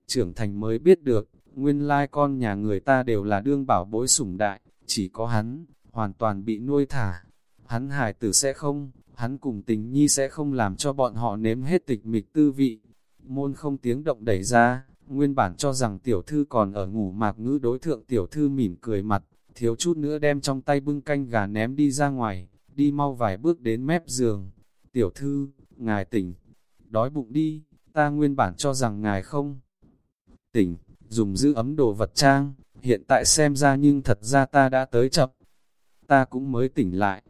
Trưởng thành mới biết được, nguyên lai con nhà người ta đều là đương bảo bối sủng đại, chỉ có hắn, hoàn toàn bị nuôi thả. Hắn hài tử sẽ không, hắn cùng tình nhi sẽ không làm cho bọn họ nếm hết tịch mịch tư vị. Môn không tiếng động đẩy ra, nguyên bản cho rằng tiểu thư còn ở ngủ mạc ngữ đối thượng tiểu thư mỉm cười mặt, thiếu chút nữa đem trong tay bưng canh gà ném đi ra ngoài, đi mau vài bước đến mép giường. Tiểu thư, ngài tỉnh, đói bụng đi, ta nguyên bản cho rằng ngài không tỉnh, dùng giữ ấm đồ vật trang, hiện tại xem ra nhưng thật ra ta đã tới chậm. Ta cũng mới tỉnh lại.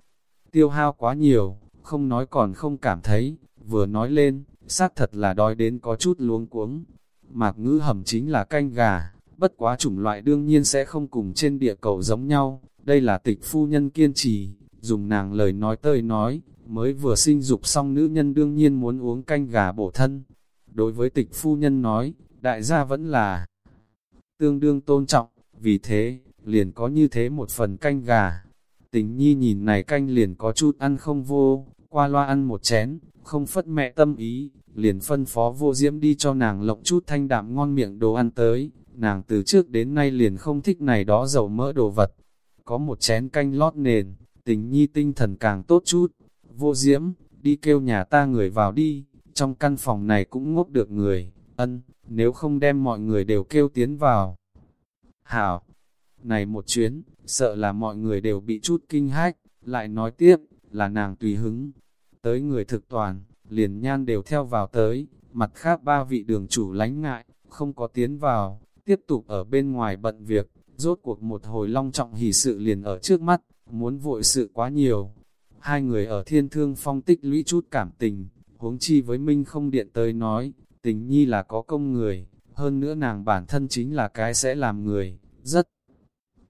Tiêu hao quá nhiều, không nói còn không cảm thấy, vừa nói lên, xác thật là đói đến có chút luống cuống. Mạc ngữ hầm chính là canh gà, bất quá chủng loại đương nhiên sẽ không cùng trên địa cầu giống nhau, đây là tịch phu nhân kiên trì, dùng nàng lời nói tơi nói, mới vừa sinh dục xong nữ nhân đương nhiên muốn uống canh gà bổ thân. Đối với tịch phu nhân nói, đại gia vẫn là tương đương tôn trọng, vì thế, liền có như thế một phần canh gà. Tình nhi nhìn này canh liền có chút ăn không vô, qua loa ăn một chén, không phất mẹ tâm ý, liền phân phó vô diễm đi cho nàng lộng chút thanh đạm ngon miệng đồ ăn tới, nàng từ trước đến nay liền không thích này đó dầu mỡ đồ vật. Có một chén canh lót nền, tình nhi tinh thần càng tốt chút, vô diễm, đi kêu nhà ta người vào đi, trong căn phòng này cũng ngốc được người, ân, nếu không đem mọi người đều kêu tiến vào. Hảo, này một chuyến, sợ là mọi người đều bị chút kinh hách, lại nói tiếp, là nàng tùy hứng. Tới người thực toàn, liền nhan đều theo vào tới, mặt khác ba vị đường chủ lánh ngại, không có tiến vào, tiếp tục ở bên ngoài bận việc, rốt cuộc một hồi long trọng hỷ sự liền ở trước mắt, muốn vội sự quá nhiều. Hai người ở thiên thương phong tích lũy chút cảm tình, huống chi với Minh không điện tới nói, tình nhi là có công người, hơn nữa nàng bản thân chính là cái sẽ làm người, rất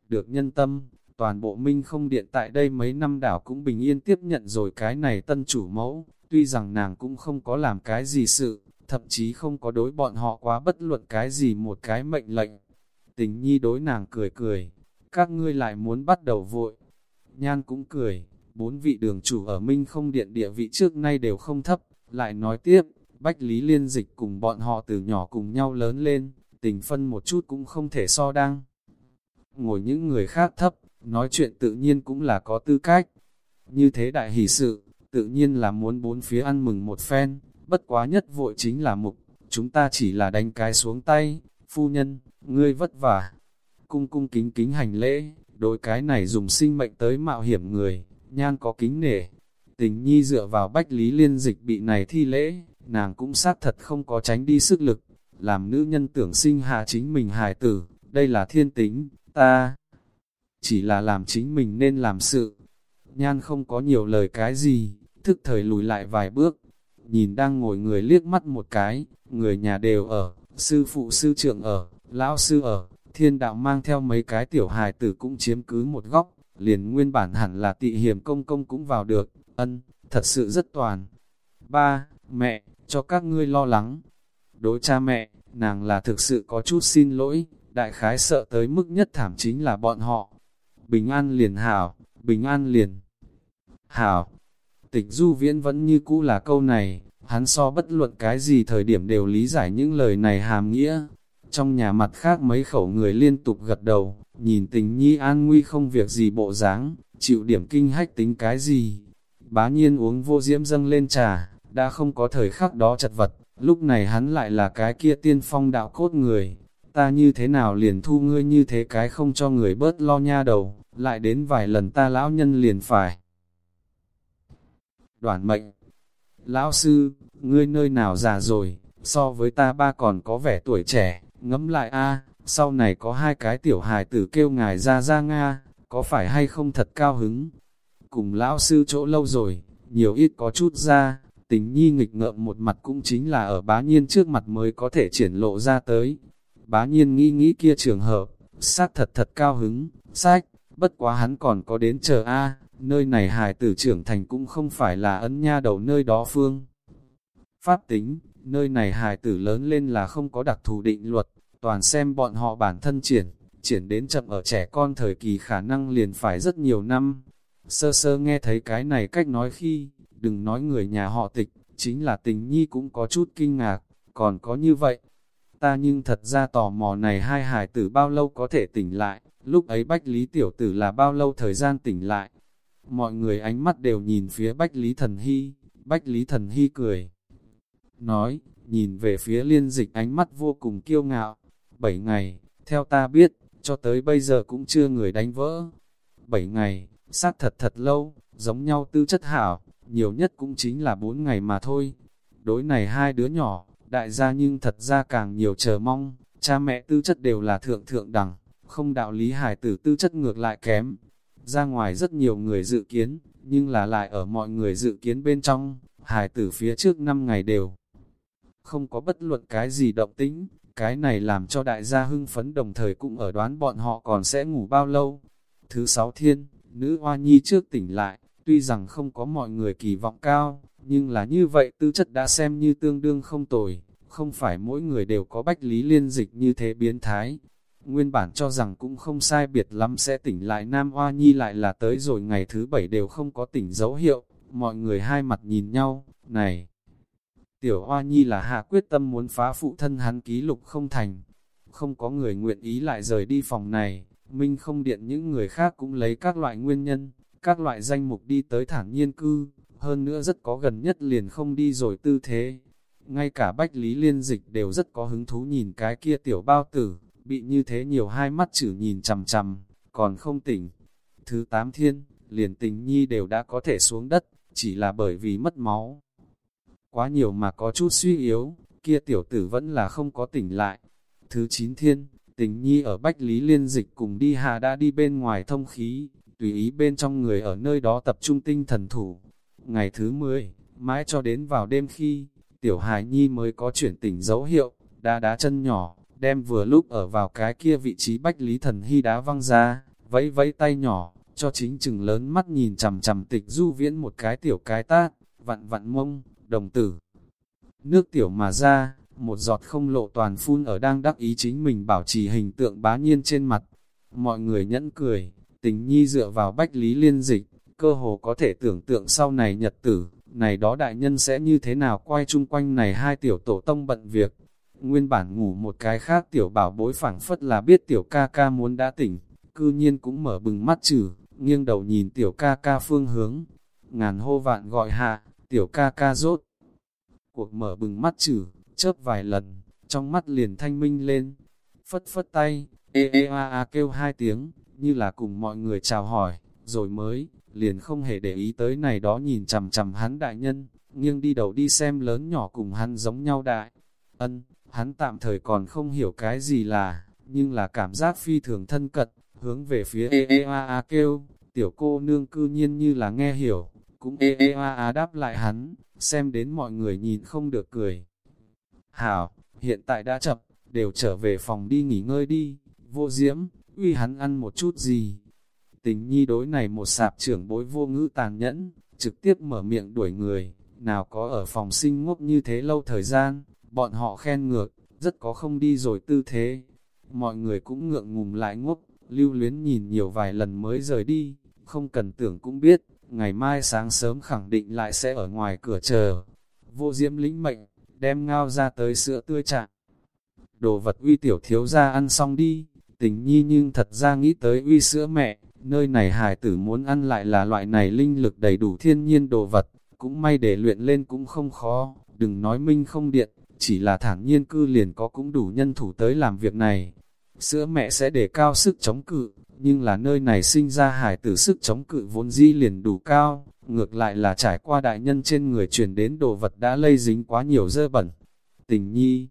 được nhân tâm. Toàn bộ Minh không điện tại đây mấy năm đảo cũng bình yên tiếp nhận rồi cái này tân chủ mẫu, tuy rằng nàng cũng không có làm cái gì sự, thậm chí không có đối bọn họ quá bất luận cái gì một cái mệnh lệnh. Tình nhi đối nàng cười cười, các ngươi lại muốn bắt đầu vội. Nhan cũng cười, bốn vị đường chủ ở Minh không điện địa vị trước nay đều không thấp, lại nói tiếp, Bách Lý Liên Dịch cùng bọn họ từ nhỏ cùng nhau lớn lên, tình phân một chút cũng không thể so đăng. Ngồi những người khác thấp, nói chuyện tự nhiên cũng là có tư cách. Như thế đại hỷ sự, tự nhiên là muốn bốn phía ăn mừng một phen, bất quá nhất vội chính là mục, chúng ta chỉ là đánh cái xuống tay, phu nhân, ngươi vất vả. Cung cung kính kính hành lễ, đối cái này dùng sinh mệnh tới mạo hiểm người, nhan có kính nể. Tình nhi dựa vào bách lý liên dịch bị này thi lễ, nàng cũng xác thật không có tránh đi sức lực, làm nữ nhân tưởng sinh hạ chính mình hài tử, đây là thiên tính, ta chỉ là làm chính mình nên làm sự. Nhan không có nhiều lời cái gì, thức thời lùi lại vài bước, nhìn đang ngồi người liếc mắt một cái, người nhà đều ở, sư phụ sư trưởng ở, lão sư ở, thiên đạo mang theo mấy cái tiểu hài tử cũng chiếm cứ một góc, liền nguyên bản hẳn là tị hiểm công công cũng vào được, ân, thật sự rất toàn. Ba, mẹ, cho các ngươi lo lắng. Đối cha mẹ, nàng là thực sự có chút xin lỗi, đại khái sợ tới mức nhất thảm chính là bọn họ. Bình an liền hảo, bình an liền hảo. Tịch du viễn vẫn như cũ là câu này, hắn so bất luận cái gì thời điểm đều lý giải những lời này hàm nghĩa. Trong nhà mặt khác mấy khẩu người liên tục gật đầu, nhìn tình nhi an nguy không việc gì bộ dáng, chịu điểm kinh hách tính cái gì. Bá nhiên uống vô diễm dâng lên trà, đã không có thời khắc đó chật vật, lúc này hắn lại là cái kia tiên phong đạo cốt người. Ta như thế nào liền thu ngươi như thế cái không cho người bớt lo nha đầu, lại đến vài lần ta lão nhân liền phải. Đoạn mệnh Lão sư, ngươi nơi nào già rồi, so với ta ba còn có vẻ tuổi trẻ, ngẫm lại a sau này có hai cái tiểu hài tử kêu ngài ra ra Nga, có phải hay không thật cao hứng? Cùng lão sư chỗ lâu rồi, nhiều ít có chút ra, tình nhi nghịch ngợm một mặt cũng chính là ở bá nhiên trước mặt mới có thể triển lộ ra tới. Bá nhiên nghĩ nghĩ kia trường hợp, xác thật thật cao hứng, sách, bất quá hắn còn có đến chờ A, nơi này hài tử trưởng thành cũng không phải là ấn nha đầu nơi đó phương. Pháp tính, nơi này hài tử lớn lên là không có đặc thù định luật, toàn xem bọn họ bản thân triển, triển đến chậm ở trẻ con thời kỳ khả năng liền phải rất nhiều năm. Sơ sơ nghe thấy cái này cách nói khi, đừng nói người nhà họ tịch, chính là tình nhi cũng có chút kinh ngạc, còn có như vậy. Ta nhưng thật ra tò mò này hai hải tử bao lâu có thể tỉnh lại, lúc ấy Bách Lý Tiểu Tử là bao lâu thời gian tỉnh lại. Mọi người ánh mắt đều nhìn phía Bách Lý Thần Hy, Bách Lý Thần Hy cười. Nói, nhìn về phía liên dịch ánh mắt vô cùng kiêu ngạo. Bảy ngày, theo ta biết, cho tới bây giờ cũng chưa người đánh vỡ. Bảy ngày, sát thật thật lâu, giống nhau tư chất hảo, nhiều nhất cũng chính là bốn ngày mà thôi. Đối này hai đứa nhỏ, đại gia nhưng thật ra càng nhiều chờ mong, cha mẹ tư chất đều là thượng thượng đẳng, không đạo lý hải tử tư chất ngược lại kém. Ra ngoài rất nhiều người dự kiến, nhưng là lại ở mọi người dự kiến bên trong, hải tử phía trước năm ngày đều không có bất luận cái gì động tĩnh, cái này làm cho đại gia hưng phấn đồng thời cũng ở đoán bọn họ còn sẽ ngủ bao lâu. Thứ sáu thiên, nữ hoa nhi trước tỉnh lại, tuy rằng không có mọi người kỳ vọng cao, nhưng là như vậy tư chất đã xem như tương đương không tồi, không phải mỗi người đều có bách lý liên dịch như thế biến thái. Nguyên bản cho rằng cũng không sai biệt lắm sẽ tỉnh lại Nam Hoa Nhi lại là tới rồi ngày thứ bảy đều không có tỉnh dấu hiệu, mọi người hai mặt nhìn nhau, này. Tiểu Hoa Nhi là hạ quyết tâm muốn phá phụ thân hắn ký lục không thành, không có người nguyện ý lại rời đi phòng này, Minh không điện những người khác cũng lấy các loại nguyên nhân, các loại danh mục đi tới thản nhiên cư, hơn nữa rất có gần nhất liền không đi rồi tư thế. Ngay cả Bách Lý Liên Dịch đều rất có hứng thú nhìn cái kia tiểu bao tử, bị như thế nhiều hai mắt chữ nhìn chằm chằm, còn không tỉnh. Thứ tám thiên, liền tình nhi đều đã có thể xuống đất, chỉ là bởi vì mất máu. Quá nhiều mà có chút suy yếu, kia tiểu tử vẫn là không có tỉnh lại. Thứ chín thiên, tình nhi ở Bách Lý Liên Dịch cùng đi hà đã đi bên ngoài thông khí, tùy ý bên trong người ở nơi đó tập trung tinh thần thủ. Ngày thứ 10, mãi cho đến vào đêm khi, tiểu hài nhi mới có chuyển tỉnh dấu hiệu, đá đá chân nhỏ, đem vừa lúc ở vào cái kia vị trí bách lý thần hy đá văng ra, vẫy vẫy tay nhỏ, cho chính chừng lớn mắt nhìn chằm chằm tịch du viễn một cái tiểu cái tát, vặn vặn mông, đồng tử. Nước tiểu mà ra, một giọt không lộ toàn phun ở đang đắc ý chính mình bảo trì hình tượng bá nhiên trên mặt. Mọi người nhẫn cười, tình nhi dựa vào bách lý liên dịch, cơ hồ có thể tưởng tượng sau này nhật tử, này đó đại nhân sẽ như thế nào quay chung quanh này hai tiểu tổ tông bận việc. Nguyên bản ngủ một cái khác tiểu bảo bối phảng phất là biết tiểu ca ca muốn đã tỉnh, cư nhiên cũng mở bừng mắt chử, nghiêng đầu nhìn tiểu ca ca phương hướng. Ngàn hô vạn gọi hạ, tiểu ca ca rốt. Cuộc mở bừng mắt chử, chớp vài lần, trong mắt liền thanh minh lên. Phất phất tay, ê ê a a kêu hai tiếng, như là cùng mọi người chào hỏi, rồi mới, liền không hề để ý tới này đó nhìn chằm chằm hắn đại nhân, nghiêng đi đầu đi xem lớn nhỏ cùng hắn giống nhau đại. Ân, hắn tạm thời còn không hiểu cái gì là, nhưng là cảm giác phi thường thân cận, hướng về phía ê ê a a kêu, tiểu cô nương cư nhiên như là nghe hiểu, cũng ê ê a a đáp lại hắn, xem đến mọi người nhìn không được cười. Hảo, hiện tại đã chập đều trở về phòng đi nghỉ ngơi đi, vô diễm, uy hắn ăn một chút gì. Tình nhi đối này một sạp trưởng bối vô ngữ tàn nhẫn, trực tiếp mở miệng đuổi người, nào có ở phòng sinh ngốc như thế lâu thời gian, bọn họ khen ngược, rất có không đi rồi tư thế. Mọi người cũng ngượng ngùng lại ngốc, lưu luyến nhìn nhiều vài lần mới rời đi, không cần tưởng cũng biết, ngày mai sáng sớm khẳng định lại sẽ ở ngoài cửa chờ. Vô diễm lĩnh mệnh, đem ngao ra tới sữa tươi chạm Đồ vật uy tiểu thiếu ra ăn xong đi, tình nhi nhưng thật ra nghĩ tới uy sữa mẹ, nơi này hài tử muốn ăn lại là loại này linh lực đầy đủ thiên nhiên đồ vật, cũng may để luyện lên cũng không khó, đừng nói minh không điện, chỉ là thản nhiên cư liền có cũng đủ nhân thủ tới làm việc này. Sữa mẹ sẽ để cao sức chống cự, nhưng là nơi này sinh ra hài tử sức chống cự vốn di liền đủ cao, ngược lại là trải qua đại nhân trên người truyền đến đồ vật đã lây dính quá nhiều dơ bẩn. Tình nhi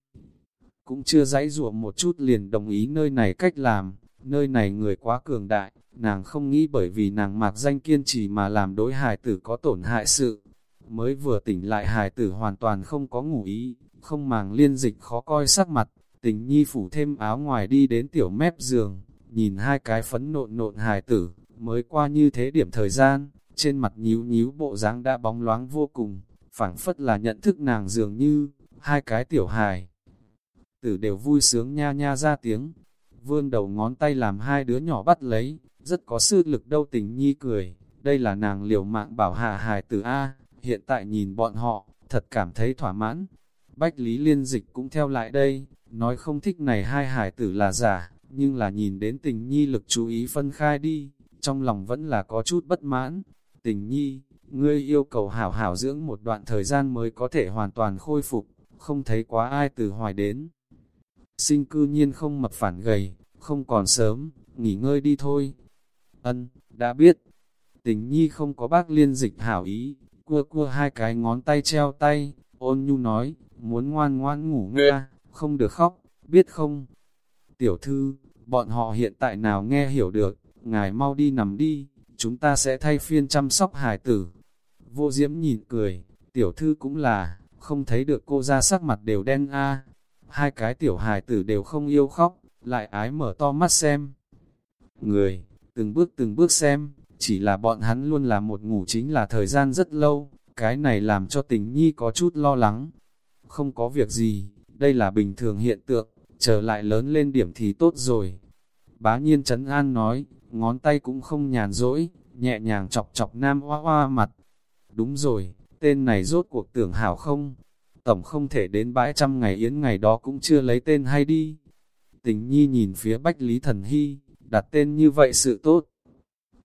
cũng chưa dãy ruộng một chút liền đồng ý nơi này cách làm, nơi này người quá cường đại, nàng không nghĩ bởi vì nàng mạc danh kiên trì mà làm đối hài tử có tổn hại sự. Mới vừa tỉnh lại hài tử hoàn toàn không có ngủ ý, không màng liên dịch khó coi sắc mặt, tình nhi phủ thêm áo ngoài đi đến tiểu mép giường, nhìn hai cái phấn nộn nộn hài tử, mới qua như thế điểm thời gian, trên mặt nhíu nhíu bộ dáng đã bóng loáng vô cùng, phảng phất là nhận thức nàng dường như, hai cái tiểu hài. Tử đều vui sướng nha nha ra tiếng, vươn đầu ngón tay làm hai đứa nhỏ bắt lấy, rất có sư lực đâu tình nhi cười, đây là nàng liều mạng bảo hạ hài tử A, hiện tại nhìn bọn họ, thật cảm thấy thỏa mãn. Bách Lý Liên Dịch cũng theo lại đây, nói không thích này hai hài tử là giả, nhưng là nhìn đến tình nhi lực chú ý phân khai đi, trong lòng vẫn là có chút bất mãn. Tình nhi, ngươi yêu cầu hảo hảo dưỡng một đoạn thời gian mới có thể hoàn toàn khôi phục, không thấy quá ai từ hoài đến. Sinh cư nhiên không mập phản gầy, không còn sớm, nghỉ ngơi đi thôi. Ân, đã biết. Tình nhi không có bác liên dịch hảo ý, cua cua hai cái ngón tay treo tay, ôn nhu nói, muốn ngoan ngoan ngủ nga, không được khóc, biết không? Tiểu thư, bọn họ hiện tại nào nghe hiểu được, ngài mau đi nằm đi, chúng ta sẽ thay phiên chăm sóc hải tử. Vô diễm nhìn cười, tiểu thư cũng là, không thấy được cô ra sắc mặt đều đen a Hai cái tiểu hài tử đều không yêu khóc, lại ái mở to mắt xem. Người, từng bước từng bước xem, chỉ là bọn hắn luôn là một ngủ chính là thời gian rất lâu, cái này làm cho tình nhi có chút lo lắng. Không có việc gì, đây là bình thường hiện tượng, trở lại lớn lên điểm thì tốt rồi. Bá nhiên Trấn An nói, ngón tay cũng không nhàn rỗi, nhẹ nhàng chọc chọc nam hoa hoa mặt. Đúng rồi, tên này rốt cuộc tưởng hảo không? Tổng không thể đến bãi trăm ngày yến ngày đó cũng chưa lấy tên hay đi. Tình nhi nhìn phía Bách Lý Thần Hy, đặt tên như vậy sự tốt.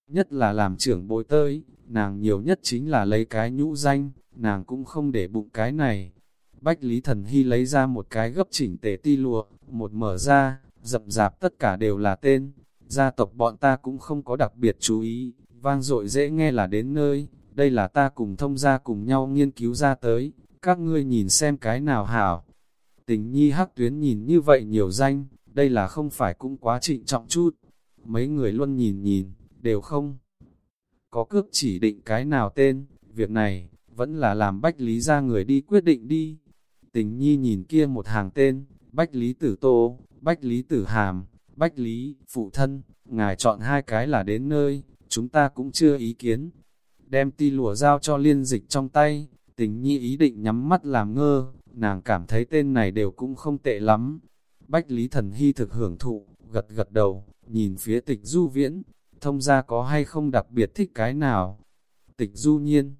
Nhất là làm trưởng bối tới, nàng nhiều nhất chính là lấy cái nhũ danh, nàng cũng không để bụng cái này. Bách Lý Thần Hy lấy ra một cái gấp chỉnh tề ti lụa, một mở ra, dập dạp tất cả đều là tên. Gia tộc bọn ta cũng không có đặc biệt chú ý, vang dội dễ nghe là đến nơi, đây là ta cùng thông gia cùng nhau nghiên cứu ra tới, các ngươi nhìn xem cái nào hảo. Tình nhi hắc tuyến nhìn như vậy nhiều danh, đây là không phải cũng quá trịnh trọng chút. Mấy người luôn nhìn nhìn, đều không. Có cước chỉ định cái nào tên, việc này, vẫn là làm Bách Lý ra người đi quyết định đi. Tình nhi nhìn kia một hàng tên, Bách Lý Tử Tô, Bách Lý Tử Hàm, Bách Lý, Phụ Thân, ngài chọn hai cái là đến nơi, chúng ta cũng chưa ý kiến. Đem ti lùa giao cho liên dịch trong tay, tình nhi ý định nhắm mắt làm ngơ, nàng cảm thấy tên này đều cũng không tệ lắm. Bách Lý Thần Hy thực hưởng thụ, gật gật đầu, nhìn phía tịch du viễn, thông ra có hay không đặc biệt thích cái nào. Tịch du nhiên,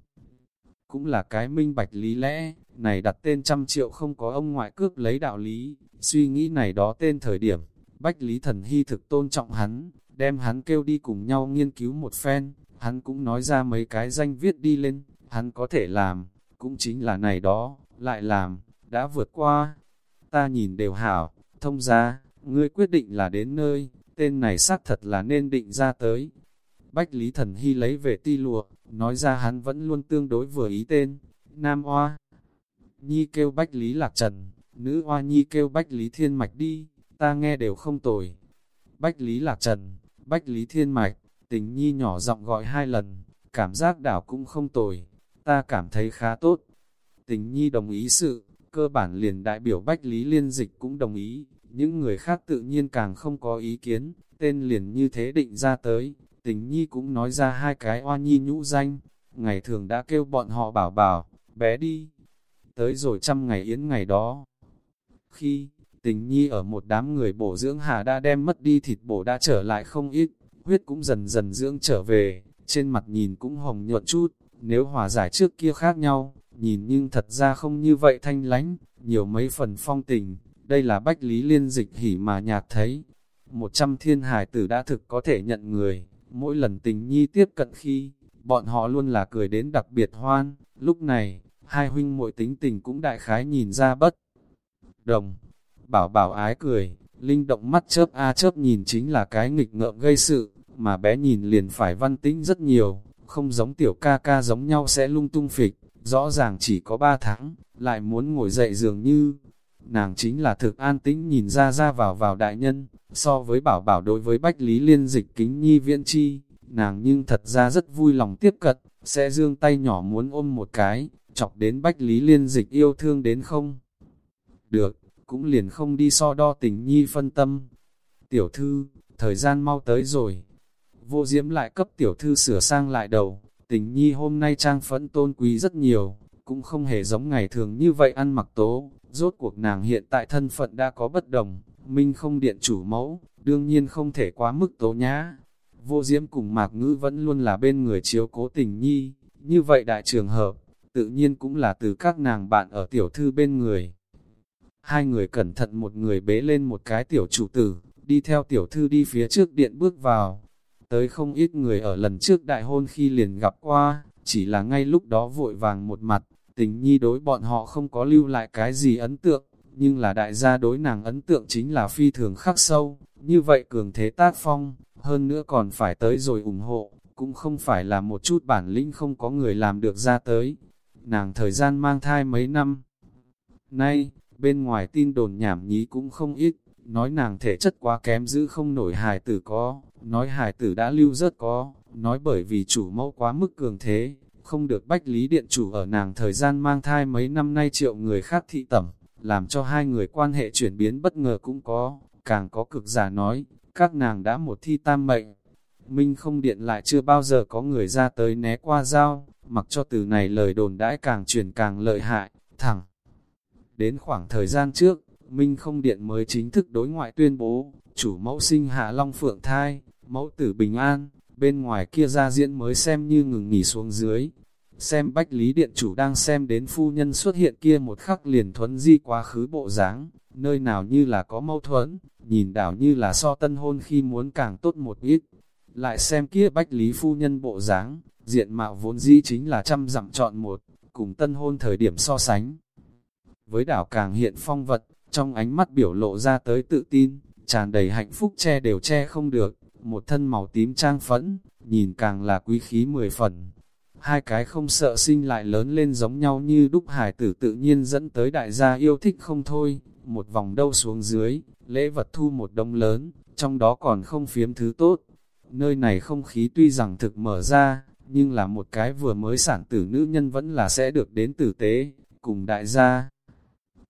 cũng là cái minh bạch lý lẽ, này đặt tên trăm triệu không có ông ngoại cướp lấy đạo lý, suy nghĩ này đó tên thời điểm, Bách Lý Thần Hy thực tôn trọng hắn, đem hắn kêu đi cùng nhau nghiên cứu một phen, hắn cũng nói ra mấy cái danh viết đi lên, hắn có thể làm, cũng chính là này đó, lại làm, đã vượt qua. Ta nhìn đều hảo, thông ra, ngươi quyết định là đến nơi, tên này xác thật là nên định ra tới. Bách Lý Thần Hy lấy về ti lụa, nói ra hắn vẫn luôn tương đối vừa ý tên, Nam Hoa. Nhi kêu Bách Lý Lạc Trần, nữ Hoa Nhi kêu Bách Lý Thiên Mạch đi, ta nghe đều không tồi. Bách Lý Lạc Trần, Bách Lý Thiên Mạch, tình Nhi nhỏ giọng gọi hai lần, cảm giác đảo cũng không tồi, ta cảm thấy khá tốt. Tình Nhi đồng ý sự, cơ bản liền đại biểu Bách Lý Liên Dịch cũng đồng ý, những người khác tự nhiên càng không có ý kiến, tên liền như thế định ra tới, tình nhi cũng nói ra hai cái oa nhi nhũ danh, ngày thường đã kêu bọn họ bảo bảo, bé đi, tới rồi trăm ngày yến ngày đó. Khi, tình nhi ở một đám người bổ dưỡng hà đã đem mất đi thịt bổ đã trở lại không ít, huyết cũng dần dần dưỡng trở về, trên mặt nhìn cũng hồng nhuận chút, nếu hòa giải trước kia khác nhau, nhìn nhưng thật ra không như vậy thanh lánh, nhiều mấy phần phong tình, đây là bách lý liên dịch hỉ mà nhạc thấy. Một trăm thiên hải tử đã thực có thể nhận người, mỗi lần tình nhi tiếp cận khi, bọn họ luôn là cười đến đặc biệt hoan, lúc này, hai huynh muội tính tình cũng đại khái nhìn ra bất đồng. Bảo bảo ái cười, linh động mắt chớp a chớp nhìn chính là cái nghịch ngợm gây sự, mà bé nhìn liền phải văn tĩnh rất nhiều, không giống tiểu ca ca giống nhau sẽ lung tung phịch, rõ ràng chỉ có ba tháng, lại muốn ngồi dậy dường như, nàng chính là thực an tĩnh nhìn ra ra vào vào đại nhân, so với bảo bảo đối với Bách Lý Liên dịch kính nhi viễn chi, nàng nhưng thật ra rất vui lòng tiếp cận, sẽ dương tay nhỏ muốn ôm một cái, chọc đến Bách Lý Liên dịch yêu thương đến không? Được, cũng liền không đi so đo tình nhi phân tâm. Tiểu thư, thời gian mau tới rồi. Vô diễm lại cấp tiểu thư sửa sang lại đầu, tình nhi hôm nay trang phẫn tôn quý rất nhiều, cũng không hề giống ngày thường như vậy ăn mặc tố, Rốt cuộc nàng hiện tại thân phận đã có bất đồng, minh không điện chủ mẫu, đương nhiên không thể quá mức tố nhã. Vô diễm cùng mạc ngữ vẫn luôn là bên người chiếu cố tình nhi, như vậy đại trường hợp, tự nhiên cũng là từ các nàng bạn ở tiểu thư bên người. Hai người cẩn thận một người bế lên một cái tiểu chủ tử, đi theo tiểu thư đi phía trước điện bước vào. Tới không ít người ở lần trước đại hôn khi liền gặp qua, chỉ là ngay lúc đó vội vàng một mặt, Tình nhi đối bọn họ không có lưu lại cái gì ấn tượng, nhưng là đại gia đối nàng ấn tượng chính là phi thường khắc sâu, như vậy cường thế tác phong, hơn nữa còn phải tới rồi ủng hộ, cũng không phải là một chút bản lĩnh không có người làm được ra tới. Nàng thời gian mang thai mấy năm. Nay, bên ngoài tin đồn nhảm nhí cũng không ít, nói nàng thể chất quá kém giữ không nổi hài tử có, nói hải tử đã lưu rất có, nói bởi vì chủ mẫu quá mức cường thế, Không được Bách Lý Điện Chủ ở nàng thời gian mang thai mấy năm nay triệu người khác thị tẩm, làm cho hai người quan hệ chuyển biến bất ngờ cũng có, càng có cực giả nói, các nàng đã một thi tam mệnh. Minh không điện lại chưa bao giờ có người ra tới né qua dao, mặc cho từ này lời đồn đãi càng truyền càng lợi hại, thẳng. Đến khoảng thời gian trước, Minh không điện mới chính thức đối ngoại tuyên bố, chủ mẫu sinh hạ long phượng thai, mẫu tử bình an, bên ngoài kia ra diễn mới xem như ngừng nghỉ xuống dưới. Xem bách lý điện chủ đang xem đến phu nhân xuất hiện kia một khắc liền thuấn di quá khứ bộ dáng nơi nào như là có mâu thuẫn, nhìn đảo như là so tân hôn khi muốn càng tốt một ít. Lại xem kia bách lý phu nhân bộ dáng diện mạo vốn dĩ chính là trăm dặm chọn một, cùng tân hôn thời điểm so sánh. Với đảo càng hiện phong vật, trong ánh mắt biểu lộ ra tới tự tin, tràn đầy hạnh phúc che đều che không được, một thân màu tím trang phẫn, nhìn càng là quý khí mười phần. Hai cái không sợ sinh lại lớn lên giống nhau như đúc hải tử tự nhiên dẫn tới đại gia yêu thích không thôi, một vòng đâu xuống dưới, lễ vật thu một đông lớn, trong đó còn không phiếm thứ tốt. Nơi này không khí tuy rằng thực mở ra, nhưng là một cái vừa mới sản tử nữ nhân vẫn là sẽ được đến tử tế, cùng đại gia.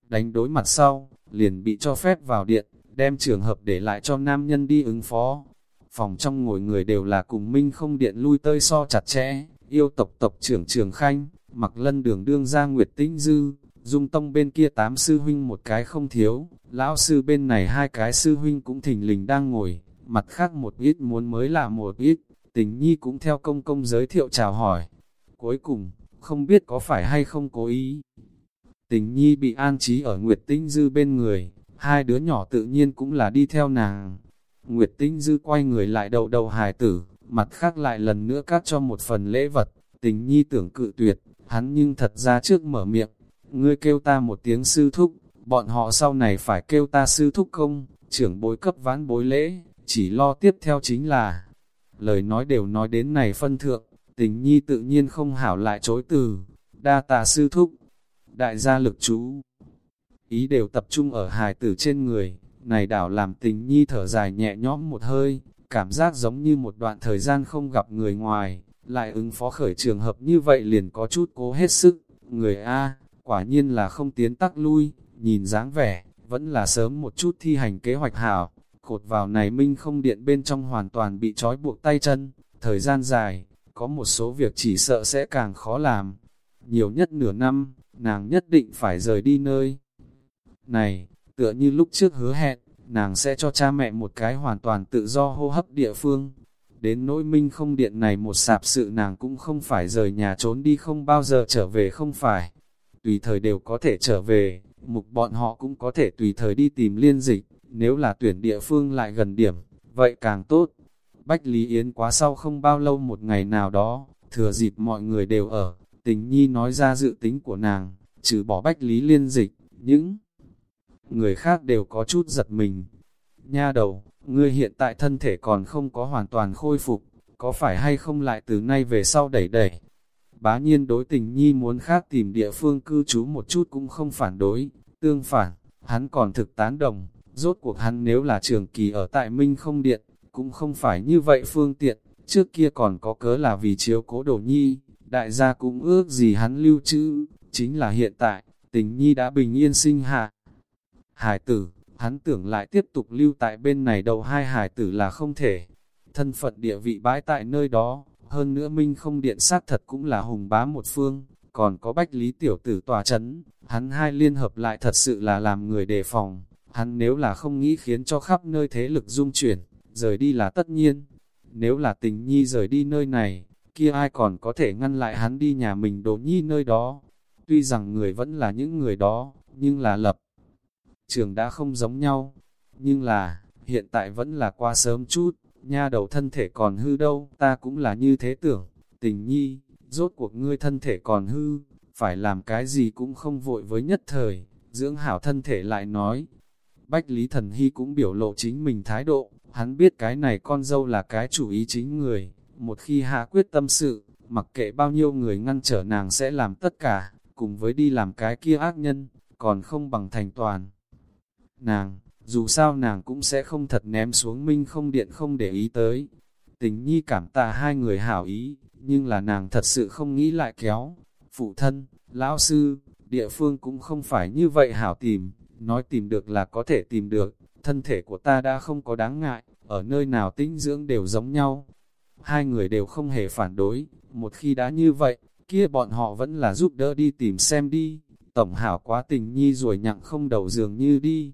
Đánh đối mặt sau, liền bị cho phép vào điện, đem trường hợp để lại cho nam nhân đi ứng phó. Phòng trong ngồi người đều là cùng minh không điện lui tơi so chặt chẽ, yêu tộc tộc trưởng trường khanh, mặc lân đường đương ra nguyệt tinh dư, dung tông bên kia tám sư huynh một cái không thiếu, lão sư bên này hai cái sư huynh cũng thình lình đang ngồi, mặt khác một ít muốn mới là một ít, tình nhi cũng theo công công giới thiệu chào hỏi. Cuối cùng, không biết có phải hay không cố ý. Tình nhi bị an trí ở Nguyệt Tinh Dư bên người, hai đứa nhỏ tự nhiên cũng là đi theo nàng. Nguyệt Tinh Dư quay người lại đầu đầu hài tử, mặt khác lại lần nữa cắt cho một phần lễ vật, tình nhi tưởng cự tuyệt, hắn nhưng thật ra trước mở miệng, ngươi kêu ta một tiếng sư thúc, bọn họ sau này phải kêu ta sư thúc không, trưởng bối cấp ván bối lễ, chỉ lo tiếp theo chính là, lời nói đều nói đến này phân thượng, tình nhi tự nhiên không hảo lại chối từ, đa tà sư thúc, đại gia lực chú. Ý đều tập trung ở hài tử trên người, này đảo làm tình nhi thở dài nhẹ nhõm một hơi, cảm giác giống như một đoạn thời gian không gặp người ngoài, lại ứng phó khởi trường hợp như vậy liền có chút cố hết sức, người A, quả nhiên là không tiến tắc lui, nhìn dáng vẻ, vẫn là sớm một chút thi hành kế hoạch hảo, cột vào này minh không điện bên trong hoàn toàn bị trói buộc tay chân, thời gian dài, có một số việc chỉ sợ sẽ càng khó làm. Nhiều nhất nửa năm, nàng nhất định phải rời đi nơi. Này, tựa như lúc trước hứa hẹn, nàng sẽ cho cha mẹ một cái hoàn toàn tự do hô hấp địa phương. Đến nỗi minh không điện này một sạp sự nàng cũng không phải rời nhà trốn đi không bao giờ trở về không phải. Tùy thời đều có thể trở về, mục bọn họ cũng có thể tùy thời đi tìm liên dịch. Nếu là tuyển địa phương lại gần điểm, vậy càng tốt. Bách Lý Yến quá sau không bao lâu một ngày nào đó, thừa dịp mọi người đều ở, tình nhi nói ra dự tính của nàng, trừ bỏ Bách Lý liên dịch, những người khác đều có chút giật mình. Nha đầu, ngươi hiện tại thân thể còn không có hoàn toàn khôi phục, có phải hay không lại từ nay về sau đẩy đẩy. Bá nhiên đối tình nhi muốn khác tìm địa phương cư trú một chút cũng không phản đối, tương phản, hắn còn thực tán đồng, Rốt cuộc hắn nếu là trường kỳ ở tại Minh không điện, cũng không phải như vậy phương tiện, trước kia còn có cớ là vì chiếu cố đồ nhi, đại gia cũng ước gì hắn lưu trữ, chính là hiện tại, tình nhi đã bình yên sinh hạ. Hải tử, hắn tưởng lại tiếp tục lưu tại bên này đầu hai hải tử là không thể. Thân phận địa vị bãi tại nơi đó, hơn nữa Minh không điện sát thật cũng là hùng bá một phương, còn có bách lý tiểu tử tòa chấn, hắn hai liên hợp lại thật sự là làm người đề phòng. Hắn nếu là không nghĩ khiến cho khắp nơi thế lực dung chuyển, rời đi là tất nhiên. Nếu là tình nhi rời đi nơi này, kia ai còn có thể ngăn lại hắn đi nhà mình đồ nhi nơi đó. Tuy rằng người vẫn là những người đó, nhưng là lập. Trường đã không giống nhau, nhưng là, hiện tại vẫn là qua sớm chút, nha đầu thân thể còn hư đâu, ta cũng là như thế tưởng. Tình nhi, rốt cuộc ngươi thân thể còn hư, phải làm cái gì cũng không vội với nhất thời, dưỡng hảo thân thể lại nói, Bách Lý Thần Hy cũng biểu lộ chính mình thái độ, hắn biết cái này con dâu là cái chủ ý chính người, một khi hạ quyết tâm sự, mặc kệ bao nhiêu người ngăn trở nàng sẽ làm tất cả, cùng với đi làm cái kia ác nhân, còn không bằng thành toàn. Nàng, dù sao nàng cũng sẽ không thật ném xuống minh không điện không để ý tới. Tình nhi cảm tạ hai người hảo ý, nhưng là nàng thật sự không nghĩ lại kéo. Phụ thân, lão sư, địa phương cũng không phải như vậy hảo tìm, nói tìm được là có thể tìm được, thân thể của ta đã không có đáng ngại, ở nơi nào tĩnh dưỡng đều giống nhau. Hai người đều không hề phản đối, một khi đã như vậy, kia bọn họ vẫn là giúp đỡ đi tìm xem đi. Tổng hảo quá tình nhi rồi nhặng không đầu giường như đi.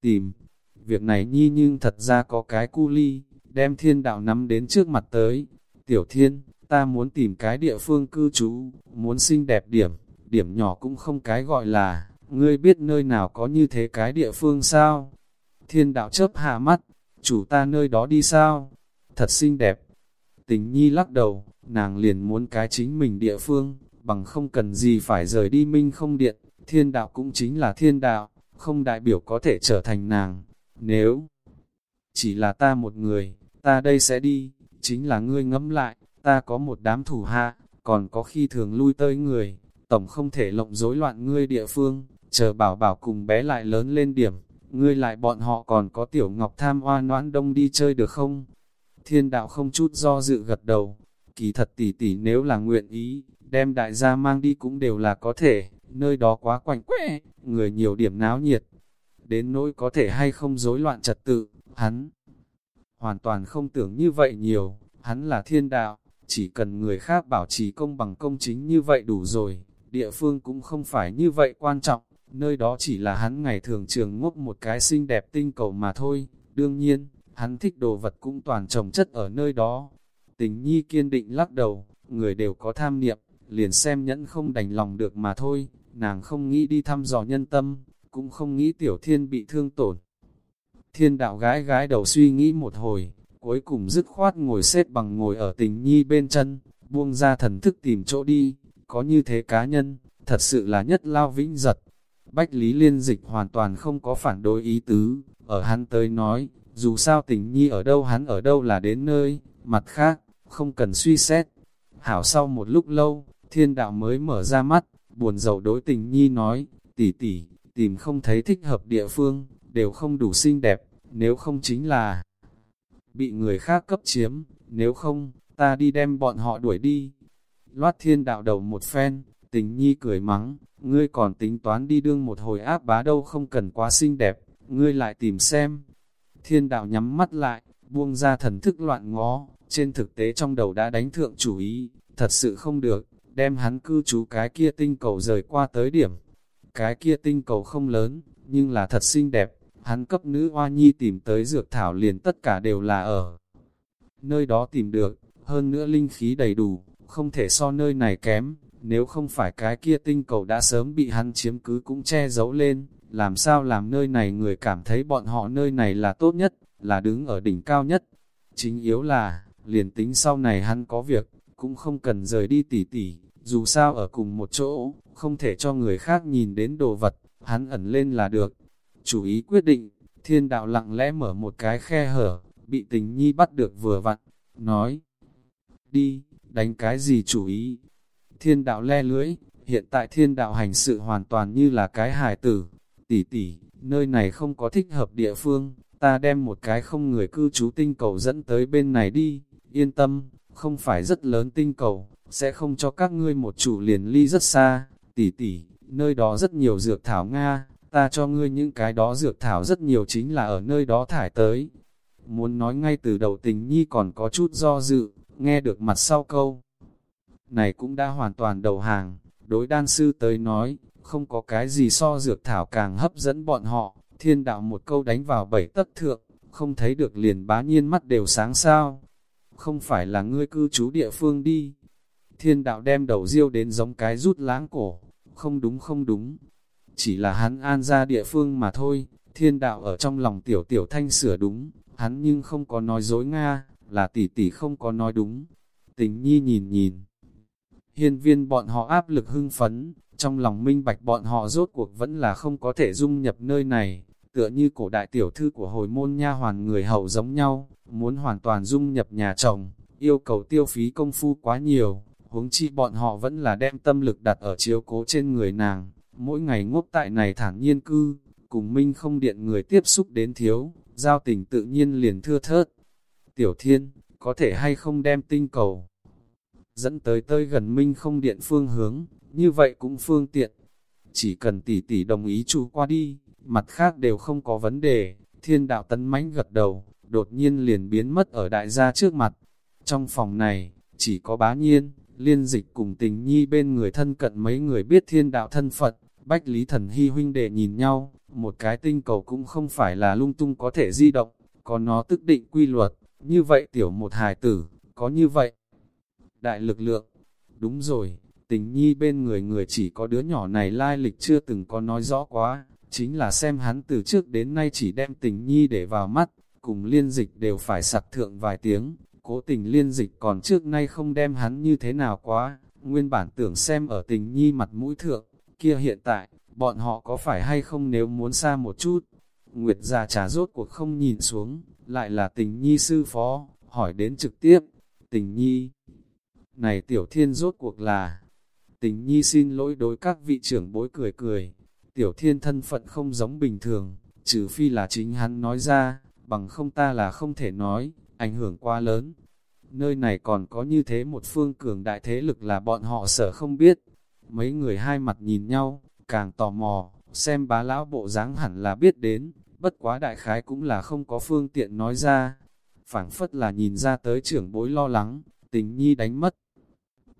Tìm, việc này nhi nhưng thật ra có cái cu ly, đem thiên đạo nắm đến trước mặt tới. Tiểu thiên, ta muốn tìm cái địa phương cư trú, muốn xinh đẹp điểm, điểm nhỏ cũng không cái gọi là, ngươi biết nơi nào có như thế cái địa phương sao? Thiên đạo chớp hạ mắt, chủ ta nơi đó đi sao? Thật xinh đẹp. Tình nhi lắc đầu, nàng liền muốn cái chính mình địa phương, bằng không cần gì phải rời đi minh không điện, thiên đạo cũng chính là thiên đạo, không đại biểu có thể trở thành nàng. Nếu chỉ là ta một người, ta đây sẽ đi, chính là ngươi ngẫm lại, ta có một đám thủ hạ, còn có khi thường lui tới người, tổng không thể lộng rối loạn ngươi địa phương, chờ bảo bảo cùng bé lại lớn lên điểm, ngươi lại bọn họ còn có tiểu ngọc tham hoa noãn đông đi chơi được không? Thiên đạo không chút do dự gật đầu, kỳ thật tỷ tỷ nếu là nguyện ý, đem đại gia mang đi cũng đều là có thể, nơi đó quá quạnh quẽ, người nhiều điểm náo nhiệt. Đến nỗi có thể hay không rối loạn trật tự, hắn hoàn toàn không tưởng như vậy nhiều, hắn là thiên đạo, chỉ cần người khác bảo trì công bằng công chính như vậy đủ rồi, địa phương cũng không phải như vậy quan trọng, nơi đó chỉ là hắn ngày thường trường ngốc một cái xinh đẹp tinh cầu mà thôi, đương nhiên, hắn thích đồ vật cũng toàn trồng chất ở nơi đó. Tình nhi kiên định lắc đầu, người đều có tham niệm, liền xem nhẫn không đành lòng được mà thôi, nàng không nghĩ đi thăm dò nhân tâm, cũng không nghĩ tiểu thiên bị thương tổn. Thiên đạo gái gái đầu suy nghĩ một hồi, cuối cùng dứt khoát ngồi xếp bằng ngồi ở tình nhi bên chân, buông ra thần thức tìm chỗ đi, có như thế cá nhân, thật sự là nhất lao vĩnh giật. Bách Lý Liên Dịch hoàn toàn không có phản đối ý tứ, ở hắn tới nói, dù sao tình nhi ở đâu hắn ở đâu là đến nơi, mặt khác, không cần suy xét. Hảo sau một lúc lâu, thiên đạo mới mở ra mắt, buồn rầu đối tình nhi nói, tỷ tỷ, tìm không thấy thích hợp địa phương, đều không đủ xinh đẹp, nếu không chính là bị người khác cấp chiếm, nếu không, ta đi đem bọn họ đuổi đi. Loát thiên đạo đầu một phen, tình nhi cười mắng, ngươi còn tính toán đi đương một hồi áp bá đâu không cần quá xinh đẹp, ngươi lại tìm xem. Thiên đạo nhắm mắt lại, buông ra thần thức loạn ngó, trên thực tế trong đầu đã đánh thượng chủ ý, thật sự không được, đem hắn cư trú cái kia tinh cầu rời qua tới điểm. Cái kia tinh cầu không lớn, nhưng là thật xinh đẹp, hắn cấp nữ hoa nhi tìm tới dược thảo liền tất cả đều là ở. Nơi đó tìm được, hơn nữa linh khí đầy đủ, không thể so nơi này kém, nếu không phải cái kia tinh cầu đã sớm bị hắn chiếm cứ cũng che giấu lên, làm sao làm nơi này người cảm thấy bọn họ nơi này là tốt nhất, là đứng ở đỉnh cao nhất. Chính yếu là, liền tính sau này hắn có việc, cũng không cần rời đi tỉ tỉ, dù sao ở cùng một chỗ, không thể cho người khác nhìn đến đồ vật, hắn ẩn lên là được. Chủ ý quyết định, thiên đạo lặng lẽ mở một cái khe hở, bị tình nhi bắt được vừa vặn, nói, đi, đánh cái gì chủ ý. Thiên đạo le lưỡi, hiện tại thiên đạo hành sự hoàn toàn như là cái hài tử, tỷ tỷ, nơi này không có thích hợp địa phương, ta đem một cái không người cư trú tinh cầu dẫn tới bên này đi, yên tâm, không phải rất lớn tinh cầu, sẽ không cho các ngươi một chủ liền ly rất xa, tỷ tỷ, nơi đó rất nhiều dược thảo Nga, ta cho ngươi những cái đó dược thảo rất nhiều chính là ở nơi đó thải tới. Muốn nói ngay từ đầu tình nhi còn có chút do dự, nghe được mặt sau câu. Này cũng đã hoàn toàn đầu hàng, đối đan sư tới nói, không có cái gì so dược thảo càng hấp dẫn bọn họ, thiên đạo một câu đánh vào bảy tất thượng, không thấy được liền bá nhiên mắt đều sáng sao. Không phải là ngươi cư trú địa phương đi. Thiên đạo đem đầu riêu đến giống cái rút láng cổ, không đúng không đúng. Chỉ là hắn an ra địa phương mà thôi, thiên đạo ở trong lòng tiểu tiểu thanh sửa đúng, hắn nhưng không có nói dối Nga, là tỷ tỷ không có nói đúng. Tình nhi nhìn nhìn. Hiên viên bọn họ áp lực hưng phấn, trong lòng minh bạch bọn họ rốt cuộc vẫn là không có thể dung nhập nơi này, tựa như cổ đại tiểu thư của hồi môn nha hoàn người hậu giống nhau, muốn hoàn toàn dung nhập nhà chồng, yêu cầu tiêu phí công phu quá nhiều, huống chi bọn họ vẫn là đem tâm lực đặt ở chiếu cố trên người nàng, mỗi ngày ngốc tại này thản nhiên cư, cùng minh không điện người tiếp xúc đến thiếu, giao tình tự nhiên liền thưa thớt. Tiểu thiên, có thể hay không đem tinh cầu dẫn tới tơi gần minh không điện phương hướng, như vậy cũng phương tiện. Chỉ cần tỷ tỷ đồng ý chu qua đi, mặt khác đều không có vấn đề, thiên đạo tấn mãnh gật đầu, đột nhiên liền biến mất ở đại gia trước mặt. Trong phòng này, chỉ có bá nhiên, liên dịch cùng tình nhi bên người thân cận mấy người biết thiên đạo thân Phật, bách lý thần hy huynh đệ nhìn nhau, một cái tinh cầu cũng không phải là lung tung có thể di động, có nó tức định quy luật, như vậy tiểu một hài tử, có như vậy. Đại lực lượng, đúng rồi, tình nhi bên người người chỉ có đứa nhỏ này lai lịch chưa từng có nói rõ quá, chính là xem hắn từ trước đến nay chỉ đem tình nhi để vào mắt, cùng liên dịch đều phải sặc thượng vài tiếng, cố tình liên dịch còn trước nay không đem hắn như thế nào quá, nguyên bản tưởng xem ở tình nhi mặt mũi thượng, kia hiện tại, bọn họ có phải hay không nếu muốn xa một chút. Nguyệt già trà rốt cuộc không nhìn xuống, lại là tình nhi sư phó, hỏi đến trực tiếp, tình nhi. Này tiểu thiên rốt cuộc là, tình nhi xin lỗi đối các vị trưởng bối cười cười, tiểu thiên thân phận không giống bình thường, trừ phi là chính hắn nói ra, bằng không ta là không thể nói, ảnh hưởng quá lớn. Nơi này còn có như thế một phương cường đại thế lực là bọn họ sợ không biết. Mấy người hai mặt nhìn nhau, càng tò mò, xem bá lão bộ dáng hẳn là biết đến, bất quá đại khái cũng là không có phương tiện nói ra. phảng phất là nhìn ra tới trưởng bối lo lắng, tình nhi đánh mất.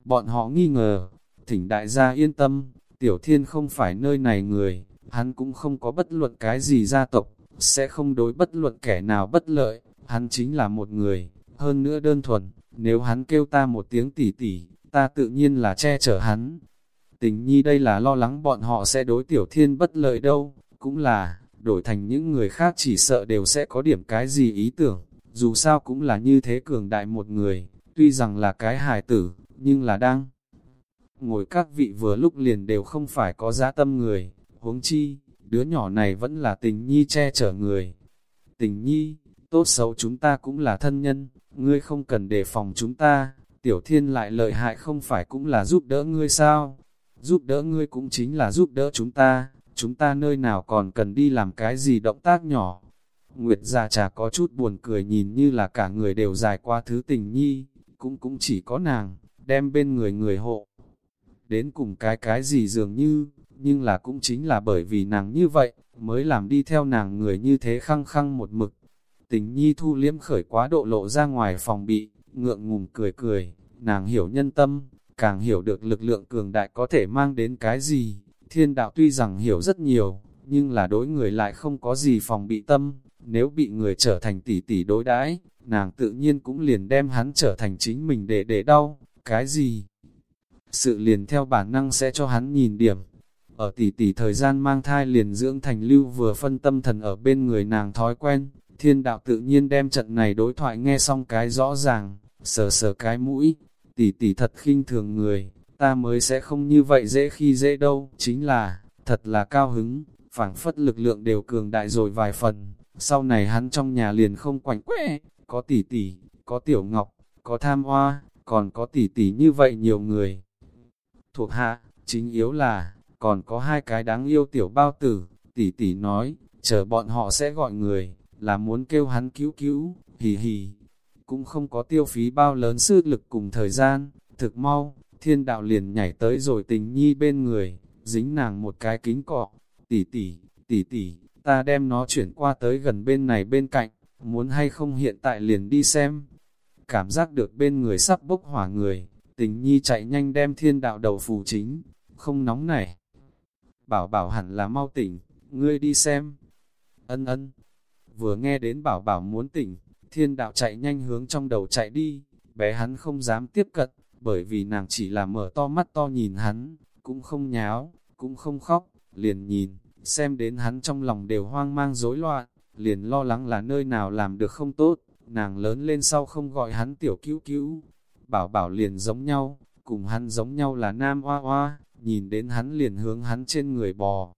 Bọn họ nghi ngờ, thỉnh đại gia yên tâm, tiểu thiên không phải nơi này người, hắn cũng không có bất luận cái gì gia tộc, sẽ không đối bất luận kẻ nào bất lợi, hắn chính là một người, hơn nữa đơn thuần, nếu hắn kêu ta một tiếng tỉ tỉ, ta tự nhiên là che chở hắn. Tình nhi đây là lo lắng bọn họ sẽ đối tiểu thiên bất lợi đâu, cũng là, đổi thành những người khác chỉ sợ đều sẽ có điểm cái gì ý tưởng, dù sao cũng là như thế cường đại một người, tuy rằng là cái hài tử, nhưng là đang ngồi các vị vừa lúc liền đều không phải có giá tâm người, huống chi, đứa nhỏ này vẫn là tình nhi che chở người. Tình nhi, tốt xấu chúng ta cũng là thân nhân, ngươi không cần đề phòng chúng ta, tiểu thiên lại lợi hại không phải cũng là giúp đỡ ngươi sao? Giúp đỡ ngươi cũng chính là giúp đỡ chúng ta, chúng ta nơi nào còn cần đi làm cái gì động tác nhỏ. Nguyệt già trà có chút buồn cười nhìn như là cả người đều dài qua thứ tình nhi, cũng cũng chỉ có nàng, đem bên người người hộ. Đến cùng cái cái gì dường như, nhưng là cũng chính là bởi vì nàng như vậy, mới làm đi theo nàng người như thế khăng khăng một mực. Tình nhi thu liếm khởi quá độ lộ ra ngoài phòng bị, ngượng ngùng cười cười, nàng hiểu nhân tâm, càng hiểu được lực lượng cường đại có thể mang đến cái gì. Thiên đạo tuy rằng hiểu rất nhiều, nhưng là đối người lại không có gì phòng bị tâm, nếu bị người trở thành tỷ tỷ đối đãi, nàng tự nhiên cũng liền đem hắn trở thành chính mình để để đau, cái gì? Sự liền theo bản năng sẽ cho hắn nhìn điểm, ở tỷ tỷ thời gian mang thai liền dưỡng thành lưu vừa phân tâm thần ở bên người nàng thói quen, thiên đạo tự nhiên đem trận này đối thoại nghe xong cái rõ ràng, sờ sờ cái mũi, tỷ tỷ thật khinh thường người, ta mới sẽ không như vậy dễ khi dễ đâu, chính là, thật là cao hứng, phảng phất lực lượng đều cường đại rồi vài phần, sau này hắn trong nhà liền không quảnh quẽ, có tỷ tỷ, có tiểu ngọc, có tham hoa, còn có tỷ tỷ như vậy nhiều người. Thuộc hạ, chính yếu là, còn có hai cái đáng yêu tiểu bao tử, tỷ tỷ nói, chờ bọn họ sẽ gọi người, là muốn kêu hắn cứu cứu, hì hì. Cũng không có tiêu phí bao lớn sức lực cùng thời gian, thực mau, thiên đạo liền nhảy tới rồi tình nhi bên người, dính nàng một cái kính cọ, tỷ tỷ, tỷ tỷ, ta đem nó chuyển qua tới gần bên này bên cạnh, muốn hay không hiện tại liền đi xem. Cảm giác được bên người sắp bốc hỏa người, tình nhi chạy nhanh đem thiên đạo đầu phủ chính, không nóng nảy, bảo bảo hẳn là mau tỉnh, ngươi đi xem. Ân ân, vừa nghe đến bảo bảo muốn tỉnh, thiên đạo chạy nhanh hướng trong đầu chạy đi, bé hắn không dám tiếp cận, bởi vì nàng chỉ là mở to mắt to nhìn hắn, cũng không nháo, cũng không khóc, liền nhìn, xem đến hắn trong lòng đều hoang mang rối loạn, liền lo lắng là nơi nào làm được không tốt, nàng lớn lên sau không gọi hắn tiểu cứu cứu. Bảo bảo liền giống nhau, cùng hắn giống nhau là nam hoa hoa, nhìn đến hắn liền hướng hắn trên người bò.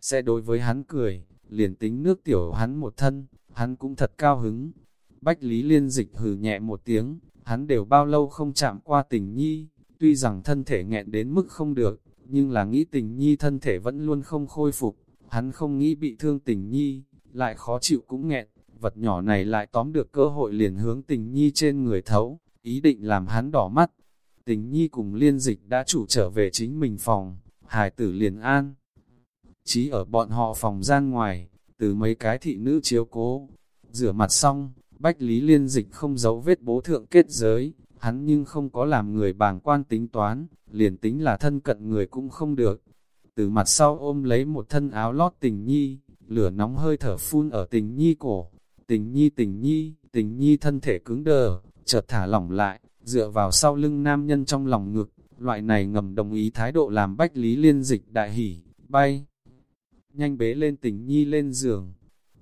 Sẽ đối với hắn cười, liền tính nước tiểu hắn một thân, hắn cũng thật cao hứng. Bách Lý Liên dịch hừ nhẹ một tiếng, hắn đều bao lâu không chạm qua tình nhi, tuy rằng thân thể nghẹn đến mức không được, nhưng là nghĩ tình nhi thân thể vẫn luôn không khôi phục, hắn không nghĩ bị thương tình nhi, lại khó chịu cũng nghẹn, vật nhỏ này lại tóm được cơ hội liền hướng tình nhi trên người thấu, ý định làm hắn đỏ mắt. tình nhi cùng liên dịch đã chủ trở về chính mình phòng, hài tử liền an. Chí ở bọn họ phòng gian ngoài, từ mấy cái thị nữ chiếu cố, rửa mặt xong, Bách Lý Liên Dịch không giấu vết bố thượng kết giới, hắn nhưng không có làm người bàng quan tính toán, liền tính là thân cận người cũng không được. Từ mặt sau ôm lấy một thân áo lót tình nhi, lửa nóng hơi thở phun ở tình nhi cổ. Tình nhi tình nhi, tình nhi thân thể cứng đờ, chợt thả lỏng lại, dựa vào sau lưng nam nhân trong lòng ngực, loại này ngầm đồng ý thái độ làm bách lý liên dịch đại hỉ, bay. Nhanh bế lên tình nhi lên giường,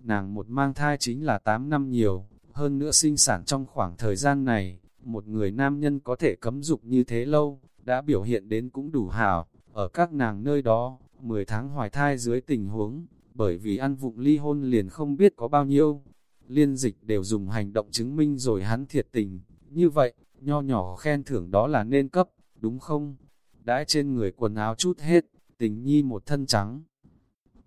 nàng một mang thai chính là 8 năm nhiều, hơn nữa sinh sản trong khoảng thời gian này, một người nam nhân có thể cấm dục như thế lâu, đã biểu hiện đến cũng đủ hảo, ở các nàng nơi đó, 10 tháng hoài thai dưới tình huống, bởi vì ăn vụng ly hôn liền không biết có bao nhiêu. Liên dịch đều dùng hành động chứng minh rồi hắn thiệt tình, như vậy, nho nhỏ khen thưởng đó là nên cấp, đúng không? Đãi trên người quần áo chút hết, tình nhi một thân trắng.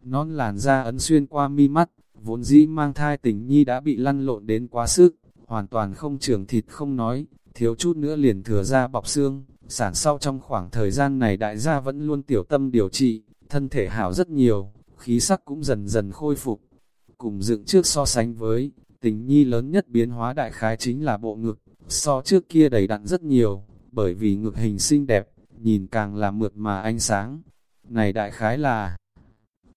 Non làn da ấn xuyên qua mi mắt, vốn dĩ mang thai tình nhi đã bị lăn lộn đến quá sức, hoàn toàn không trường thịt không nói, thiếu chút nữa liền thừa ra bọc xương, sản sau trong khoảng thời gian này đại gia vẫn luôn tiểu tâm điều trị, thân thể hảo rất nhiều, khí sắc cũng dần dần khôi phục. Cùng dựng trước so sánh với, tình nhi lớn nhất biến hóa đại khái chính là bộ ngực, so trước kia đầy đặn rất nhiều, bởi vì ngực hình xinh đẹp, nhìn càng là mượt mà ánh sáng. Này đại khái là,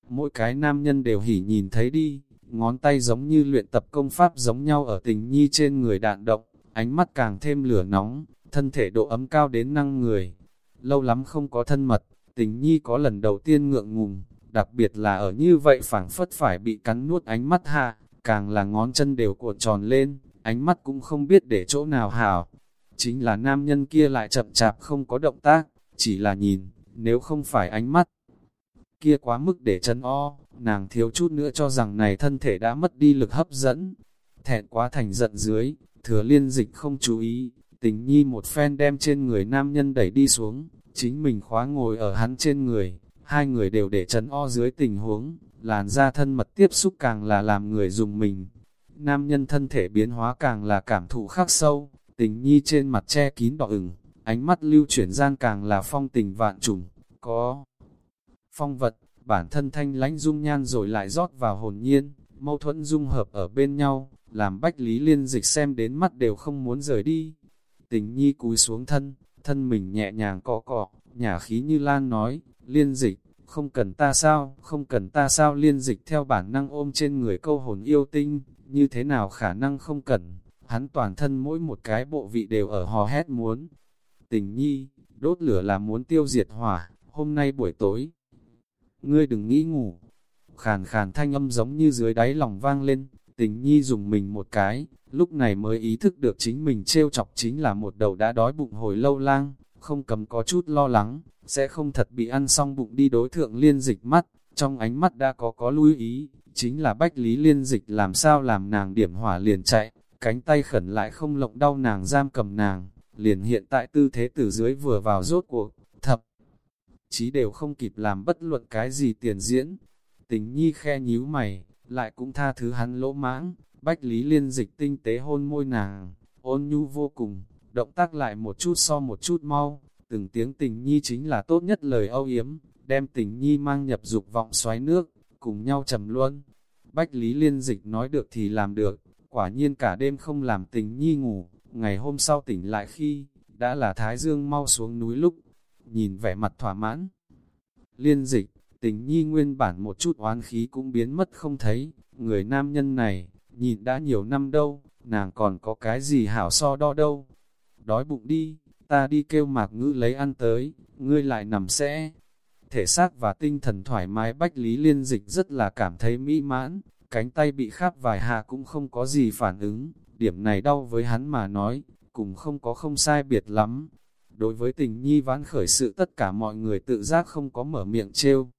mỗi cái nam nhân đều hỉ nhìn thấy đi, ngón tay giống như luyện tập công pháp giống nhau ở tình nhi trên người đạn động, ánh mắt càng thêm lửa nóng, thân thể độ ấm cao đến năng người. Lâu lắm không có thân mật, tình nhi có lần đầu tiên ngượng ngùng, đặc biệt là ở như vậy phảng phất phải bị cắn nuốt ánh mắt hạ, càng là ngón chân đều cuộn tròn lên, ánh mắt cũng không biết để chỗ nào hảo. Chính là nam nhân kia lại chậm chạp không có động tác, chỉ là nhìn, nếu không phải ánh mắt kia quá mức để chân o, nàng thiếu chút nữa cho rằng này thân thể đã mất đi lực hấp dẫn. Thẹn quá thành giận dưới, thừa liên dịch không chú ý, tình nhi một phen đem trên người nam nhân đẩy đi xuống, chính mình khóa ngồi ở hắn trên người, hai người đều để chấn o dưới tình huống, làn da thân mật tiếp xúc càng là làm người dùng mình. Nam nhân thân thể biến hóa càng là cảm thụ khắc sâu, tình nhi trên mặt che kín đỏ ửng, ánh mắt lưu chuyển gian càng là phong tình vạn trùng, có phong vật, bản thân thanh lãnh dung nhan rồi lại rót vào hồn nhiên, mâu thuẫn dung hợp ở bên nhau, làm bách lý liên dịch xem đến mắt đều không muốn rời đi. Tình nhi cúi xuống thân, thân mình nhẹ nhàng cọ cọ, nhà khí như lan nói, liên dịch, không cần ta sao, không cần ta sao liên dịch theo bản năng ôm trên người câu hồn yêu tinh, như thế nào khả năng không cần, hắn toàn thân mỗi một cái bộ vị đều ở hò hét muốn. Tình nhi, đốt lửa là muốn tiêu diệt hỏa, hôm nay buổi tối, ngươi đừng nghĩ ngủ. Khàn khàn thanh âm giống như dưới đáy lòng vang lên, tình nhi dùng mình một cái, lúc này mới ý thức được chính mình trêu chọc chính là một đầu đã đói bụng hồi lâu lang, không cầm có chút lo lắng, sẽ không thật bị ăn xong bụng đi đối thượng liên dịch mắt, trong ánh mắt đã có có lưu ý, chính là bách lý liên dịch làm sao làm nàng điểm hỏa liền chạy, cánh tay khẩn lại không lộng đau nàng giam cầm nàng, liền hiện tại tư thế từ dưới vừa vào rốt cuộc, thập chí đều không kịp làm bất luận cái gì tiền diễn. Tình nhi khe nhíu mày, lại cũng tha thứ hắn lỗ mãng, bách lý liên dịch tinh tế hôn môi nàng, ôn nhu vô cùng, động tác lại một chút so một chút mau, từng tiếng tình nhi chính là tốt nhất lời âu yếm, đem tình nhi mang nhập dục vọng xoáy nước, cùng nhau trầm luôn. Bách lý liên dịch nói được thì làm được, quả nhiên cả đêm không làm tình nhi ngủ, ngày hôm sau tỉnh lại khi, đã là thái dương mau xuống núi lúc, nhìn vẻ mặt thỏa mãn. Liên dịch, tình nhi nguyên bản một chút oán khí cũng biến mất không thấy, người nam nhân này, nhìn đã nhiều năm đâu, nàng còn có cái gì hảo so đo đâu. Đói bụng đi, ta đi kêu mạc ngữ lấy ăn tới, ngươi lại nằm sẽ. Thể xác và tinh thần thoải mái bách lý liên dịch rất là cảm thấy mỹ mãn, cánh tay bị khắp vài hạ cũng không có gì phản ứng, điểm này đau với hắn mà nói, cũng không có không sai biệt lắm, Đối với tình nhi vãn khởi sự tất cả mọi người tự giác không có mở miệng trêu.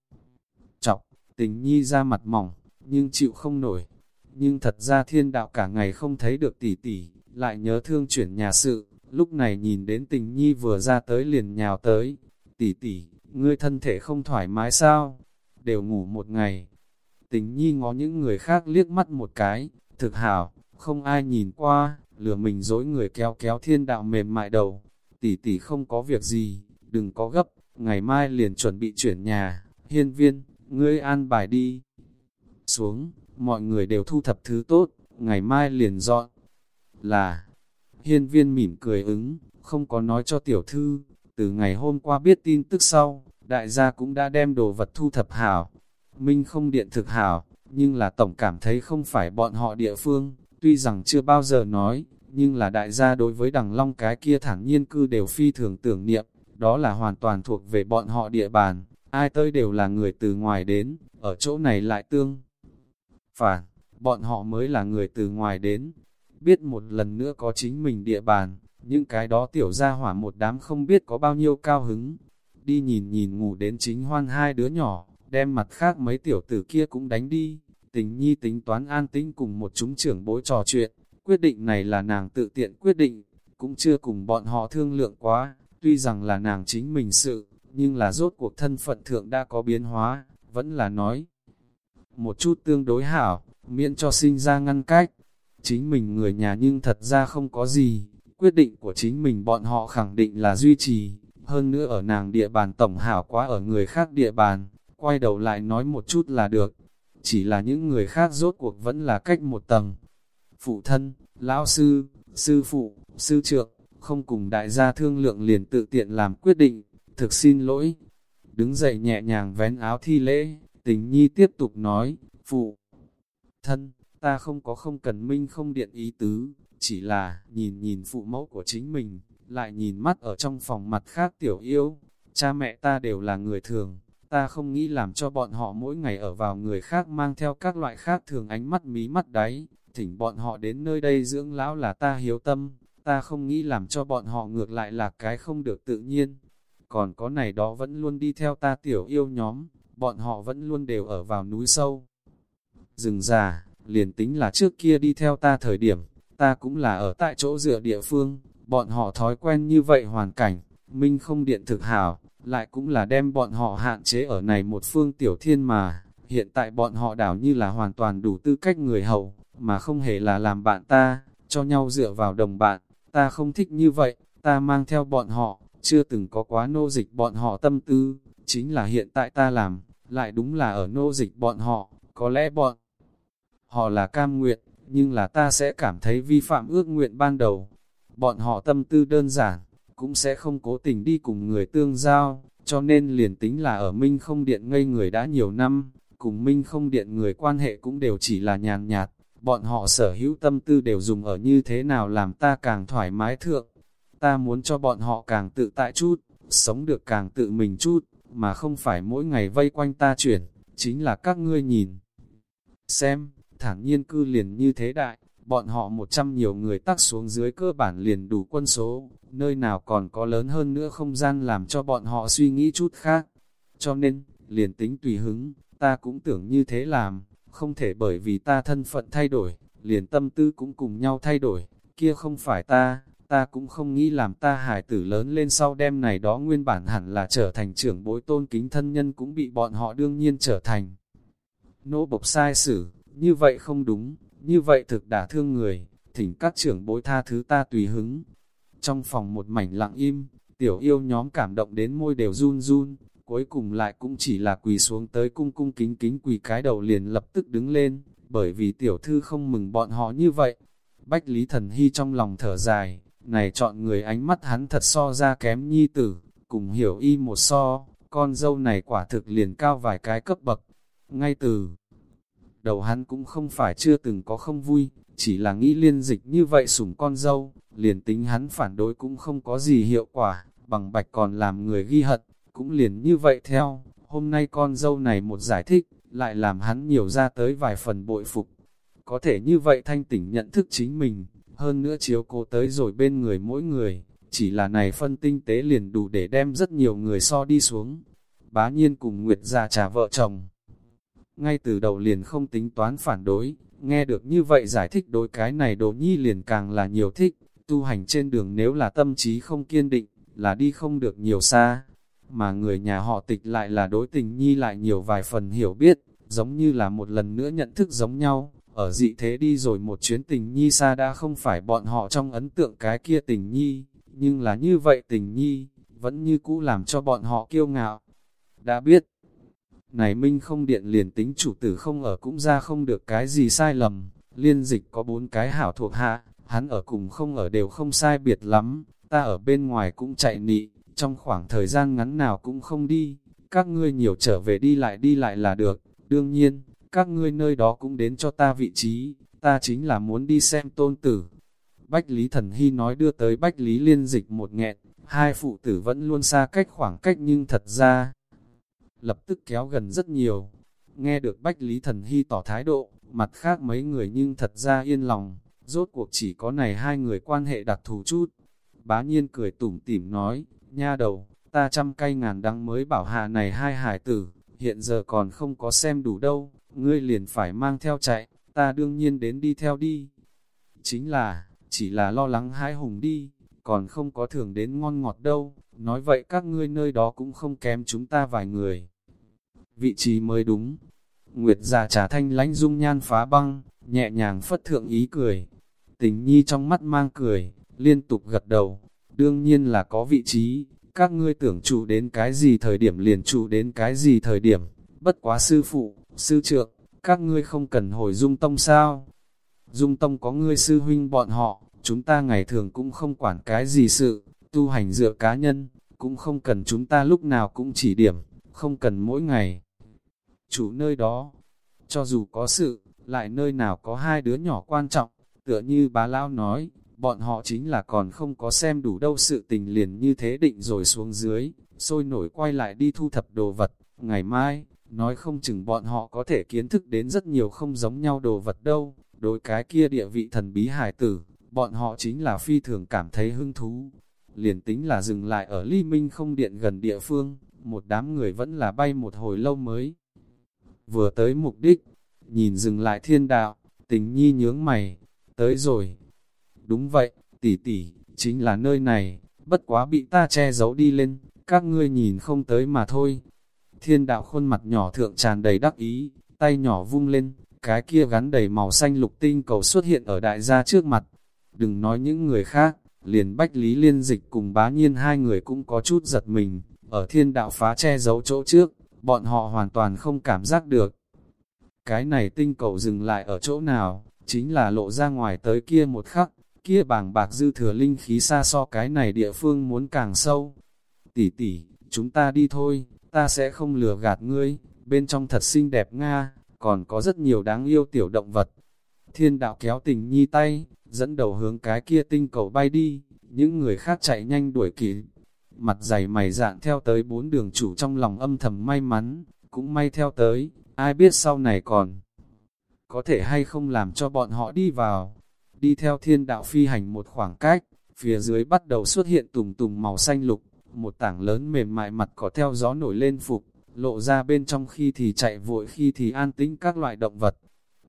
Chọc, tình nhi ra mặt mỏng, nhưng chịu không nổi. Nhưng thật ra thiên đạo cả ngày không thấy được tỷ tỷ, lại nhớ thương chuyển nhà sự, lúc này nhìn đến tình nhi vừa ra tới liền nhào tới. Tỷ tỷ, ngươi thân thể không thoải mái sao? Đều ngủ một ngày. Tình nhi ngó những người khác liếc mắt một cái, thực hảo, không ai nhìn qua, lừa mình dối người kéo kéo thiên đạo mềm mại đầu, tỷ tỷ không có việc gì, đừng có gấp, ngày mai liền chuẩn bị chuyển nhà, hiên viên, ngươi an bài đi. Xuống, mọi người đều thu thập thứ tốt, ngày mai liền dọn. Là, hiên viên mỉm cười ứng, không có nói cho tiểu thư, từ ngày hôm qua biết tin tức sau, đại gia cũng đã đem đồ vật thu thập hảo. Minh không điện thực hảo, nhưng là tổng cảm thấy không phải bọn họ địa phương, tuy rằng chưa bao giờ nói, nhưng là đại gia đối với đằng long cái kia thẳng nhiên cư đều phi thường tưởng niệm, đó là hoàn toàn thuộc về bọn họ địa bàn, ai tới đều là người từ ngoài đến, ở chỗ này lại tương. Phản, bọn họ mới là người từ ngoài đến, biết một lần nữa có chính mình địa bàn, những cái đó tiểu ra hỏa một đám không biết có bao nhiêu cao hứng. Đi nhìn nhìn ngủ đến chính hoan hai đứa nhỏ, đem mặt khác mấy tiểu tử kia cũng đánh đi. Tình nhi tính toán an tính cùng một chúng trưởng bối trò chuyện, quyết định này là nàng tự tiện quyết định, cũng chưa cùng bọn họ thương lượng quá, tuy rằng là nàng chính mình sự, nhưng là rốt cuộc thân phận thượng đã có biến hóa, vẫn là nói. Một chút tương đối hảo, miễn cho sinh ra ngăn cách, chính mình người nhà nhưng thật ra không có gì, quyết định của chính mình bọn họ khẳng định là duy trì, hơn nữa ở nàng địa bàn tổng hảo quá ở người khác địa bàn, quay đầu lại nói một chút là được, chỉ là những người khác rốt cuộc vẫn là cách một tầng. Phụ thân, lão sư, sư phụ, sư trượng, không cùng đại gia thương lượng liền tự tiện làm quyết định, thực xin lỗi. Đứng dậy nhẹ nhàng vén áo thi lễ, tình nhi tiếp tục nói, phụ, thân, ta không có không cần minh không điện ý tứ, chỉ là nhìn nhìn phụ mẫu của chính mình, lại nhìn mắt ở trong phòng mặt khác tiểu yêu, cha mẹ ta đều là người thường, ta không nghĩ làm cho bọn họ mỗi ngày ở vào người khác mang theo các loại khác thường ánh mắt mí mắt đáy, thỉnh bọn họ đến nơi đây dưỡng lão là ta hiếu tâm, ta không nghĩ làm cho bọn họ ngược lại là cái không được tự nhiên. Còn có này đó vẫn luôn đi theo ta tiểu yêu nhóm, bọn họ vẫn luôn đều ở vào núi sâu. Rừng già, liền tính là trước kia đi theo ta thời điểm, ta cũng là ở tại chỗ dựa địa phương, bọn họ thói quen như vậy hoàn cảnh, minh không điện thực hảo, lại cũng là đem bọn họ hạn chế ở này một phương tiểu thiên mà, hiện tại bọn họ đảo như là hoàn toàn đủ tư cách người hậu, mà không hề là làm bạn ta, cho nhau dựa vào đồng bạn, ta không thích như vậy, ta mang theo bọn họ, chưa từng có quá nô dịch bọn họ tâm tư, chính là hiện tại ta làm, lại đúng là ở nô dịch bọn họ, có lẽ bọn họ là cam nguyện, nhưng là ta sẽ cảm thấy vi phạm ước nguyện ban đầu. Bọn họ tâm tư đơn giản, cũng sẽ không cố tình đi cùng người tương giao, cho nên liền tính là ở Minh không điện ngây người đã nhiều năm, cùng Minh không điện người quan hệ cũng đều chỉ là nhàn nhạt, bọn họ sở hữu tâm tư đều dùng ở như thế nào làm ta càng thoải mái thượng. Ta muốn cho bọn họ càng tự tại chút, sống được càng tự mình chút, mà không phải mỗi ngày vây quanh ta chuyển, chính là các ngươi nhìn. Xem, thản nhiên cư liền như thế đại, bọn họ một trăm nhiều người tắc xuống dưới cơ bản liền đủ quân số, nơi nào còn có lớn hơn nữa không gian làm cho bọn họ suy nghĩ chút khác. Cho nên, liền tính tùy hứng, ta cũng tưởng như thế làm, không thể bởi vì ta thân phận thay đổi, liền tâm tư cũng cùng nhau thay đổi, kia không phải ta, ta cũng không nghĩ làm ta hải tử lớn lên sau đêm này đó nguyên bản hẳn là trở thành trưởng bối tôn kính thân nhân cũng bị bọn họ đương nhiên trở thành. Nỗ bộc sai xử, như vậy không đúng, như vậy thực đã thương người, thỉnh các trưởng bối tha thứ ta tùy hứng. Trong phòng một mảnh lặng im, tiểu yêu nhóm cảm động đến môi đều run run, cuối cùng lại cũng chỉ là quỳ xuống tới cung cung kính kính quỳ cái đầu liền lập tức đứng lên, bởi vì tiểu thư không mừng bọn họ như vậy. Bách Lý Thần Hy trong lòng thở dài, này chọn người ánh mắt hắn thật so ra kém nhi tử, cùng hiểu y một so, con dâu này quả thực liền cao vài cái cấp bậc. Ngay từ đầu hắn cũng không phải chưa từng có không vui, chỉ là nghĩ liên dịch như vậy sủng con dâu, liền tính hắn phản đối cũng không có gì hiệu quả, bằng bạch còn làm người ghi hận, cũng liền như vậy theo, hôm nay con dâu này một giải thích, lại làm hắn nhiều ra tới vài phần bội phục. Có thể như vậy thanh tỉnh nhận thức chính mình, hơn nữa chiếu cố tới rồi bên người mỗi người, chỉ là này phân tinh tế liền đủ để đem rất nhiều người so đi xuống. Bá nhiên cùng Nguyệt già trà vợ chồng. Ngay từ đầu liền không tính toán phản đối, nghe được như vậy giải thích đối cái này đồ nhi liền càng là nhiều thích, tu hành trên đường nếu là tâm trí không kiên định, là đi không được nhiều xa, mà người nhà họ tịch lại là đối tình nhi lại nhiều vài phần hiểu biết, giống như là một lần nữa nhận thức giống nhau, ở dị thế đi rồi một chuyến tình nhi xa đã không phải bọn họ trong ấn tượng cái kia tình nhi, nhưng là như vậy tình nhi, vẫn như cũ làm cho bọn họ kiêu ngạo. Đã biết, này minh không điện liền tính chủ tử không ở cũng ra không được cái gì sai lầm, liên dịch có bốn cái hảo thuộc hạ, hắn ở cùng không ở đều không sai biệt lắm, ta ở bên ngoài cũng chạy nị, trong khoảng thời gian ngắn nào cũng không đi, các ngươi nhiều trở về đi lại đi lại là được, đương nhiên, các ngươi nơi đó cũng đến cho ta vị trí, ta chính là muốn đi xem tôn tử. Bách Lý Thần Hy nói đưa tới Bách Lý Liên Dịch một nghẹn, hai phụ tử vẫn luôn xa cách khoảng cách nhưng thật ra, lập tức kéo gần rất nhiều. Nghe được Bách Lý Thần Hy tỏ thái độ, mặt khác mấy người nhưng thật ra yên lòng, rốt cuộc chỉ có này hai người quan hệ đặc thù chút. Bá nhiên cười tủm tỉm nói, nha đầu, ta trăm cây ngàn đắng mới bảo hạ này hai hải tử, hiện giờ còn không có xem đủ đâu, ngươi liền phải mang theo chạy, ta đương nhiên đến đi theo đi. Chính là, chỉ là lo lắng hai hùng đi, còn không có thưởng đến ngon ngọt đâu, nói vậy các ngươi nơi đó cũng không kém chúng ta vài người. Vị trí mới đúng. Nguyệt già trà thanh lánh dung nhan phá băng, nhẹ nhàng phất thượng ý cười. Tình nhi trong mắt mang cười, liên tục gật đầu. Đương nhiên là có vị trí, các ngươi tưởng trụ đến cái gì thời điểm liền trụ đến cái gì thời điểm. Bất quá sư phụ, sư trượng, các ngươi không cần hồi dung tông sao? Dung tông có ngươi sư huynh bọn họ, chúng ta ngày thường cũng không quản cái gì sự, tu hành dựa cá nhân, cũng không cần chúng ta lúc nào cũng chỉ điểm, không cần mỗi ngày. Chủ nơi đó, cho dù có sự, lại nơi nào có hai đứa nhỏ quan trọng, tựa như bá lão nói, bọn họ chính là còn không có xem đủ đâu sự tình liền như thế định rồi xuống dưới, sôi nổi quay lại đi thu thập đồ vật, ngày mai, nói không chừng bọn họ có thể kiến thức đến rất nhiều không giống nhau đồ vật đâu, đối cái kia địa vị thần bí hải tử, bọn họ chính là phi thường cảm thấy hứng thú. Liền tính là dừng lại ở ly minh không điện gần địa phương, một đám người vẫn là bay một hồi lâu mới. Vừa tới mục đích, nhìn dừng lại thiên đạo, tình nhi nhướng mày, tới rồi. Đúng vậy, tỷ tỷ, chính là nơi này, bất quá bị ta che giấu đi lên, các ngươi nhìn không tới mà thôi. Thiên đạo khuôn mặt nhỏ thượng tràn đầy đắc ý, tay nhỏ vung lên, cái kia gắn đầy màu xanh lục tinh cầu xuất hiện ở đại gia trước mặt. Đừng nói những người khác, liền Bách Lý Liên Dịch cùng bá nhiên hai người cũng có chút giật mình, ở thiên đạo phá che giấu chỗ trước, bọn họ hoàn toàn không cảm giác được. Cái này tinh cầu dừng lại ở chỗ nào, chính là lộ ra ngoài tới kia một khắc, kia bảng bạc dư thừa linh khí xa so cái này địa phương muốn càng sâu. Tỷ tỷ, chúng ta đi thôi, ta sẽ không lừa gạt ngươi, bên trong thật xinh đẹp Nga, còn có rất nhiều đáng yêu tiểu động vật. Thiên đạo kéo tình nhi tay, dẫn đầu hướng cái kia tinh cầu bay đi, những người khác chạy nhanh đuổi kịp. Mặt dày mày dạn theo tới bốn đường chủ trong lòng âm thầm may mắn, cũng may theo tới, ai biết sau này còn có thể hay không làm cho bọn họ đi vào. Đi theo thiên đạo phi hành một khoảng cách, phía dưới bắt đầu xuất hiện tùng tùng màu xanh lục, một tảng lớn mềm mại mặt có theo gió nổi lên phục, lộ ra bên trong khi thì chạy vội khi thì an tĩnh các loại động vật,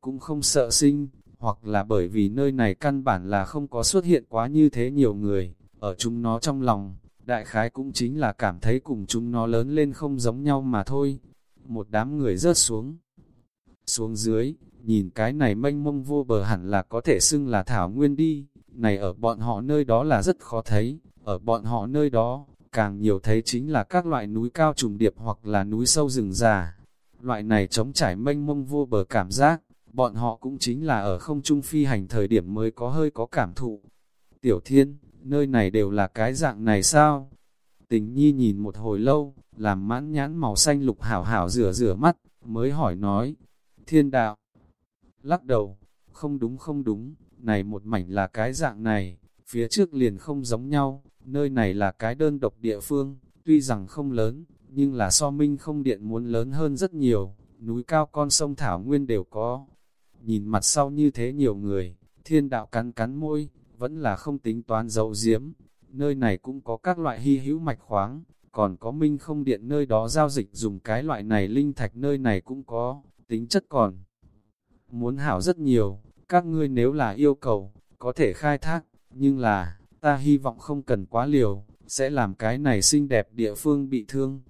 cũng không sợ sinh, hoặc là bởi vì nơi này căn bản là không có xuất hiện quá như thế nhiều người, ở chúng nó trong lòng, đại khái cũng chính là cảm thấy cùng chúng nó lớn lên không giống nhau mà thôi. Một đám người rớt xuống, xuống dưới, nhìn cái này mênh mông vô bờ hẳn là có thể xưng là thảo nguyên đi, này ở bọn họ nơi đó là rất khó thấy, ở bọn họ nơi đó, càng nhiều thấy chính là các loại núi cao trùng điệp hoặc là núi sâu rừng già. Loại này chống trải mênh mông vô bờ cảm giác, bọn họ cũng chính là ở không trung phi hành thời điểm mới có hơi có cảm thụ. Tiểu thiên, nơi này đều là cái dạng này sao? Tình nhi nhìn một hồi lâu, làm mãn nhãn màu xanh lục hảo hảo rửa rửa mắt, mới hỏi nói, thiên đạo. Lắc đầu, không đúng không đúng, này một mảnh là cái dạng này, phía trước liền không giống nhau, nơi này là cái đơn độc địa phương, tuy rằng không lớn, nhưng là so minh không điện muốn lớn hơn rất nhiều, núi cao con sông Thảo Nguyên đều có, Nhìn mặt sau như thế nhiều người, thiên đạo cắn cắn môi, vẫn là không tính toán dấu diếm. Nơi này cũng có các loại hy hữu mạch khoáng, còn có minh không điện nơi đó giao dịch dùng cái loại này linh thạch nơi này cũng có, tính chất còn. Muốn hảo rất nhiều, các ngươi nếu là yêu cầu, có thể khai thác, nhưng là, ta hy vọng không cần quá liều, sẽ làm cái này xinh đẹp địa phương bị thương.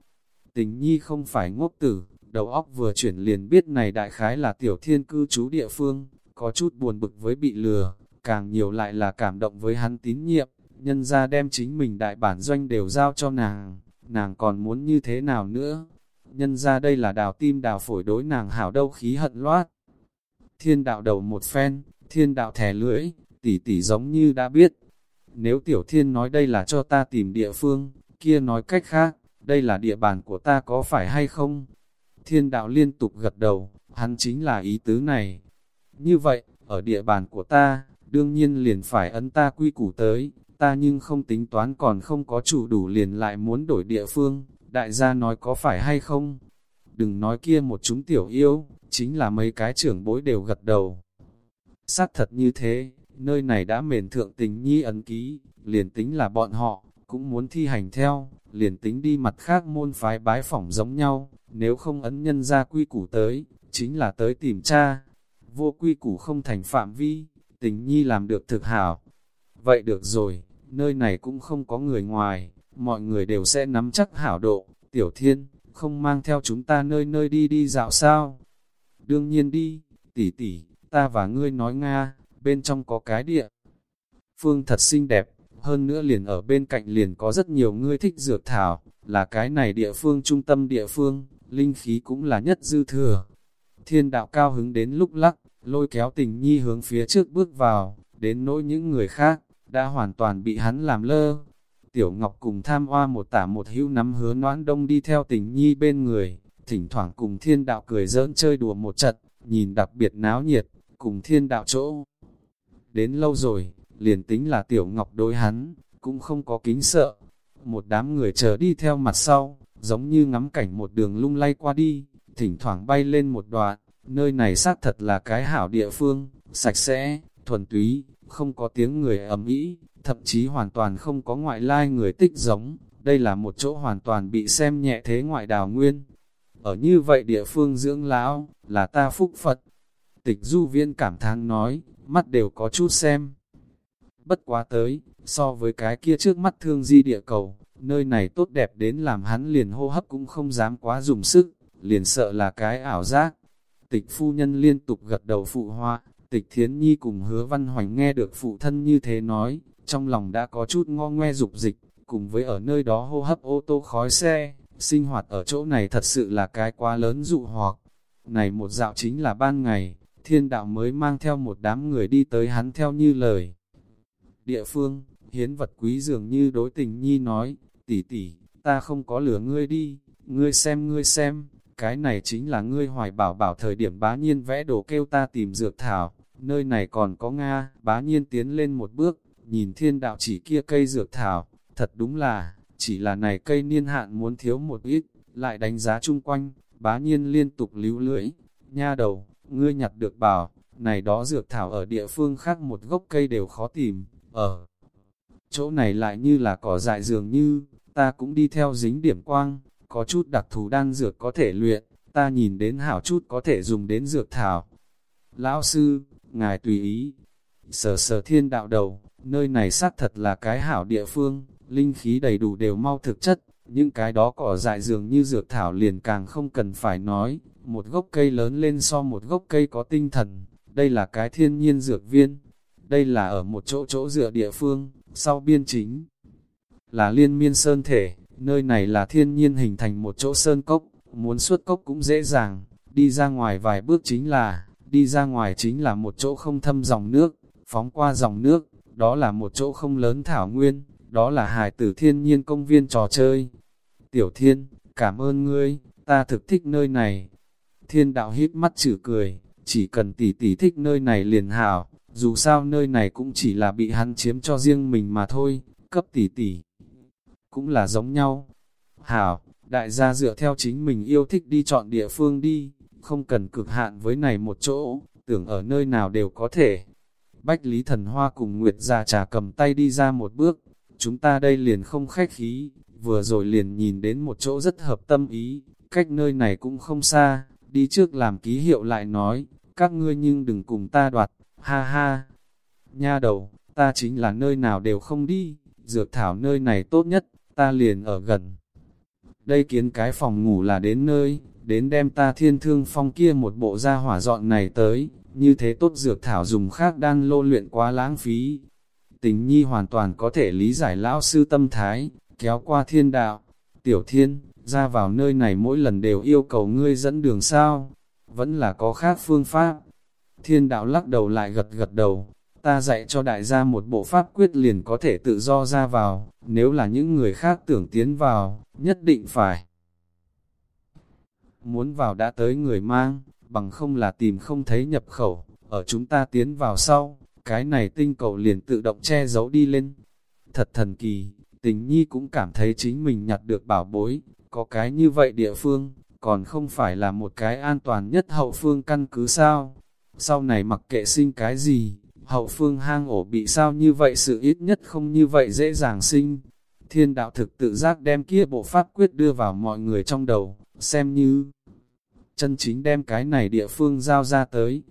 Tình nhi không phải ngốc tử, đầu óc vừa chuyển liền biết này đại khái là tiểu thiên cư trú địa phương, có chút buồn bực với bị lừa, càng nhiều lại là cảm động với hắn tín nhiệm, nhân ra đem chính mình đại bản doanh đều giao cho nàng, nàng còn muốn như thế nào nữa? Nhân ra đây là đào tim đào phổi đối nàng hảo đâu khí hận loát. Thiên đạo đầu một phen, thiên đạo thẻ lưỡi, tỉ tỉ giống như đã biết. Nếu tiểu thiên nói đây là cho ta tìm địa phương, kia nói cách khác, đây là địa bàn của ta có phải hay không? Thiên đạo liên tục gật đầu, hắn chính là ý tứ này. Như vậy, ở địa bàn của ta, đương nhiên liền phải ấn ta quy củ tới, ta nhưng không tính toán còn không có chủ đủ liền lại muốn đổi địa phương, đại gia nói có phải hay không? Đừng nói kia một chúng tiểu yêu, chính là mấy cái trưởng bối đều gật đầu. sát thật như thế, nơi này đã mền thượng tình nhi ấn ký, liền tính là bọn họ, cũng muốn thi hành theo, liền tính đi mặt khác môn phái bái phỏng giống nhau, nếu không ấn nhân ra quy củ tới, chính là tới tìm cha. Vô quy củ không thành phạm vi, tình nhi làm được thực hảo. Vậy được rồi, nơi này cũng không có người ngoài, mọi người đều sẽ nắm chắc hảo độ, tiểu thiên, không mang theo chúng ta nơi nơi đi đi dạo sao. Đương nhiên đi, tỷ tỷ, ta và ngươi nói Nga, bên trong có cái địa. Phương thật xinh đẹp, hơn nữa liền ở bên cạnh liền có rất nhiều ngươi thích dược thảo, là cái này địa phương trung tâm địa phương, linh khí cũng là nhất dư thừa. Thiên đạo cao hứng đến lúc lắc, lôi kéo tình nhi hướng phía trước bước vào, đến nỗi những người khác, đã hoàn toàn bị hắn làm lơ. Tiểu Ngọc cùng tham hoa một tả một hữu nắm hứa noãn đông đi theo tình nhi bên người, thỉnh thoảng cùng thiên đạo cười giỡn chơi đùa một trận, nhìn đặc biệt náo nhiệt, cùng thiên đạo chỗ. Đến lâu rồi, liền tính là Tiểu Ngọc đối hắn, cũng không có kính sợ. Một đám người chờ đi theo mặt sau, giống như ngắm cảnh một đường lung lay qua đi, thỉnh thoảng bay lên một đoạn, nơi này xác thật là cái hảo địa phương, sạch sẽ, thuần túy, không có tiếng người ầm ĩ, thậm chí hoàn toàn không có ngoại lai người tích giống, đây là một chỗ hoàn toàn bị xem nhẹ thế ngoại đào nguyên. Ở như vậy địa phương dưỡng lão, là ta phúc Phật. Tịch du viên cảm thán nói, mắt đều có chút xem. Bất quá tới, so với cái kia trước mắt thương di địa cầu, nơi này tốt đẹp đến làm hắn liền hô hấp cũng không dám quá dùng sức, liền sợ là cái ảo giác. Tịch phu nhân liên tục gật đầu phụ hoa, tịch thiến nhi cùng hứa văn hoành nghe được phụ thân như thế nói, trong lòng đã có chút ngo ngoe dục dịch, cùng với ở nơi đó hô hấp ô tô khói xe, sinh hoạt ở chỗ này thật sự là cái quá lớn dụ hoặc. Này một dạo chính là ban ngày, thiên đạo mới mang theo một đám người đi tới hắn theo như lời. Địa phương, hiến vật quý dường như đối tình nhi nói, tỷ tỷ, ta không có lửa ngươi đi, ngươi xem ngươi xem, cái này chính là ngươi hoài bảo bảo thời điểm bá nhiên vẽ đồ kêu ta tìm dược thảo, nơi này còn có Nga, bá nhiên tiến lên một bước, nhìn thiên đạo chỉ kia cây dược thảo, thật đúng là, chỉ là này cây niên hạn muốn thiếu một ít, lại đánh giá chung quanh, bá nhiên liên tục líu lưỡi, nha đầu, ngươi nhặt được bảo, này đó dược thảo ở địa phương khác một gốc cây đều khó tìm, ở chỗ này lại như là cỏ dại dường như, ta cũng đi theo dính điểm quang, có chút đặc thù đan dược có thể luyện, ta nhìn đến hảo chút có thể dùng đến dược thảo. Lão sư, ngài tùy ý, sờ sờ thiên đạo đầu, nơi này xác thật là cái hảo địa phương, linh khí đầy đủ đều mau thực chất, những cái đó cỏ dại dường như dược thảo liền càng không cần phải nói, một gốc cây lớn lên so một gốc cây có tinh thần, đây là cái thiên nhiên dược viên, đây là ở một chỗ chỗ dựa địa phương, sau biên chính là liên miên sơn thể, nơi này là thiên nhiên hình thành một chỗ sơn cốc, muốn xuất cốc cũng dễ dàng, đi ra ngoài vài bước chính là, đi ra ngoài chính là một chỗ không thâm dòng nước, phóng qua dòng nước, đó là một chỗ không lớn thảo nguyên, đó là hải tử thiên nhiên công viên trò chơi. Tiểu thiên, cảm ơn ngươi, ta thực thích nơi này. Thiên đạo hít mắt chữ cười, chỉ cần tỷ tỷ thích nơi này liền hảo, dù sao nơi này cũng chỉ là bị hắn chiếm cho riêng mình mà thôi, cấp tỷ tỷ. Cũng là giống nhau. Hảo, đại gia dựa theo chính mình yêu thích đi chọn địa phương đi, không cần cực hạn với này một chỗ, tưởng ở nơi nào đều có thể. Bách Lý Thần Hoa cùng Nguyệt Gia trà cầm tay đi ra một bước, chúng ta đây liền không khách khí, vừa rồi liền nhìn đến một chỗ rất hợp tâm ý, cách nơi này cũng không xa, đi trước làm ký hiệu lại nói, các ngươi nhưng đừng cùng ta đoạt, ha ha. Nha đầu, ta chính là nơi nào đều không đi, dược thảo nơi này tốt nhất, ta liền ở gần. Đây kiến cái phòng ngủ là đến nơi, đến đem ta thiên thương phong kia một bộ gia hỏa dọn này tới, như thế tốt dược thảo dùng khác đang lô luyện quá lãng phí. tình nhi hoàn toàn có thể lý giải lão sư tâm thái, kéo qua thiên đạo. Tiểu thiên, ra vào nơi này mỗi lần đều yêu cầu ngươi dẫn đường sao, vẫn là có khác phương pháp. Thiên đạo lắc đầu lại gật gật đầu, ta dạy cho đại gia một bộ pháp quyết liền có thể tự do ra vào, nếu là những người khác tưởng tiến vào, nhất định phải. Muốn vào đã tới người mang, bằng không là tìm không thấy nhập khẩu, ở chúng ta tiến vào sau, cái này tinh cầu liền tự động che giấu đi lên. Thật thần kỳ, tình nhi cũng cảm thấy chính mình nhặt được bảo bối, có cái như vậy địa phương, còn không phải là một cái an toàn nhất hậu phương căn cứ sao. Sau này mặc kệ sinh cái gì, hậu phương hang ổ bị sao như vậy sự ít nhất không như vậy dễ dàng sinh. Thiên đạo thực tự giác đem kia bộ pháp quyết đưa vào mọi người trong đầu, xem như chân chính đem cái này địa phương giao ra tới.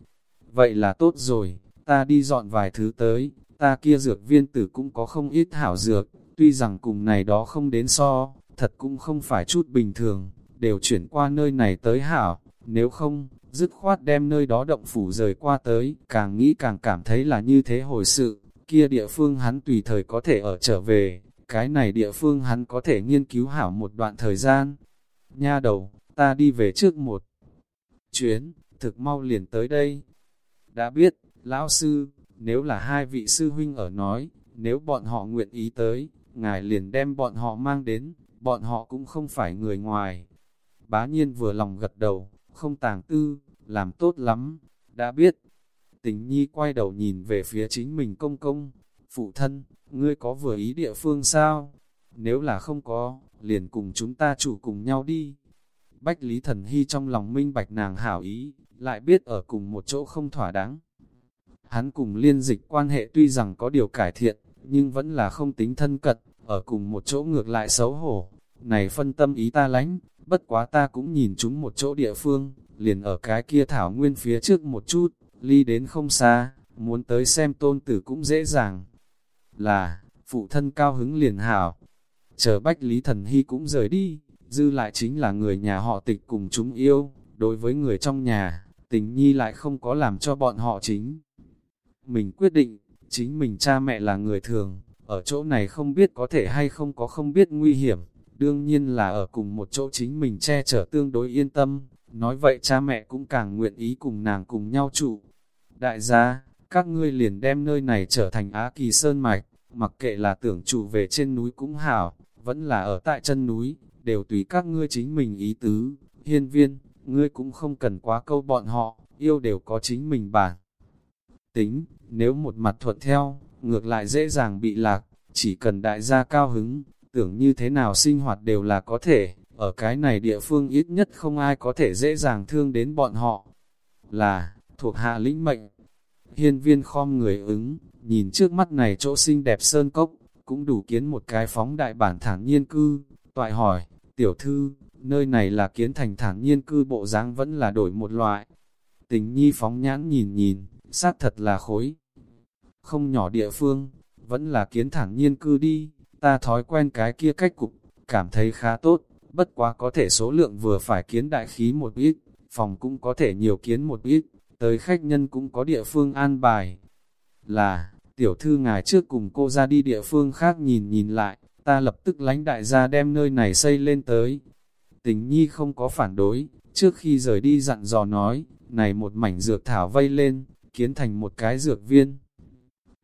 Vậy là tốt rồi, ta đi dọn vài thứ tới, ta kia dược viên tử cũng có không ít hảo dược, tuy rằng cùng này đó không đến so, thật cũng không phải chút bình thường, đều chuyển qua nơi này tới hảo, nếu không, dứt khoát đem nơi đó động phủ rời qua tới, càng nghĩ càng cảm thấy là như thế hồi sự, kia địa phương hắn tùy thời có thể ở trở về, cái này địa phương hắn có thể nghiên cứu hảo một đoạn thời gian. Nha đầu, ta đi về trước một chuyến, thực mau liền tới đây. Đã biết, lão sư, nếu là hai vị sư huynh ở nói, nếu bọn họ nguyện ý tới, ngài liền đem bọn họ mang đến, bọn họ cũng không phải người ngoài. Bá nhiên vừa lòng gật đầu, không tàng tư, làm tốt lắm, đã biết. Tình nhi quay đầu nhìn về phía chính mình công công, phụ thân, ngươi có vừa ý địa phương sao? Nếu là không có, liền cùng chúng ta chủ cùng nhau đi. Bách Lý Thần Hy trong lòng minh bạch nàng hảo ý, lại biết ở cùng một chỗ không thỏa đáng. Hắn cùng liên dịch quan hệ tuy rằng có điều cải thiện, nhưng vẫn là không tính thân cận, ở cùng một chỗ ngược lại xấu hổ. Này phân tâm ý ta lánh, bất quá ta cũng nhìn chúng một chỗ địa phương, liền ở cái kia thảo nguyên phía trước một chút, ly đến không xa, muốn tới xem tôn tử cũng dễ dàng. Là, phụ thân cao hứng liền hảo, chờ Bách Lý Thần Hy cũng rời đi, dư lại chính là người nhà họ tịch cùng chúng yêu, đối với người trong nhà, tình nhi lại không có làm cho bọn họ chính. Mình quyết định, chính mình cha mẹ là người thường, ở chỗ này không biết có thể hay không có không biết nguy hiểm, đương nhiên là ở cùng một chỗ chính mình che chở tương đối yên tâm, nói vậy cha mẹ cũng càng nguyện ý cùng nàng cùng nhau trụ. Đại gia, các ngươi liền đem nơi này trở thành Á Kỳ Sơn Mạch, mặc kệ là tưởng trụ về trên núi cũng hảo, vẫn là ở tại chân núi, đều tùy các ngươi chính mình ý tứ, hiên viên, ngươi cũng không cần quá câu bọn họ, yêu đều có chính mình bản. Tính, nếu một mặt thuận theo, ngược lại dễ dàng bị lạc, chỉ cần đại gia cao hứng, tưởng như thế nào sinh hoạt đều là có thể, ở cái này địa phương ít nhất không ai có thể dễ dàng thương đến bọn họ. Là, thuộc hạ lĩnh mệnh. Hiên viên khom người ứng, nhìn trước mắt này chỗ xinh đẹp sơn cốc, cũng đủ kiến một cái phóng đại bản thản nhiên cư, toại hỏi, tiểu thư, nơi này là kiến thành thản nhiên cư bộ dáng vẫn là đổi một loại. Tình nhi phóng nhãn nhìn nhìn, xác thật là khối. Không nhỏ địa phương, vẫn là kiến thản nhiên cư đi, ta thói quen cái kia cách cục, cảm thấy khá tốt, bất quá có thể số lượng vừa phải kiến đại khí một ít, phòng cũng có thể nhiều kiến một ít, tới khách nhân cũng có địa phương an bài. Là, tiểu thư ngài trước cùng cô ra đi địa phương khác nhìn nhìn lại, ta lập tức lánh đại gia đem nơi này xây lên tới. Tình nhi không có phản đối, trước khi rời đi dặn dò nói, này một mảnh dược thảo vây lên, kiến thành một cái dược viên.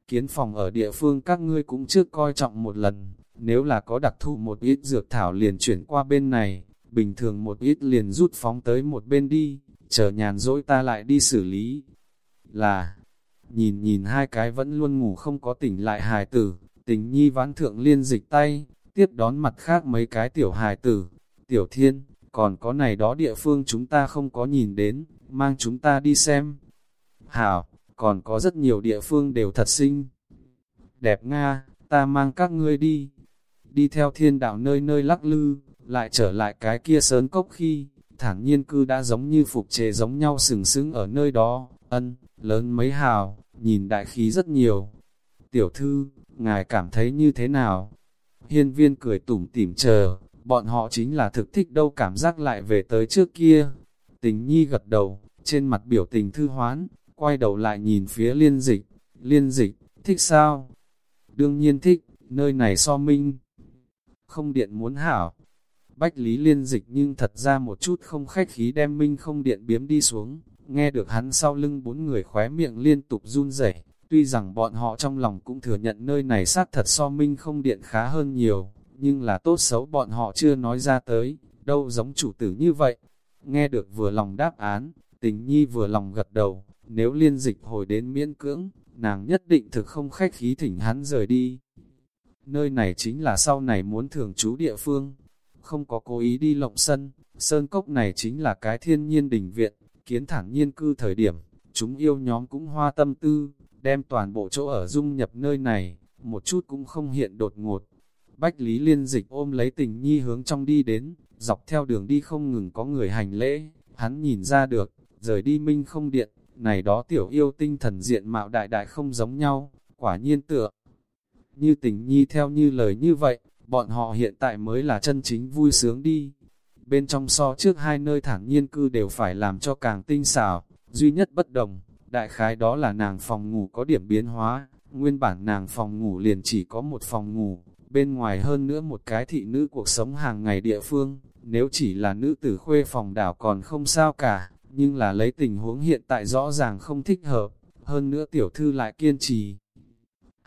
Kiến phòng ở địa phương các ngươi cũng trước coi trọng một lần, nếu là có đặc thù một ít dược thảo liền chuyển qua bên này, bình thường một ít liền rút phóng tới một bên đi, chờ nhàn dỗi ta lại đi xử lý. Là, nhìn nhìn hai cái vẫn luôn ngủ không có tỉnh lại hài tử, tình nhi ván thượng liên dịch tay, tiếp đón mặt khác mấy cái tiểu hài tử, tiểu thiên, còn có này đó địa phương chúng ta không có nhìn đến, mang chúng ta đi xem. Hảo, còn có rất nhiều địa phương đều thật xinh. Đẹp Nga, ta mang các ngươi đi. Đi theo thiên đạo nơi nơi lắc lư, lại trở lại cái kia sớn cốc khi, thản nhiên cư đã giống như phục chế giống nhau sừng sững ở nơi đó, ân, lớn mấy hào, nhìn đại khí rất nhiều. Tiểu thư, ngài cảm thấy như thế nào? Hiên viên cười tủm tỉm chờ, bọn họ chính là thực thích đâu cảm giác lại về tới trước kia. Tình nhi gật đầu, trên mặt biểu tình thư hoán, quay đầu lại nhìn phía liên dịch, liên dịch, thích sao? đương nhiên thích, nơi này so minh. Không điện muốn hảo. Bách Lý liên dịch nhưng thật ra một chút không khách khí đem minh không điện biếm đi xuống, nghe được hắn sau lưng bốn người khóe miệng liên tục run rẩy tuy rằng bọn họ trong lòng cũng thừa nhận nơi này xác thật so minh không điện khá hơn nhiều, nhưng là tốt xấu bọn họ chưa nói ra tới, đâu giống chủ tử như vậy. Nghe được vừa lòng đáp án, tình nhi vừa lòng gật đầu, nếu liên dịch hồi đến miễn cưỡng, nàng nhất định thực không khách khí thỉnh hắn rời đi. Nơi này chính là sau này muốn thường trú địa phương, không có cố ý đi lộng sân, sơn cốc này chính là cái thiên nhiên đình viện, kiến thẳng nhiên cư thời điểm, chúng yêu nhóm cũng hoa tâm tư, đem toàn bộ chỗ ở dung nhập nơi này, một chút cũng không hiện đột ngột. Bách Lý Liên Dịch ôm lấy tình nhi hướng trong đi đến, dọc theo đường đi không ngừng có người hành lễ, hắn nhìn ra được, rời đi minh không điện, này đó tiểu yêu tinh thần diện mạo đại đại không giống nhau, quả nhiên tựa. Như tình nhi theo như lời như vậy, bọn họ hiện tại mới là chân chính vui sướng đi. Bên trong so trước hai nơi thẳng nhiên cư đều phải làm cho càng tinh xảo, duy nhất bất đồng, đại khái đó là nàng phòng ngủ có điểm biến hóa, nguyên bản nàng phòng ngủ liền chỉ có một phòng ngủ, bên ngoài hơn nữa một cái thị nữ cuộc sống hàng ngày địa phương, nếu chỉ là nữ tử khuê phòng đảo còn không sao cả, nhưng là lấy tình huống hiện tại rõ ràng không thích hợp, hơn nữa tiểu thư lại kiên trì.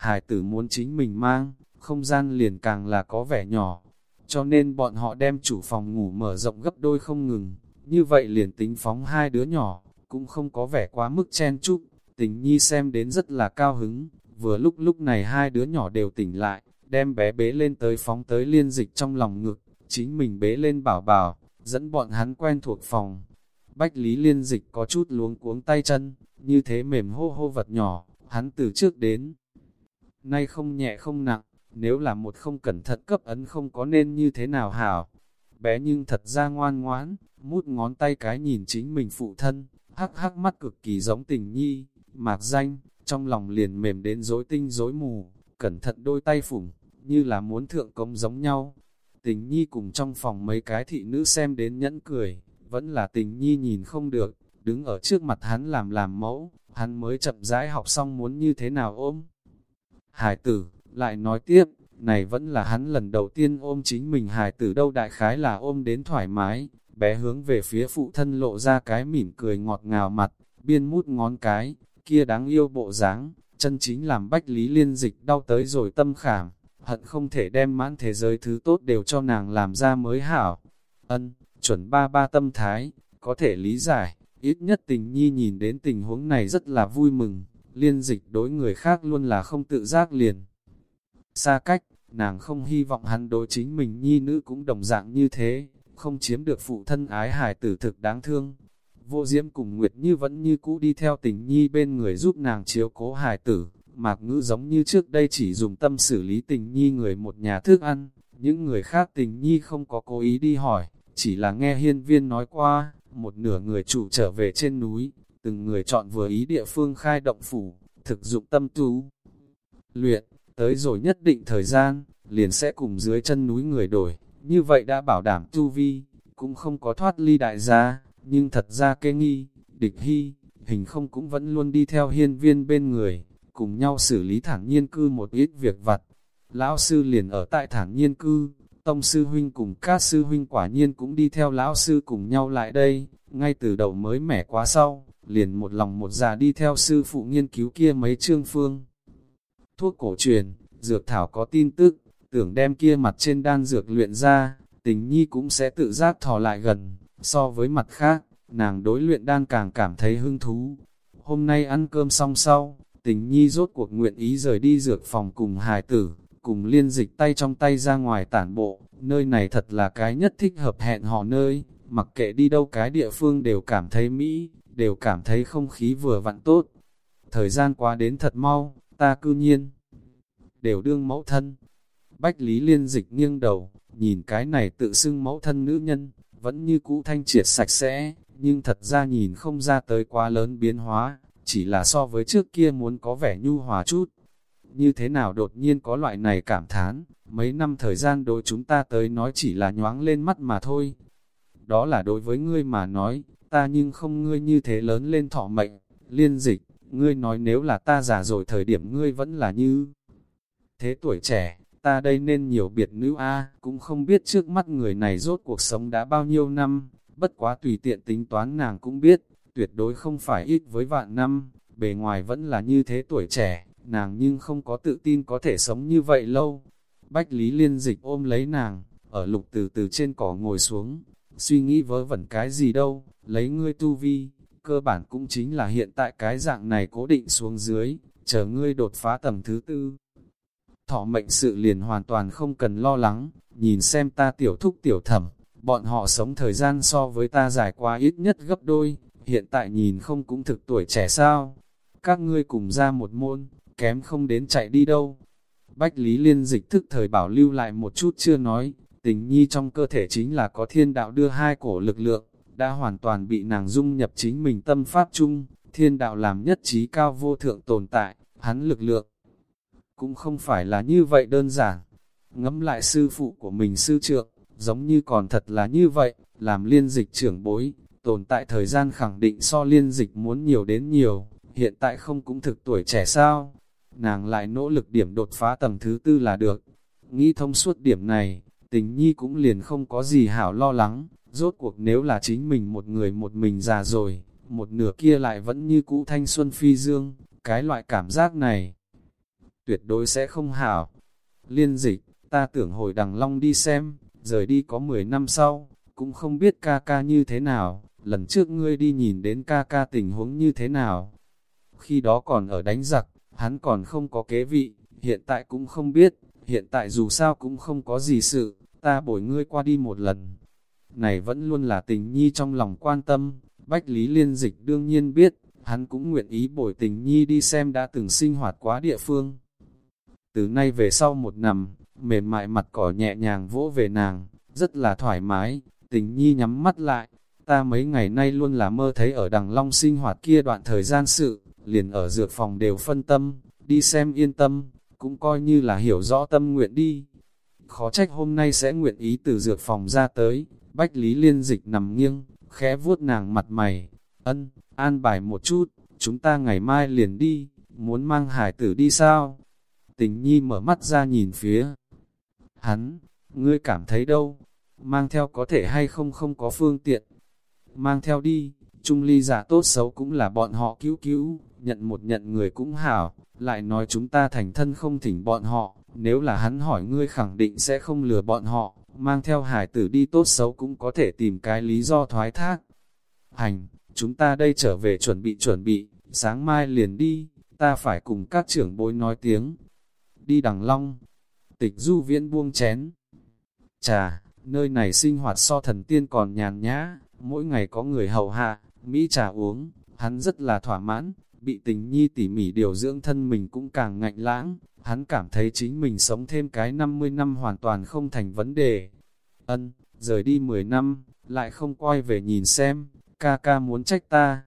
Hải tử muốn chính mình mang, không gian liền càng là có vẻ nhỏ, cho nên bọn họ đem chủ phòng ngủ mở rộng gấp đôi không ngừng, như vậy liền tính phóng hai đứa nhỏ, cũng không có vẻ quá mức chen chúc, tình nhi xem đến rất là cao hứng, vừa lúc lúc này hai đứa nhỏ đều tỉnh lại, đem bé bế lên tới phóng tới liên dịch trong lòng ngực, chính mình bế lên bảo bảo, dẫn bọn hắn quen thuộc phòng. Bách Lý liên dịch có chút luống cuống tay chân, như thế mềm hô hô vật nhỏ, hắn từ trước đến. Nay không nhẹ không nặng, nếu là một không cẩn thận cấp ấn không có nên như thế nào hảo. Bé nhưng thật ra ngoan ngoãn, mút ngón tay cái nhìn chính mình phụ thân, hắc hắc mắt cực kỳ giống tình nhi, mạc danh, trong lòng liền mềm đến rối tinh rối mù, cẩn thận đôi tay phủng, như là muốn thượng công giống nhau. Tình nhi cùng trong phòng mấy cái thị nữ xem đến nhẫn cười, vẫn là tình nhi nhìn không được, đứng ở trước mặt hắn làm làm mẫu, hắn mới chậm rãi học xong muốn như thế nào ôm. Hải tử, lại nói tiếp, này vẫn là hắn lần đầu tiên ôm chính mình hải tử đâu đại khái là ôm đến thoải mái, bé hướng về phía phụ thân lộ ra cái mỉm cười ngọt ngào mặt, biên mút ngón cái, kia đáng yêu bộ dáng, chân chính làm bách lý liên dịch đau tới rồi tâm khảm, hận không thể đem mãn thế giới thứ tốt đều cho nàng làm ra mới hảo. Ân, chuẩn ba ba tâm thái, có thể lý giải, ít nhất tình nhi nhìn đến tình huống này rất là vui mừng, liên dịch đối người khác luôn là không tự giác liền. Xa cách, nàng không hy vọng hắn đối chính mình nhi nữ cũng đồng dạng như thế, không chiếm được phụ thân ái hài tử thực đáng thương. Vô Diễm cùng Nguyệt Như vẫn như cũ đi theo tình nhi bên người giúp nàng chiếu cố hài tử, mạc ngữ giống như trước đây chỉ dùng tâm xử lý tình nhi người một nhà thức ăn, những người khác tình nhi không có cố ý đi hỏi, chỉ là nghe hiên viên nói qua, một nửa người chủ trở về trên núi, từng người chọn vừa ý địa phương khai động phủ, thực dụng tâm tú. Luyện, tới rồi nhất định thời gian, liền sẽ cùng dưới chân núi người đổi, như vậy đã bảo đảm tu vi, cũng không có thoát ly đại gia, nhưng thật ra kê nghi, địch hy, hình không cũng vẫn luôn đi theo hiên viên bên người, cùng nhau xử lý thẳng nhiên cư một ít việc vặt. Lão sư liền ở tại thẳng nhiên cư, tông sư huynh cùng các sư huynh quả nhiên cũng đi theo lão sư cùng nhau lại đây, ngay từ đầu mới mẻ quá sau, liền một lòng một già đi theo sư phụ nghiên cứu kia mấy chương phương. Thuốc cổ truyền, dược thảo có tin tức, tưởng đem kia mặt trên đan dược luyện ra, tình nhi cũng sẽ tự giác thò lại gần, so với mặt khác, nàng đối luyện đan càng cảm thấy hứng thú. Hôm nay ăn cơm xong sau, tình nhi rốt cuộc nguyện ý rời đi dược phòng cùng hài tử, cùng liên dịch tay trong tay ra ngoài tản bộ, nơi này thật là cái nhất thích hợp hẹn hò nơi, mặc kệ đi đâu cái địa phương đều cảm thấy mỹ, đều cảm thấy không khí vừa vặn tốt. Thời gian qua đến thật mau, ta cư nhiên, đều đương mẫu thân, Bách Lý Liên dịch nghiêng đầu, nhìn cái này tự xưng mẫu thân nữ nhân, vẫn như cũ thanh triệt sạch sẽ, nhưng thật ra nhìn không ra tới quá lớn biến hóa, chỉ là so với trước kia muốn có vẻ nhu hòa chút. Như thế nào đột nhiên có loại này cảm thán, mấy năm thời gian đối chúng ta tới nói chỉ là nhoáng lên mắt mà thôi. Đó là đối với ngươi mà nói, ta nhưng không ngươi như thế lớn lên thọ mệnh, liên dịch, ngươi nói nếu là ta già rồi thời điểm ngươi vẫn là như Thế tuổi trẻ, ta đây nên nhiều biệt nữ a cũng không biết trước mắt người này rốt cuộc sống đã bao nhiêu năm, bất quá tùy tiện tính toán nàng cũng biết, tuyệt đối không phải ít với vạn năm, bề ngoài vẫn là như thế tuổi trẻ, nàng nhưng không có tự tin có thể sống như vậy lâu. Bách Lý Liên Dịch ôm lấy nàng, ở lục từ từ trên cỏ ngồi xuống, suy nghĩ vớ vẩn cái gì đâu, lấy ngươi tu vi, cơ bản cũng chính là hiện tại cái dạng này cố định xuống dưới, chờ ngươi đột phá tầng thứ tư. Thọ mệnh sự liền hoàn toàn không cần lo lắng, nhìn xem ta tiểu thúc tiểu thẩm, bọn họ sống thời gian so với ta dài quá ít nhất gấp đôi, hiện tại nhìn không cũng thực tuổi trẻ sao. Các ngươi cùng ra một môn, kém không đến chạy đi đâu. Bách Lý Liên dịch thức thời bảo lưu lại một chút chưa nói, tình nhi trong cơ thể chính là có thiên đạo đưa hai cổ lực lượng, đã hoàn toàn bị nàng dung nhập chính mình tâm pháp chung, thiên đạo làm nhất trí cao vô thượng tồn tại, hắn lực lượng. Cũng không phải là như vậy đơn giản, ngẫm lại sư phụ của mình sư trượng, giống như còn thật là như vậy, làm liên dịch trưởng bối, tồn tại thời gian khẳng định so liên dịch muốn nhiều đến nhiều, hiện tại không cũng thực tuổi trẻ sao, nàng lại nỗ lực điểm đột phá tầng thứ tư là được. Nghĩ thông suốt điểm này, tình nhi cũng liền không có gì hảo lo lắng, rốt cuộc nếu là chính mình một người một mình già rồi, một nửa kia lại vẫn như cũ thanh xuân phi dương, cái loại cảm giác này tuyệt đối sẽ không hảo. Liên dịch, ta tưởng hồi đằng long đi xem, rời đi có 10 năm sau, cũng không biết ca ca như thế nào, lần trước ngươi đi nhìn đến ca ca tình huống như thế nào. Khi đó còn ở đánh giặc, hắn còn không có kế vị, hiện tại cũng không biết, hiện tại dù sao cũng không có gì sự, ta bồi ngươi qua đi một lần. Này vẫn luôn là tình nhi trong lòng quan tâm, Bách Lý Liên Dịch đương nhiên biết, hắn cũng nguyện ý bồi tình nhi đi xem đã từng sinh hoạt quá địa phương. Từ nay về sau một năm, mềm mại mặt cỏ nhẹ nhàng vỗ về nàng, rất là thoải mái, tình nhi nhắm mắt lại, ta mấy ngày nay luôn là mơ thấy ở đằng long sinh hoạt kia đoạn thời gian sự, liền ở dược phòng đều phân tâm, đi xem yên tâm, cũng coi như là hiểu rõ tâm nguyện đi. Khó trách hôm nay sẽ nguyện ý từ dược phòng ra tới, Bách Lý Liên Dịch nằm nghiêng, khẽ vuốt nàng mặt mày, ân, an bài một chút, chúng ta ngày mai liền đi, muốn mang hải tử đi sao? Tình nhi mở mắt ra nhìn phía. Hắn, ngươi cảm thấy đâu? Mang theo có thể hay không không có phương tiện. Mang theo đi, trung ly giả tốt xấu cũng là bọn họ cứu cứu, nhận một nhận người cũng hảo, lại nói chúng ta thành thân không thỉnh bọn họ, nếu là hắn hỏi ngươi khẳng định sẽ không lừa bọn họ, mang theo hải tử đi tốt xấu cũng có thể tìm cái lý do thoái thác. Hành, chúng ta đây trở về chuẩn bị chuẩn bị, sáng mai liền đi, ta phải cùng các trưởng bối nói tiếng. Đi đằng long, tịch du viễn buông chén. Trà, nơi này sinh hoạt so thần tiên còn nhàn nhã, mỗi ngày có người hầu hạ, Mỹ trà uống, hắn rất là thỏa mãn, bị tình nhi tỉ mỉ điều dưỡng thân mình cũng càng ngạnh lãng, hắn cảm thấy chính mình sống thêm cái 50 năm hoàn toàn không thành vấn đề. Ân, rời đi 10 năm, lại không quay về nhìn xem, ca ca muốn trách ta.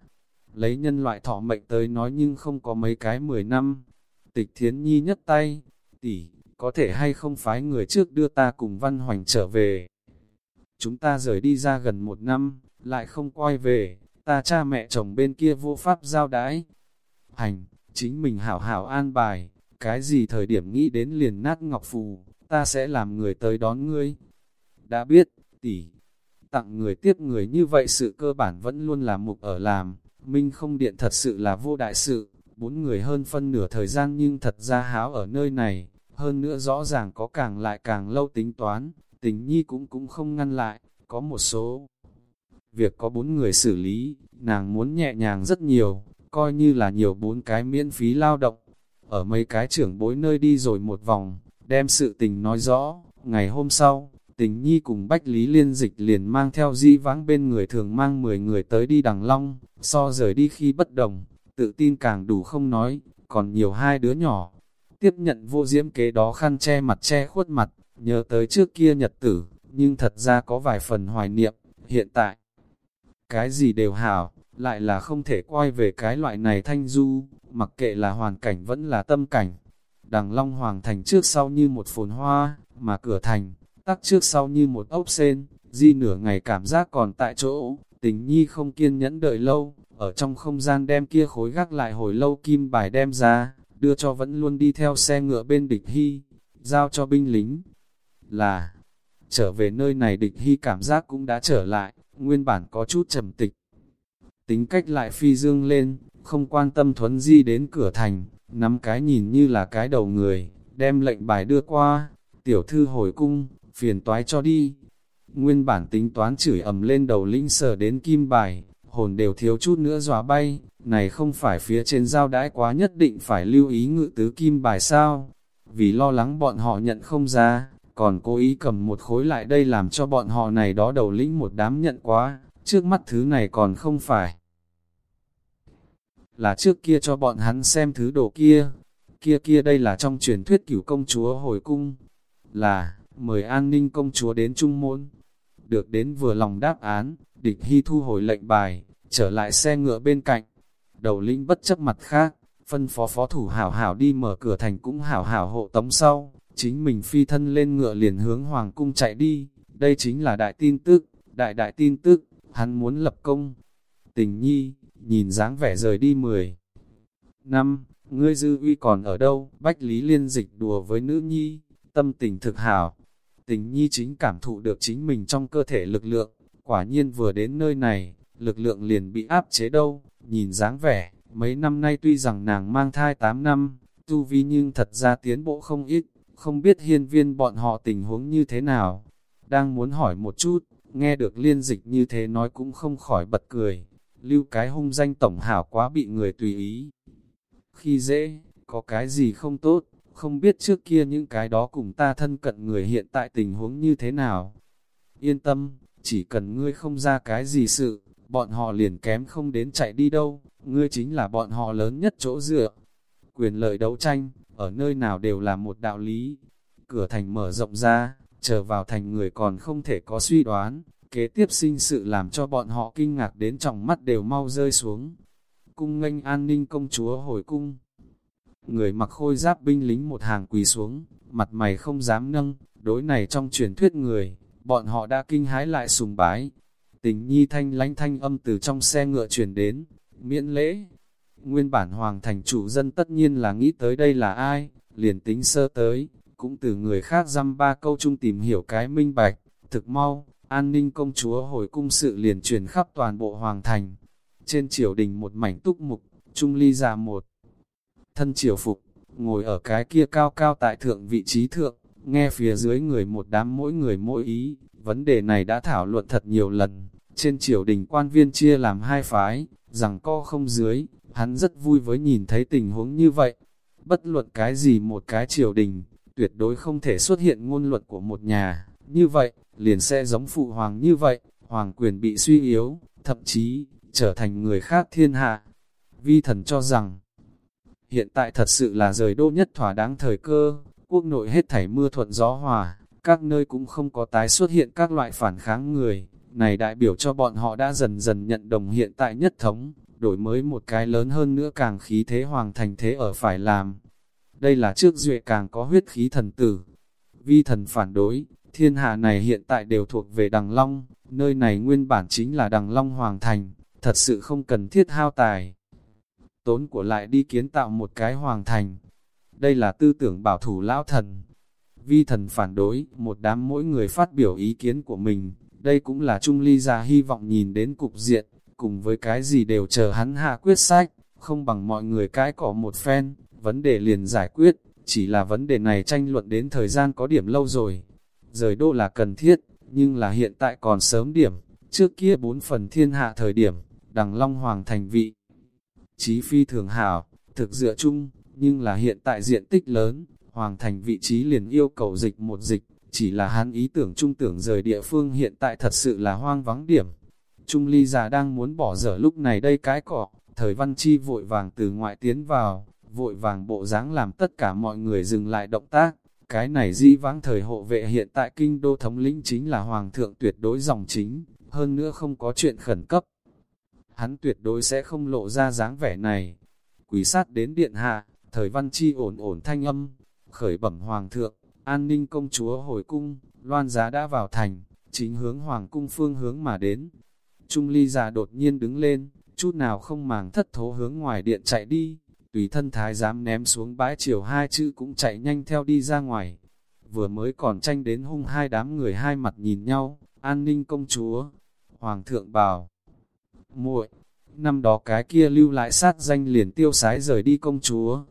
Lấy nhân loại thọ mệnh tới nói nhưng không có mấy cái 10 năm. Tịch thiến nhi nhất tay, tỷ, có thể hay không phái người trước đưa ta cùng văn hoành trở về. Chúng ta rời đi ra gần một năm, lại không quay về, ta cha mẹ chồng bên kia vô pháp giao đãi. Hành, chính mình hảo hảo an bài, cái gì thời điểm nghĩ đến liền nát ngọc phù, ta sẽ làm người tới đón ngươi. Đã biết, tỷ, tặng người tiếp người như vậy sự cơ bản vẫn luôn là mục ở làm, Minh không điện thật sự là vô đại sự, bốn người hơn phân nửa thời gian nhưng thật ra háo ở nơi này, hơn nữa rõ ràng có càng lại càng lâu tính toán, tình nhi cũng cũng không ngăn lại, có một số việc có bốn người xử lý, nàng muốn nhẹ nhàng rất nhiều, coi như là nhiều bốn cái miễn phí lao động, ở mấy cái trưởng bối nơi đi rồi một vòng, đem sự tình nói rõ, ngày hôm sau, tình nhi cùng Bách Lý Liên Dịch liền mang theo di vãng bên người thường mang 10 người tới đi đằng long, so rời đi khi bất đồng, tự tin càng đủ không nói, còn nhiều hai đứa nhỏ. Tiếp nhận vô diễm kế đó khăn che mặt che khuất mặt, nhớ tới trước kia nhật tử, nhưng thật ra có vài phần hoài niệm, hiện tại. Cái gì đều hảo, lại là không thể quay về cái loại này thanh du, mặc kệ là hoàn cảnh vẫn là tâm cảnh. Đằng Long Hoàng thành trước sau như một phồn hoa, mà cửa thành, tắc trước sau như một ốc sen, di nửa ngày cảm giác còn tại chỗ, tình nhi không kiên nhẫn đợi lâu, ở trong không gian đem kia khối gác lại hồi lâu kim bài đem ra, đưa cho vẫn luôn đi theo xe ngựa bên địch hy, giao cho binh lính. Là, trở về nơi này địch hy cảm giác cũng đã trở lại, nguyên bản có chút trầm tịch. Tính cách lại phi dương lên, không quan tâm thuấn di đến cửa thành, nắm cái nhìn như là cái đầu người, đem lệnh bài đưa qua, tiểu thư hồi cung, phiền toái cho đi. Nguyên bản tính toán chửi ầm lên đầu lĩnh sở đến kim bài, hồn đều thiếu chút nữa dòa bay, này không phải phía trên giao đãi quá nhất định phải lưu ý ngự tứ kim bài sao, vì lo lắng bọn họ nhận không ra, còn cố ý cầm một khối lại đây làm cho bọn họ này đó đầu lĩnh một đám nhận quá, trước mắt thứ này còn không phải. Là trước kia cho bọn hắn xem thứ đồ kia, kia kia đây là trong truyền thuyết cửu công chúa hồi cung, là, mời an ninh công chúa đến trung môn. Được đến vừa lòng đáp án, địch hy thu hồi lệnh bài, trở lại xe ngựa bên cạnh. Đầu linh bất chấp mặt khác, phân phó phó thủ hảo hảo đi mở cửa thành cũng hảo hảo hộ tống sau, chính mình phi thân lên ngựa liền hướng hoàng cung chạy đi, đây chính là đại tin tức, đại đại tin tức, hắn muốn lập công. Tình nhi, nhìn dáng vẻ rời đi mười năm, ngươi dư uy còn ở đâu, bách lý liên dịch đùa với nữ nhi, tâm tình thực hảo. Tình nhi chính cảm thụ được chính mình trong cơ thể lực lượng, quả nhiên vừa đến nơi này, lực lượng liền bị áp chế đâu, nhìn dáng vẻ, mấy năm nay tuy rằng nàng mang thai 8 năm, tu vi nhưng thật ra tiến bộ không ít, không biết hiên viên bọn họ tình huống như thế nào. Đang muốn hỏi một chút, nghe được liên dịch như thế nói cũng không khỏi bật cười, lưu cái hung danh tổng hảo quá bị người tùy ý. Khi dễ, có cái gì không tốt, không biết trước kia những cái đó cùng ta thân cận người hiện tại tình huống như thế nào. Yên tâm, chỉ cần ngươi không ra cái gì sự, bọn họ liền kém không đến chạy đi đâu, ngươi chính là bọn họ lớn nhất chỗ dựa. Quyền lợi đấu tranh, ở nơi nào đều là một đạo lý. Cửa thành mở rộng ra, chờ vào thành người còn không thể có suy đoán, kế tiếp sinh sự làm cho bọn họ kinh ngạc đến trọng mắt đều mau rơi xuống. Cung nghênh an ninh công chúa hồi cung. Người mặc khôi giáp binh lính một hàng quỳ xuống, mặt mày không dám nâng, đối này trong truyền thuyết người, bọn họ đã kinh hái lại sùng bái. Tình nhi thanh lánh thanh âm từ trong xe ngựa chuyển đến, miễn lễ. Nguyên bản hoàng thành chủ dân tất nhiên là nghĩ tới đây là ai, liền tính sơ tới, cũng từ người khác dăm ba câu chung tìm hiểu cái minh bạch, thực mau, an ninh công chúa hồi cung sự liền truyền khắp toàn bộ hoàng thành. Trên triều đình một mảnh túc mục, trung ly già một, thân triều phục, ngồi ở cái kia cao cao tại thượng vị trí thượng, nghe phía dưới người một đám mỗi người mỗi ý, vấn đề này đã thảo luận thật nhiều lần, trên triều đình quan viên chia làm hai phái, rằng co không dưới, hắn rất vui với nhìn thấy tình huống như vậy. Bất luận cái gì một cái triều đình, tuyệt đối không thể xuất hiện ngôn luận của một nhà, như vậy, liền sẽ giống phụ hoàng như vậy, hoàng quyền bị suy yếu, thậm chí, trở thành người khác thiên hạ. Vi thần cho rằng, hiện tại thật sự là rời đô nhất thỏa đáng thời cơ, quốc nội hết thảy mưa thuận gió hòa, các nơi cũng không có tái xuất hiện các loại phản kháng người, này đại biểu cho bọn họ đã dần dần nhận đồng hiện tại nhất thống, đổi mới một cái lớn hơn nữa càng khí thế hoàng thành thế ở phải làm. Đây là trước duệ càng có huyết khí thần tử. Vi thần phản đối, thiên hạ này hiện tại đều thuộc về Đằng Long, nơi này nguyên bản chính là Đằng Long Hoàng Thành, thật sự không cần thiết hao tài. Tốn của lại đi kiến tạo một cái Hoàng Thành. Đây là tư tưởng bảo thủ lão thần. Vi thần phản đối, một đám mỗi người phát biểu ý kiến của mình, đây cũng là Trung Ly ra hy vọng nhìn đến cục diện, cùng với cái gì đều chờ hắn hạ quyết sách, không bằng mọi người cái cỏ một phen, vấn đề liền giải quyết, chỉ là vấn đề này tranh luận đến thời gian có điểm lâu rồi. Rời đô là cần thiết, nhưng là hiện tại còn sớm điểm, trước kia bốn phần thiên hạ thời điểm, đằng Long Hoàng thành vị. Chí phi thường hảo, thực dựa chung, nhưng là hiện tại diện tích lớn, Hoàng thành vị trí liền yêu cầu dịch một dịch, chỉ là hắn ý tưởng trung tưởng rời địa phương hiện tại thật sự là hoang vắng điểm. Trung ly già đang muốn bỏ dở lúc này đây cái cỏ, thời văn chi vội vàng từ ngoại tiến vào, vội vàng bộ dáng làm tất cả mọi người dừng lại động tác. Cái này di vãng thời hộ vệ hiện tại kinh đô thống lĩnh chính là hoàng thượng tuyệt đối dòng chính, hơn nữa không có chuyện khẩn cấp. Hắn tuyệt đối sẽ không lộ ra dáng vẻ này. Quý sát đến điện hạ, thời văn chi ổn ổn thanh âm, khởi bẩm hoàng thượng, An ninh công chúa hồi cung, loan giá đã vào thành, chính hướng hoàng cung phương hướng mà đến. Trung ly già đột nhiên đứng lên, chút nào không màng thất thố hướng ngoài điện chạy đi, tùy thân thái dám ném xuống bãi chiều hai chữ cũng chạy nhanh theo đi ra ngoài. Vừa mới còn tranh đến hung hai đám người hai mặt nhìn nhau, an ninh công chúa, hoàng thượng bảo. muội năm đó cái kia lưu lại sát danh liền tiêu sái rời đi công chúa.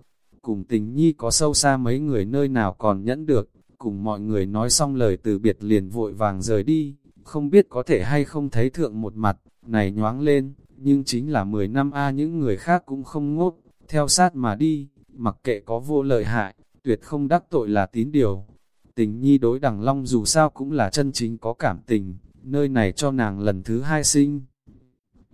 Cùng tình nhi có sâu xa mấy người nơi nào còn nhẫn được, cùng mọi người nói xong lời từ biệt liền vội vàng rời đi, không biết có thể hay không thấy thượng một mặt, này nhoáng lên, nhưng chính là 10 năm A à, những người khác cũng không ngốc, theo sát mà đi, mặc kệ có vô lợi hại, tuyệt không đắc tội là tín điều. Tình nhi đối đằng long dù sao cũng là chân chính có cảm tình, nơi này cho nàng lần thứ hai sinh.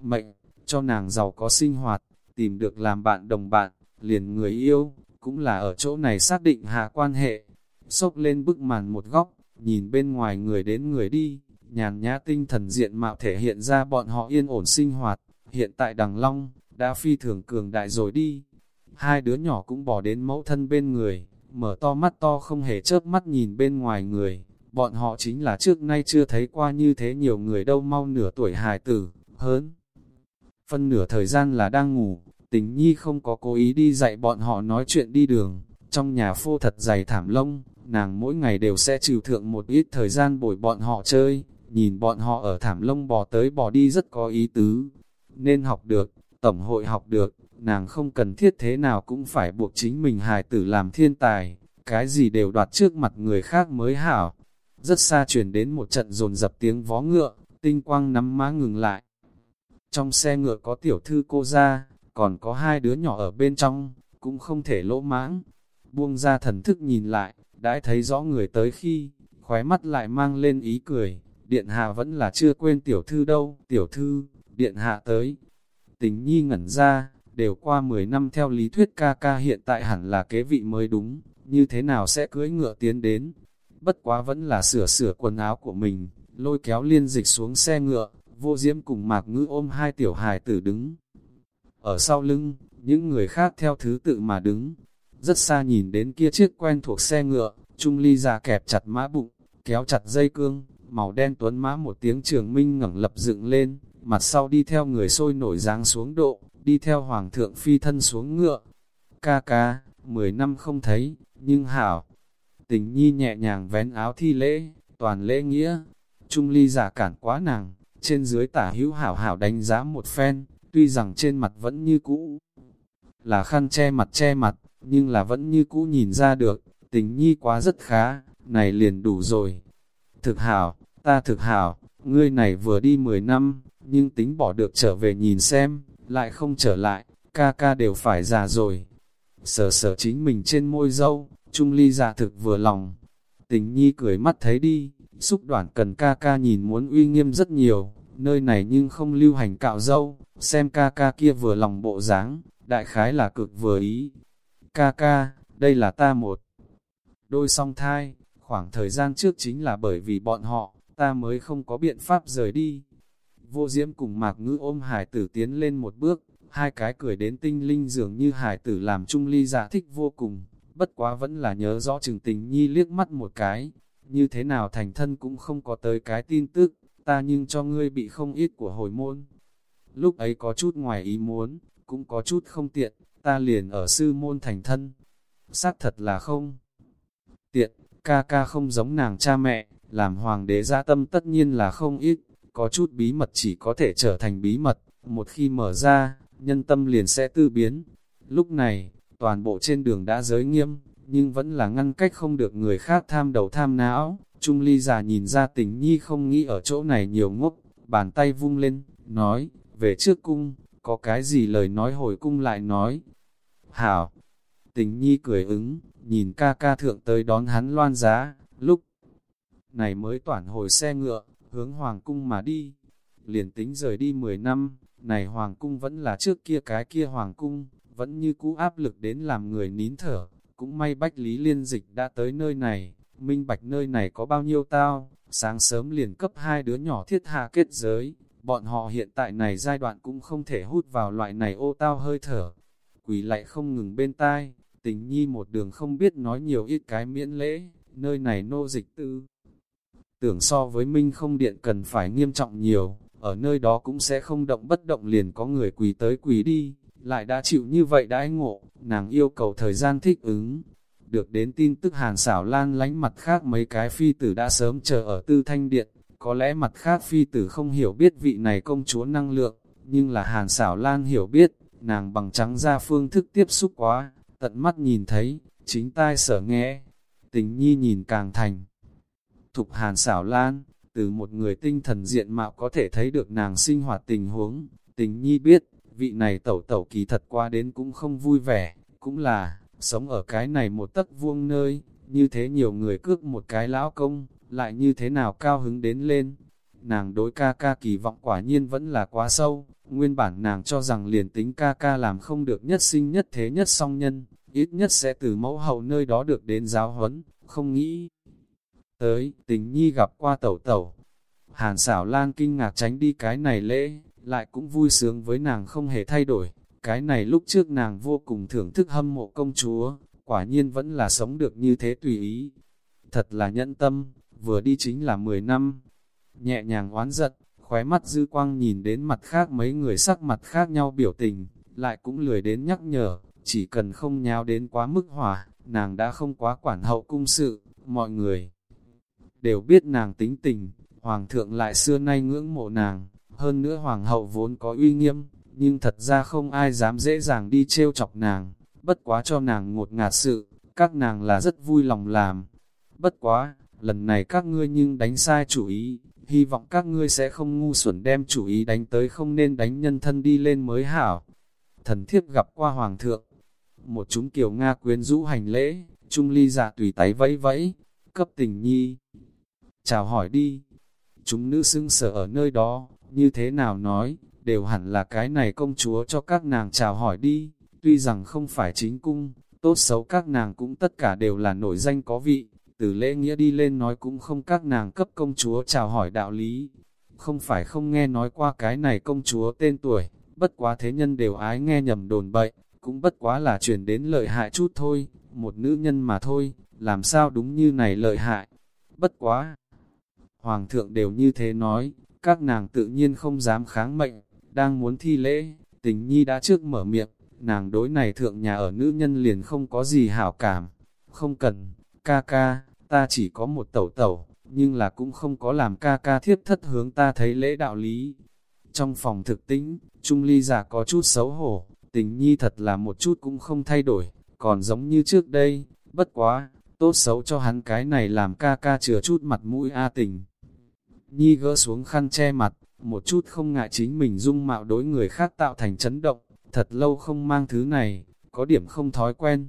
Mệnh, cho nàng giàu có sinh hoạt, tìm được làm bạn đồng bạn, liền người yêu, cũng là ở chỗ này xác định hạ quan hệ. Xốc lên bức màn một góc, nhìn bên ngoài người đến người đi, nhàn nhã tinh thần diện mạo thể hiện ra bọn họ yên ổn sinh hoạt. Hiện tại đằng long, đã phi thường cường đại rồi đi. Hai đứa nhỏ cũng bỏ đến mẫu thân bên người, mở to mắt to không hề chớp mắt nhìn bên ngoài người. Bọn họ chính là trước nay chưa thấy qua như thế nhiều người đâu mau nửa tuổi hài tử, hơn. Phân nửa thời gian là đang ngủ, tình nhi không có cố ý đi dạy bọn họ nói chuyện đi đường. Trong nhà phô thật dày thảm lông, nàng mỗi ngày đều sẽ trừ thượng một ít thời gian bồi bọn họ chơi, nhìn bọn họ ở thảm lông bò tới bò đi rất có ý tứ. Nên học được, tổng hội học được, nàng không cần thiết thế nào cũng phải buộc chính mình hài tử làm thiên tài, cái gì đều đoạt trước mặt người khác mới hảo. Rất xa truyền đến một trận rồn dập tiếng vó ngựa, tinh quang nắm má ngừng lại. Trong xe ngựa có tiểu thư cô ra, còn có hai đứa nhỏ ở bên trong, cũng không thể lỗ mãng. Buông ra thần thức nhìn lại, đã thấy rõ người tới khi, khóe mắt lại mang lên ý cười, điện hạ vẫn là chưa quên tiểu thư đâu, tiểu thư, điện hạ tới. Tình nhi ngẩn ra, đều qua 10 năm theo lý thuyết ca ca hiện tại hẳn là kế vị mới đúng, như thế nào sẽ cưỡi ngựa tiến đến. Bất quá vẫn là sửa sửa quần áo của mình, lôi kéo liên dịch xuống xe ngựa, vô diễm cùng mạc ngữ ôm hai tiểu hài tử đứng. Ở sau lưng, những người khác theo thứ tự mà đứng, rất xa nhìn đến kia chiếc quen thuộc xe ngựa, Trung Ly già kẹp chặt mã bụng, kéo chặt dây cương, màu đen tuấn mã một tiếng trường minh ngẩng lập dựng lên, mặt sau đi theo người sôi nổi dáng xuống độ, đi theo hoàng thượng phi thân xuống ngựa. Ca ca, mười năm không thấy, nhưng hảo. Tình nhi nhẹ nhàng vén áo thi lễ, toàn lễ nghĩa. Trung ly giả cản quá nàng, trên dưới tả hữu hảo hảo đánh giá một phen, tuy rằng trên mặt vẫn như cũ. Là khăn che mặt che mặt, nhưng là vẫn như cũ nhìn ra được, tình nhi quá rất khá, này liền đủ rồi. Thực hảo, ta thực hảo, ngươi này vừa đi 10 năm, nhưng tính bỏ được trở về nhìn xem, lại không trở lại, ca ca đều phải già rồi. Sở sở chính mình trên môi dâu, Trung Ly giả thực vừa lòng. Tình nhi cười mắt thấy đi, xúc đoạn cần ca ca nhìn muốn uy nghiêm rất nhiều, nơi này nhưng không lưu hành cạo dâu, xem ca ca kia vừa lòng bộ dáng, đại khái là cực vừa ý. Ca ca, đây là ta một đôi song thai, khoảng thời gian trước chính là bởi vì bọn họ, ta mới không có biện pháp rời đi. Vô diễm cùng mạc ngữ ôm hải tử tiến lên một bước, hai cái cười đến tinh linh dường như hải tử làm trung ly giả thích vô cùng, bất quá vẫn là nhớ rõ trừng tình nhi liếc mắt một cái, như thế nào thành thân cũng không có tới cái tin tức, ta nhưng cho ngươi bị không ít của hồi môn. Lúc ấy có chút ngoài ý muốn, cũng có chút không tiện, ta liền ở sư môn thành thân. Xác thật là không tiện, ca ca không giống nàng cha mẹ, làm hoàng đế gia tâm tất nhiên là không ít, có chút bí mật chỉ có thể trở thành bí mật, một khi mở ra, nhân tâm liền sẽ tư biến. Lúc này, toàn bộ trên đường đã giới nghiêm, nhưng vẫn là ngăn cách không được người khác tham đầu tham não. Trung ly già nhìn ra tình nhi không nghĩ ở chỗ này nhiều ngốc, bàn tay vung lên, nói, về trước cung, có cái gì lời nói hồi cung lại nói. Hảo, tình nhi cười ứng, nhìn ca ca thượng tới đón hắn loan giá, lúc này mới toàn hồi xe ngựa, hướng Hoàng cung mà đi. Liền tính rời đi 10 năm, này Hoàng cung vẫn là trước kia cái kia Hoàng cung, vẫn như cũ áp lực đến làm người nín thở. Cũng may Bách Lý Liên Dịch đã tới nơi này, minh bạch nơi này có bao nhiêu tao, sáng sớm liền cấp hai đứa nhỏ thiết hạ kết giới. Bọn họ hiện tại này giai đoạn cũng không thể hút vào loại này ô tao hơi thở. Quỷ lại không ngừng bên tai, tình nhi một đường không biết nói nhiều ít cái miễn lễ, nơi này nô dịch tư tưởng so với minh không điện cần phải nghiêm trọng nhiều, ở nơi đó cũng sẽ không động bất động liền có người quỳ tới quỳ đi, lại đã chịu như vậy đãi ngộ, nàng yêu cầu thời gian thích ứng. Được đến tin tức Hàn xảo lan lánh mặt khác mấy cái phi tử đã sớm chờ ở tư thanh điện, có lẽ mặt khác phi tử không hiểu biết vị này công chúa năng lượng, nhưng là Hàn xảo lan hiểu biết, nàng bằng trắng ra phương thức tiếp xúc quá, tận mắt nhìn thấy, chính tai sở nghe. Tình nhi nhìn càng thành. Thục Hàn xảo lan, từ một người tinh thần diện mạo có thể thấy được nàng sinh hoạt tình huống, tình nhi biết, vị này tẩu tẩu kỳ thật qua đến cũng không vui vẻ, cũng là, sống ở cái này một tấc vuông nơi, như thế nhiều người cước một cái lão công, lại như thế nào cao hứng đến lên. Nàng đối ca ca kỳ vọng quả nhiên vẫn là quá sâu, nguyên bản nàng cho rằng liền tính ca ca làm không được nhất sinh nhất thế nhất song nhân, ít nhất sẽ từ mẫu hậu nơi đó được đến giáo huấn, không nghĩ. Tới, tình nhi gặp qua tẩu tẩu. Hàn xảo lan kinh ngạc tránh đi cái này lễ, lại cũng vui sướng với nàng không hề thay đổi. Cái này lúc trước nàng vô cùng thưởng thức hâm mộ công chúa, quả nhiên vẫn là sống được như thế tùy ý. Thật là nhẫn tâm, vừa đi chính là 10 năm. Nhẹ nhàng oán giận, khóe mắt dư quang nhìn đến mặt khác mấy người sắc mặt khác nhau biểu tình, lại cũng lười đến nhắc nhở, chỉ cần không nháo đến quá mức hỏa, nàng đã không quá quản hậu cung sự, mọi người đều biết nàng tính tình, hoàng thượng lại xưa nay ngưỡng mộ nàng, hơn nữa hoàng hậu vốn có uy nghiêm, nhưng thật ra không ai dám dễ dàng đi trêu chọc nàng, bất quá cho nàng ngột ngạt sự, các nàng là rất vui lòng làm. Bất quá, lần này các ngươi nhưng đánh sai chủ ý, hy vọng các ngươi sẽ không ngu xuẩn đem chủ ý đánh tới không nên đánh nhân thân đi lên mới hảo. Thần thiếp gặp qua hoàng thượng, một chúng kiều Nga quyến rũ hành lễ, trung ly giả tùy tay vẫy vẫy, cấp tình nhi. Chào hỏi đi, chúng nữ xưng sở ở nơi đó, như thế nào nói, đều hẳn là cái này công chúa cho các nàng chào hỏi đi, tuy rằng không phải chính cung, tốt xấu các nàng cũng tất cả đều là nổi danh có vị, từ lễ nghĩa đi lên nói cũng không các nàng cấp công chúa chào hỏi đạo lý. Không phải không nghe nói qua cái này công chúa tên tuổi, bất quá thế nhân đều ái nghe nhầm đồn bậy, cũng bất quá là truyền đến lợi hại chút thôi, một nữ nhân mà thôi, làm sao đúng như này lợi hại. Bất quá, hoàng thượng đều như thế nói, các nàng tự nhiên không dám kháng mệnh, đang muốn thi lễ, tình nhi đã trước mở miệng, nàng đối này thượng nhà ở nữ nhân liền không có gì hảo cảm, không cần, ca ca, ta chỉ có một tẩu tẩu, nhưng là cũng không có làm ca ca thiết thất hướng ta thấy lễ đạo lý. Trong phòng thực tĩnh, Trung Ly giả có chút xấu hổ, tình nhi thật là một chút cũng không thay đổi, còn giống như trước đây, bất quá, tốt xấu cho hắn cái này làm ca ca chừa chút mặt mũi a tình. Nhi gỡ xuống khăn che mặt, một chút không ngại chính mình dung mạo đối người khác tạo thành chấn động, thật lâu không mang thứ này, có điểm không thói quen.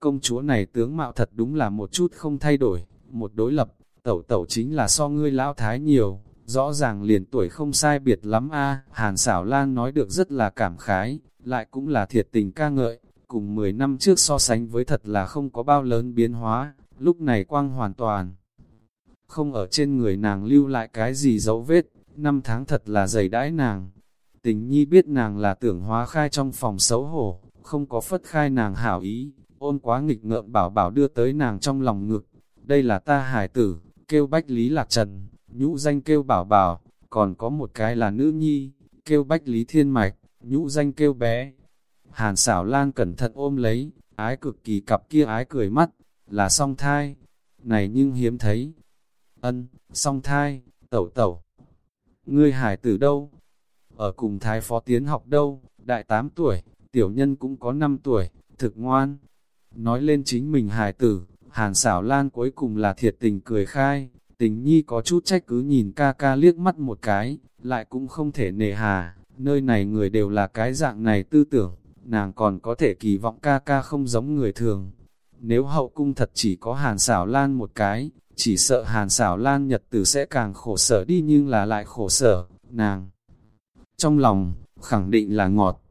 Công chúa này tướng mạo thật đúng là một chút không thay đổi, một đối lập, tẩu tẩu chính là so ngươi lão thái nhiều, rõ ràng liền tuổi không sai biệt lắm a Hàn xảo lan nói được rất là cảm khái, lại cũng là thiệt tình ca ngợi, cùng 10 năm trước so sánh với thật là không có bao lớn biến hóa, lúc này quang hoàn toàn. Không ở trên người nàng lưu lại cái gì dấu vết, năm tháng thật là dày đãi nàng. Tình nhi biết nàng là tưởng hóa khai trong phòng xấu hổ, không có phất khai nàng hảo ý, ôn quá nghịch ngợm bảo bảo đưa tới nàng trong lòng ngực. Đây là ta hải tử, kêu Bách Lý Lạc Trần, nhũ danh kêu bảo bảo, còn có một cái là nữ nhi, kêu Bách Lý Thiên Mạch, nhũ danh kêu bé. Hàn xảo lan cẩn thận ôm lấy, ái cực kỳ cặp kia ái cười mắt, là song thai. Này nhưng hiếm thấy. Ân, song thai, tẩu tẩu. Ngươi hải tử đâu? Ở cùng thái phó tiến học đâu? Đại 8 tuổi, tiểu nhân cũng có 5 tuổi, thực ngoan. Nói lên chính mình hải tử, hàn xảo lan cuối cùng là thiệt tình cười khai. Tình nhi có chút trách cứ nhìn ca ca liếc mắt một cái, lại cũng không thể nề hà, nơi này người đều là cái dạng này tư tưởng, nàng còn có thể kỳ vọng ca ca không giống người thường. Nếu hậu cung thật chỉ có hàn xảo lan một cái, chỉ sợ hàn xảo lan nhật tử sẽ càng khổ sở đi nhưng là lại khổ sở, nàng. Trong lòng, khẳng định là ngọt,